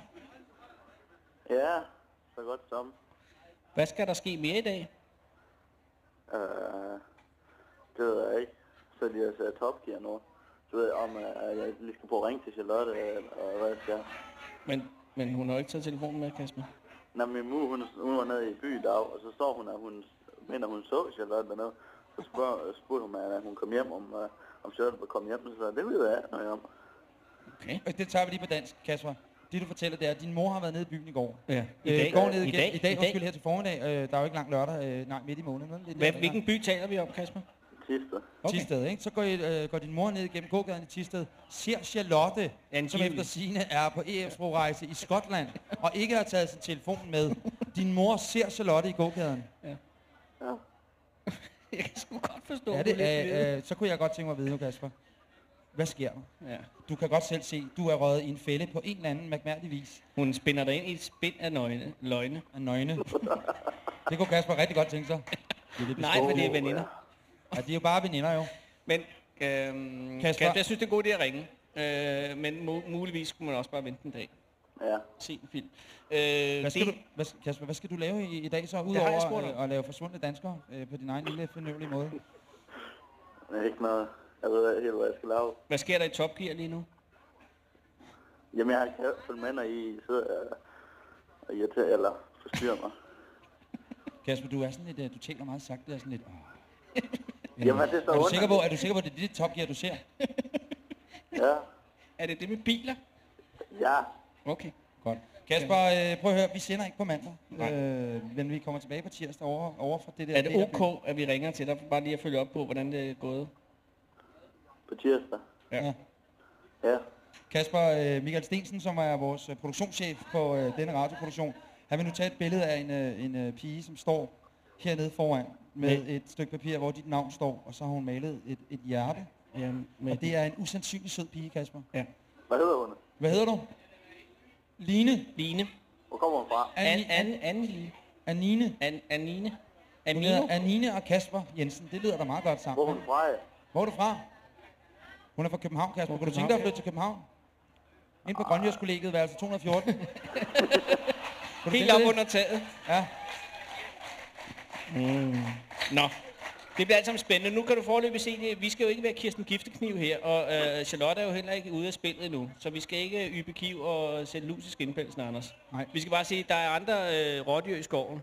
Ja, så godt som. hvad skal der ske mere i dag? Øh, det ved jeg ikke. Så lige at sætte Top Gear nu. Du ved, om øh, jeg lige skal prøve at ringe til Charlotte, og hvad jeg skal. Men, men hun har jo ikke taget telefonen med, Kasper. Når min mor, hun, hun var nede i by i dag, og så står hun, at hun mener, hun så Charlotte dernede. Så spørger, spurgte hun mig, at hun kom hjem, om, uh, om Charlotte var kommet hjem. Så det ved jeg ikke noget om. Okay. Øh, Det tager vi lige på dansk, Kasper. Det du fortæller, det er, at din mor har været nede i byen i går. Ja. I dag, øh, går ned I igen. dag. I dag, I dag. undskyld, her til formiddag. Øh, der er jo ikke langt lørdag. Øh, nej, midt i måneden. Lidt Hvad, hvilken by taler vi om, Kasper? Tisted. Okay. Tisted, ikke? Så går, I, øh, går din mor ned igennem gågaden i Tisted, ser Charlotte, som Angiveligt. efter sine er på EF-sprogrejse i Skotland, og ikke har taget sin telefon med. Din mor ser Charlotte i gågaden. Ja. Ja. Jeg kan sgu godt forstå, Ja, det, er lidt øh, øh, så kunne jeg godt tænke mig at vide nu, Kasper. Hvad sker der? Ja. Du kan godt selv se, du er røget i en fælde på en eller anden mærkværdig vis. Hun spinder dig ind i et spind af nøgne, løgne. Af nøgne. Det kunne Kasper rigtig godt tænke sig. Det er det, Nej, for det er veninder. Ja, de er jo bare veninder jo. Men øhm, Kasper? Kasper, jeg synes, det er en god idé at ringe. Øh, men mu- muligvis skulle man også bare vente en dag. Ja. Se en film. Hvad Øh, skal, det, du, hvad, Kasper, hvad skal du lave i, i dag så, har jeg udover spurgt om. øh, at lave forsvundne danskere øh, på din egen lille fornøvelige måde? Det er ikke noget. Jeg ved ikke helt, hvad jeg skal lave. Hvad sker der i Top Gear lige nu? Jamen, jeg har ikke følge med, når I sidder og- og irriterer eller forstyrrer mig. Kasper, du er sådan lidt, øh, du taler meget sagt, det er sådan lidt... Åh. Jamen, det er så er, du sikker på, er du sikker på, at det er dit Top Gear, du ser? Ja. Er det det med biler? Ja. Okay. Godt. Kasper, øh, prøv at høre, vi sender ikke på mandag, øh, men vi kommer tilbage på tirsdag over, over for det der. Er det ok, at vi ringer til dig, bare lige at følge op på, hvordan det er gået? På tirsdag. Ja. Ja. Kasper øh, Michael Stensen, som er vores øh, produktionschef på øh, denne radioproduktion, han vil nu tage et billede af en, øh, en øh, pige, som står hernede foran med Med- et stykke papir, hvor dit navn står, og så har hun malet et, et hjerte. Ja, og det er en usandsynlig sød pige, Kasper. Ja. Hvad hedder hun? Hvad hedder du? Line. Line. Hvor kommer hun fra? An, an, Anne. Anine. An, Anine. Hun hedder Anine og Kasper Jensen. Det lyder da meget godt sammen. Hvor er hun fra? ja? Hvor er du fra? Hun er fra København, Kasper. Kunne du tænke dig at flytte til København? Ind på Grønjørskollegiet, værelse 214. Kunne du Helt op under taget. Ja. Mm. Nå, det bliver alt sammen spændende. Nu kan du forløbig se det. Vi skal jo ikke være Kirsten Giftekniv her, og øh, Charlotte er jo heller ikke ude af spillet endnu. Så vi skal ikke øh, ybe kiv og sætte lus i skinpelsen, Anders. Nej. Vi skal bare sige, at der er andre øh, rådyr i skoven.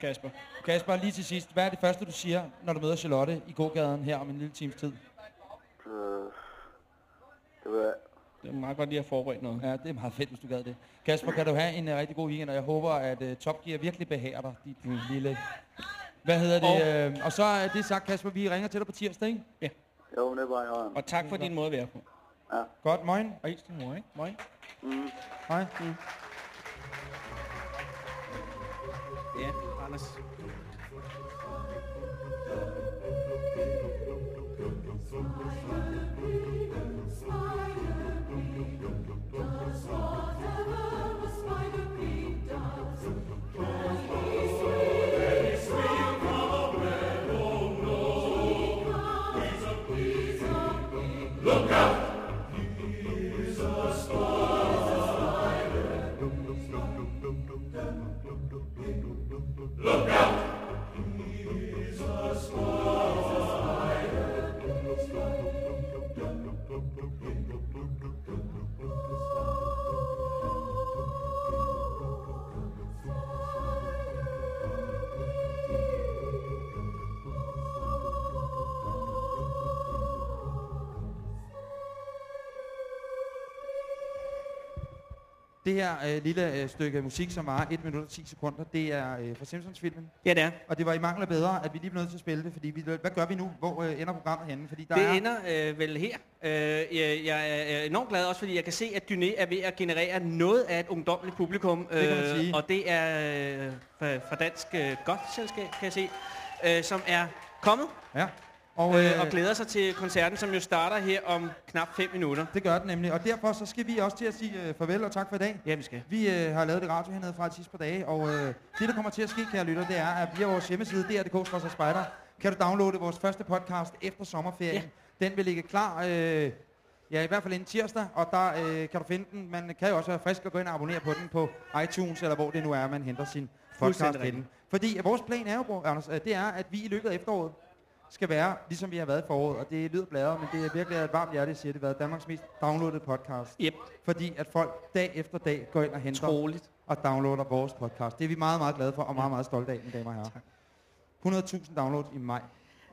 Kasper. Kasper, lige til sidst. Hvad er det første, du siger, når du møder Charlotte i gågaden her om en lille times tid? Øh, det jeg. Det er meget godt lige at have forberedt noget. Ja, det er meget fedt, hvis du gad det. Kasper, kan du have en uh, rigtig god weekend, og jeg håber, at uh, Top Gear virkelig behager dig, dit mm. lille... Hvad hedder det? Og, øh, og så er det sagt, Kasper, vi ringer til dig på tirsdag, ikke? Ja. Jo, det i orden. Og tak for din måde at være på. Ja. Godt, morgen. Og hils din mor, ikke? Morgen. Mm. Hej. Mm. Ja, Anders. Look Det her øh, lille øh, stykke musik, som var 1 minut og 10 sekunder, det er øh, fra Simpsons-filmen. Ja, det er. Og det var i mangel af bedre, at vi lige blev nødt til at spille det, fordi vi, hvad gør vi nu? Hvor øh, ender programmet henne? Fordi der Det er, ender øh, vel her. Øh, jeg, jeg er enormt glad også, fordi jeg kan se, at Dyné er ved at generere noget af et ungdomligt publikum. Det sige. Og det er øh, fra, Dansk øh, Godt-selskab, kan jeg se, øh, som er kommet. Ja. Og, øh, øh, og glæder sig til koncerten, som jo starter her om knap 5 minutter. Det gør den nemlig, og derfor så skal vi også til at sige øh, farvel og tak for i dag. Ja, vi skal. Vi øh, har lavet det radio hernede fra de sidste par dage, og øh, det der kommer til at ske, kære lytter, det er, at via vores hjemmeside, dr.dk spejder, kan du downloade vores første podcast efter sommerferien. Ja. Den vil ligge klar, øh, ja i hvert fald inden tirsdag, og der øh, kan du finde den. Man kan jo også være frisk og gå ind og abonnere på den på iTunes, eller hvor det nu er, man henter sin podcast henne. Fordi vores plan er jo, Anders, det er, at vi i løbet af efteråret, skal være, ligesom vi har været i foråret, og det lyder bladret, men det er virkelig et varmt hjerte, siger det, været Danmarks mest downloadede podcast. Yep. Fordi at folk dag efter dag går ind og henter Troligt. og downloader vores podcast. Det er vi meget, meget glade for, og meget, meget stolte af, mine damer og herrer. 100.000 downloads i maj.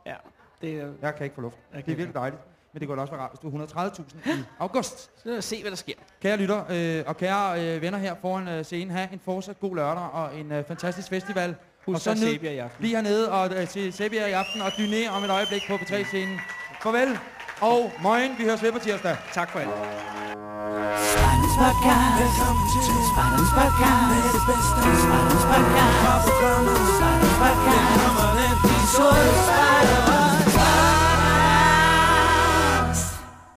Ja, det er... Jeg kan ikke få luft. Jeg Det er virkelig dejligt. Men det kunne da også være rart, hvis du er 130.000 i august. Så lad os se, hvad der sker. Kære lytter øh, og kære øh, venner her foran øh, scenen, have en fortsat god lørdag og en øh, fantastisk festival. Husk og så Sabia i aften. Bliv hernede og øh, se Sabia i aften og Dyné om et øjeblik på P3-scenen. Farvel og morgen. Vi høres ved på tirsdag. Tak for alt. Spartans Podcast. Velkommen til Spartans Podcast. Med det bedste Spartans Podcast. Fra programmet Spartans Podcast. Her kommer.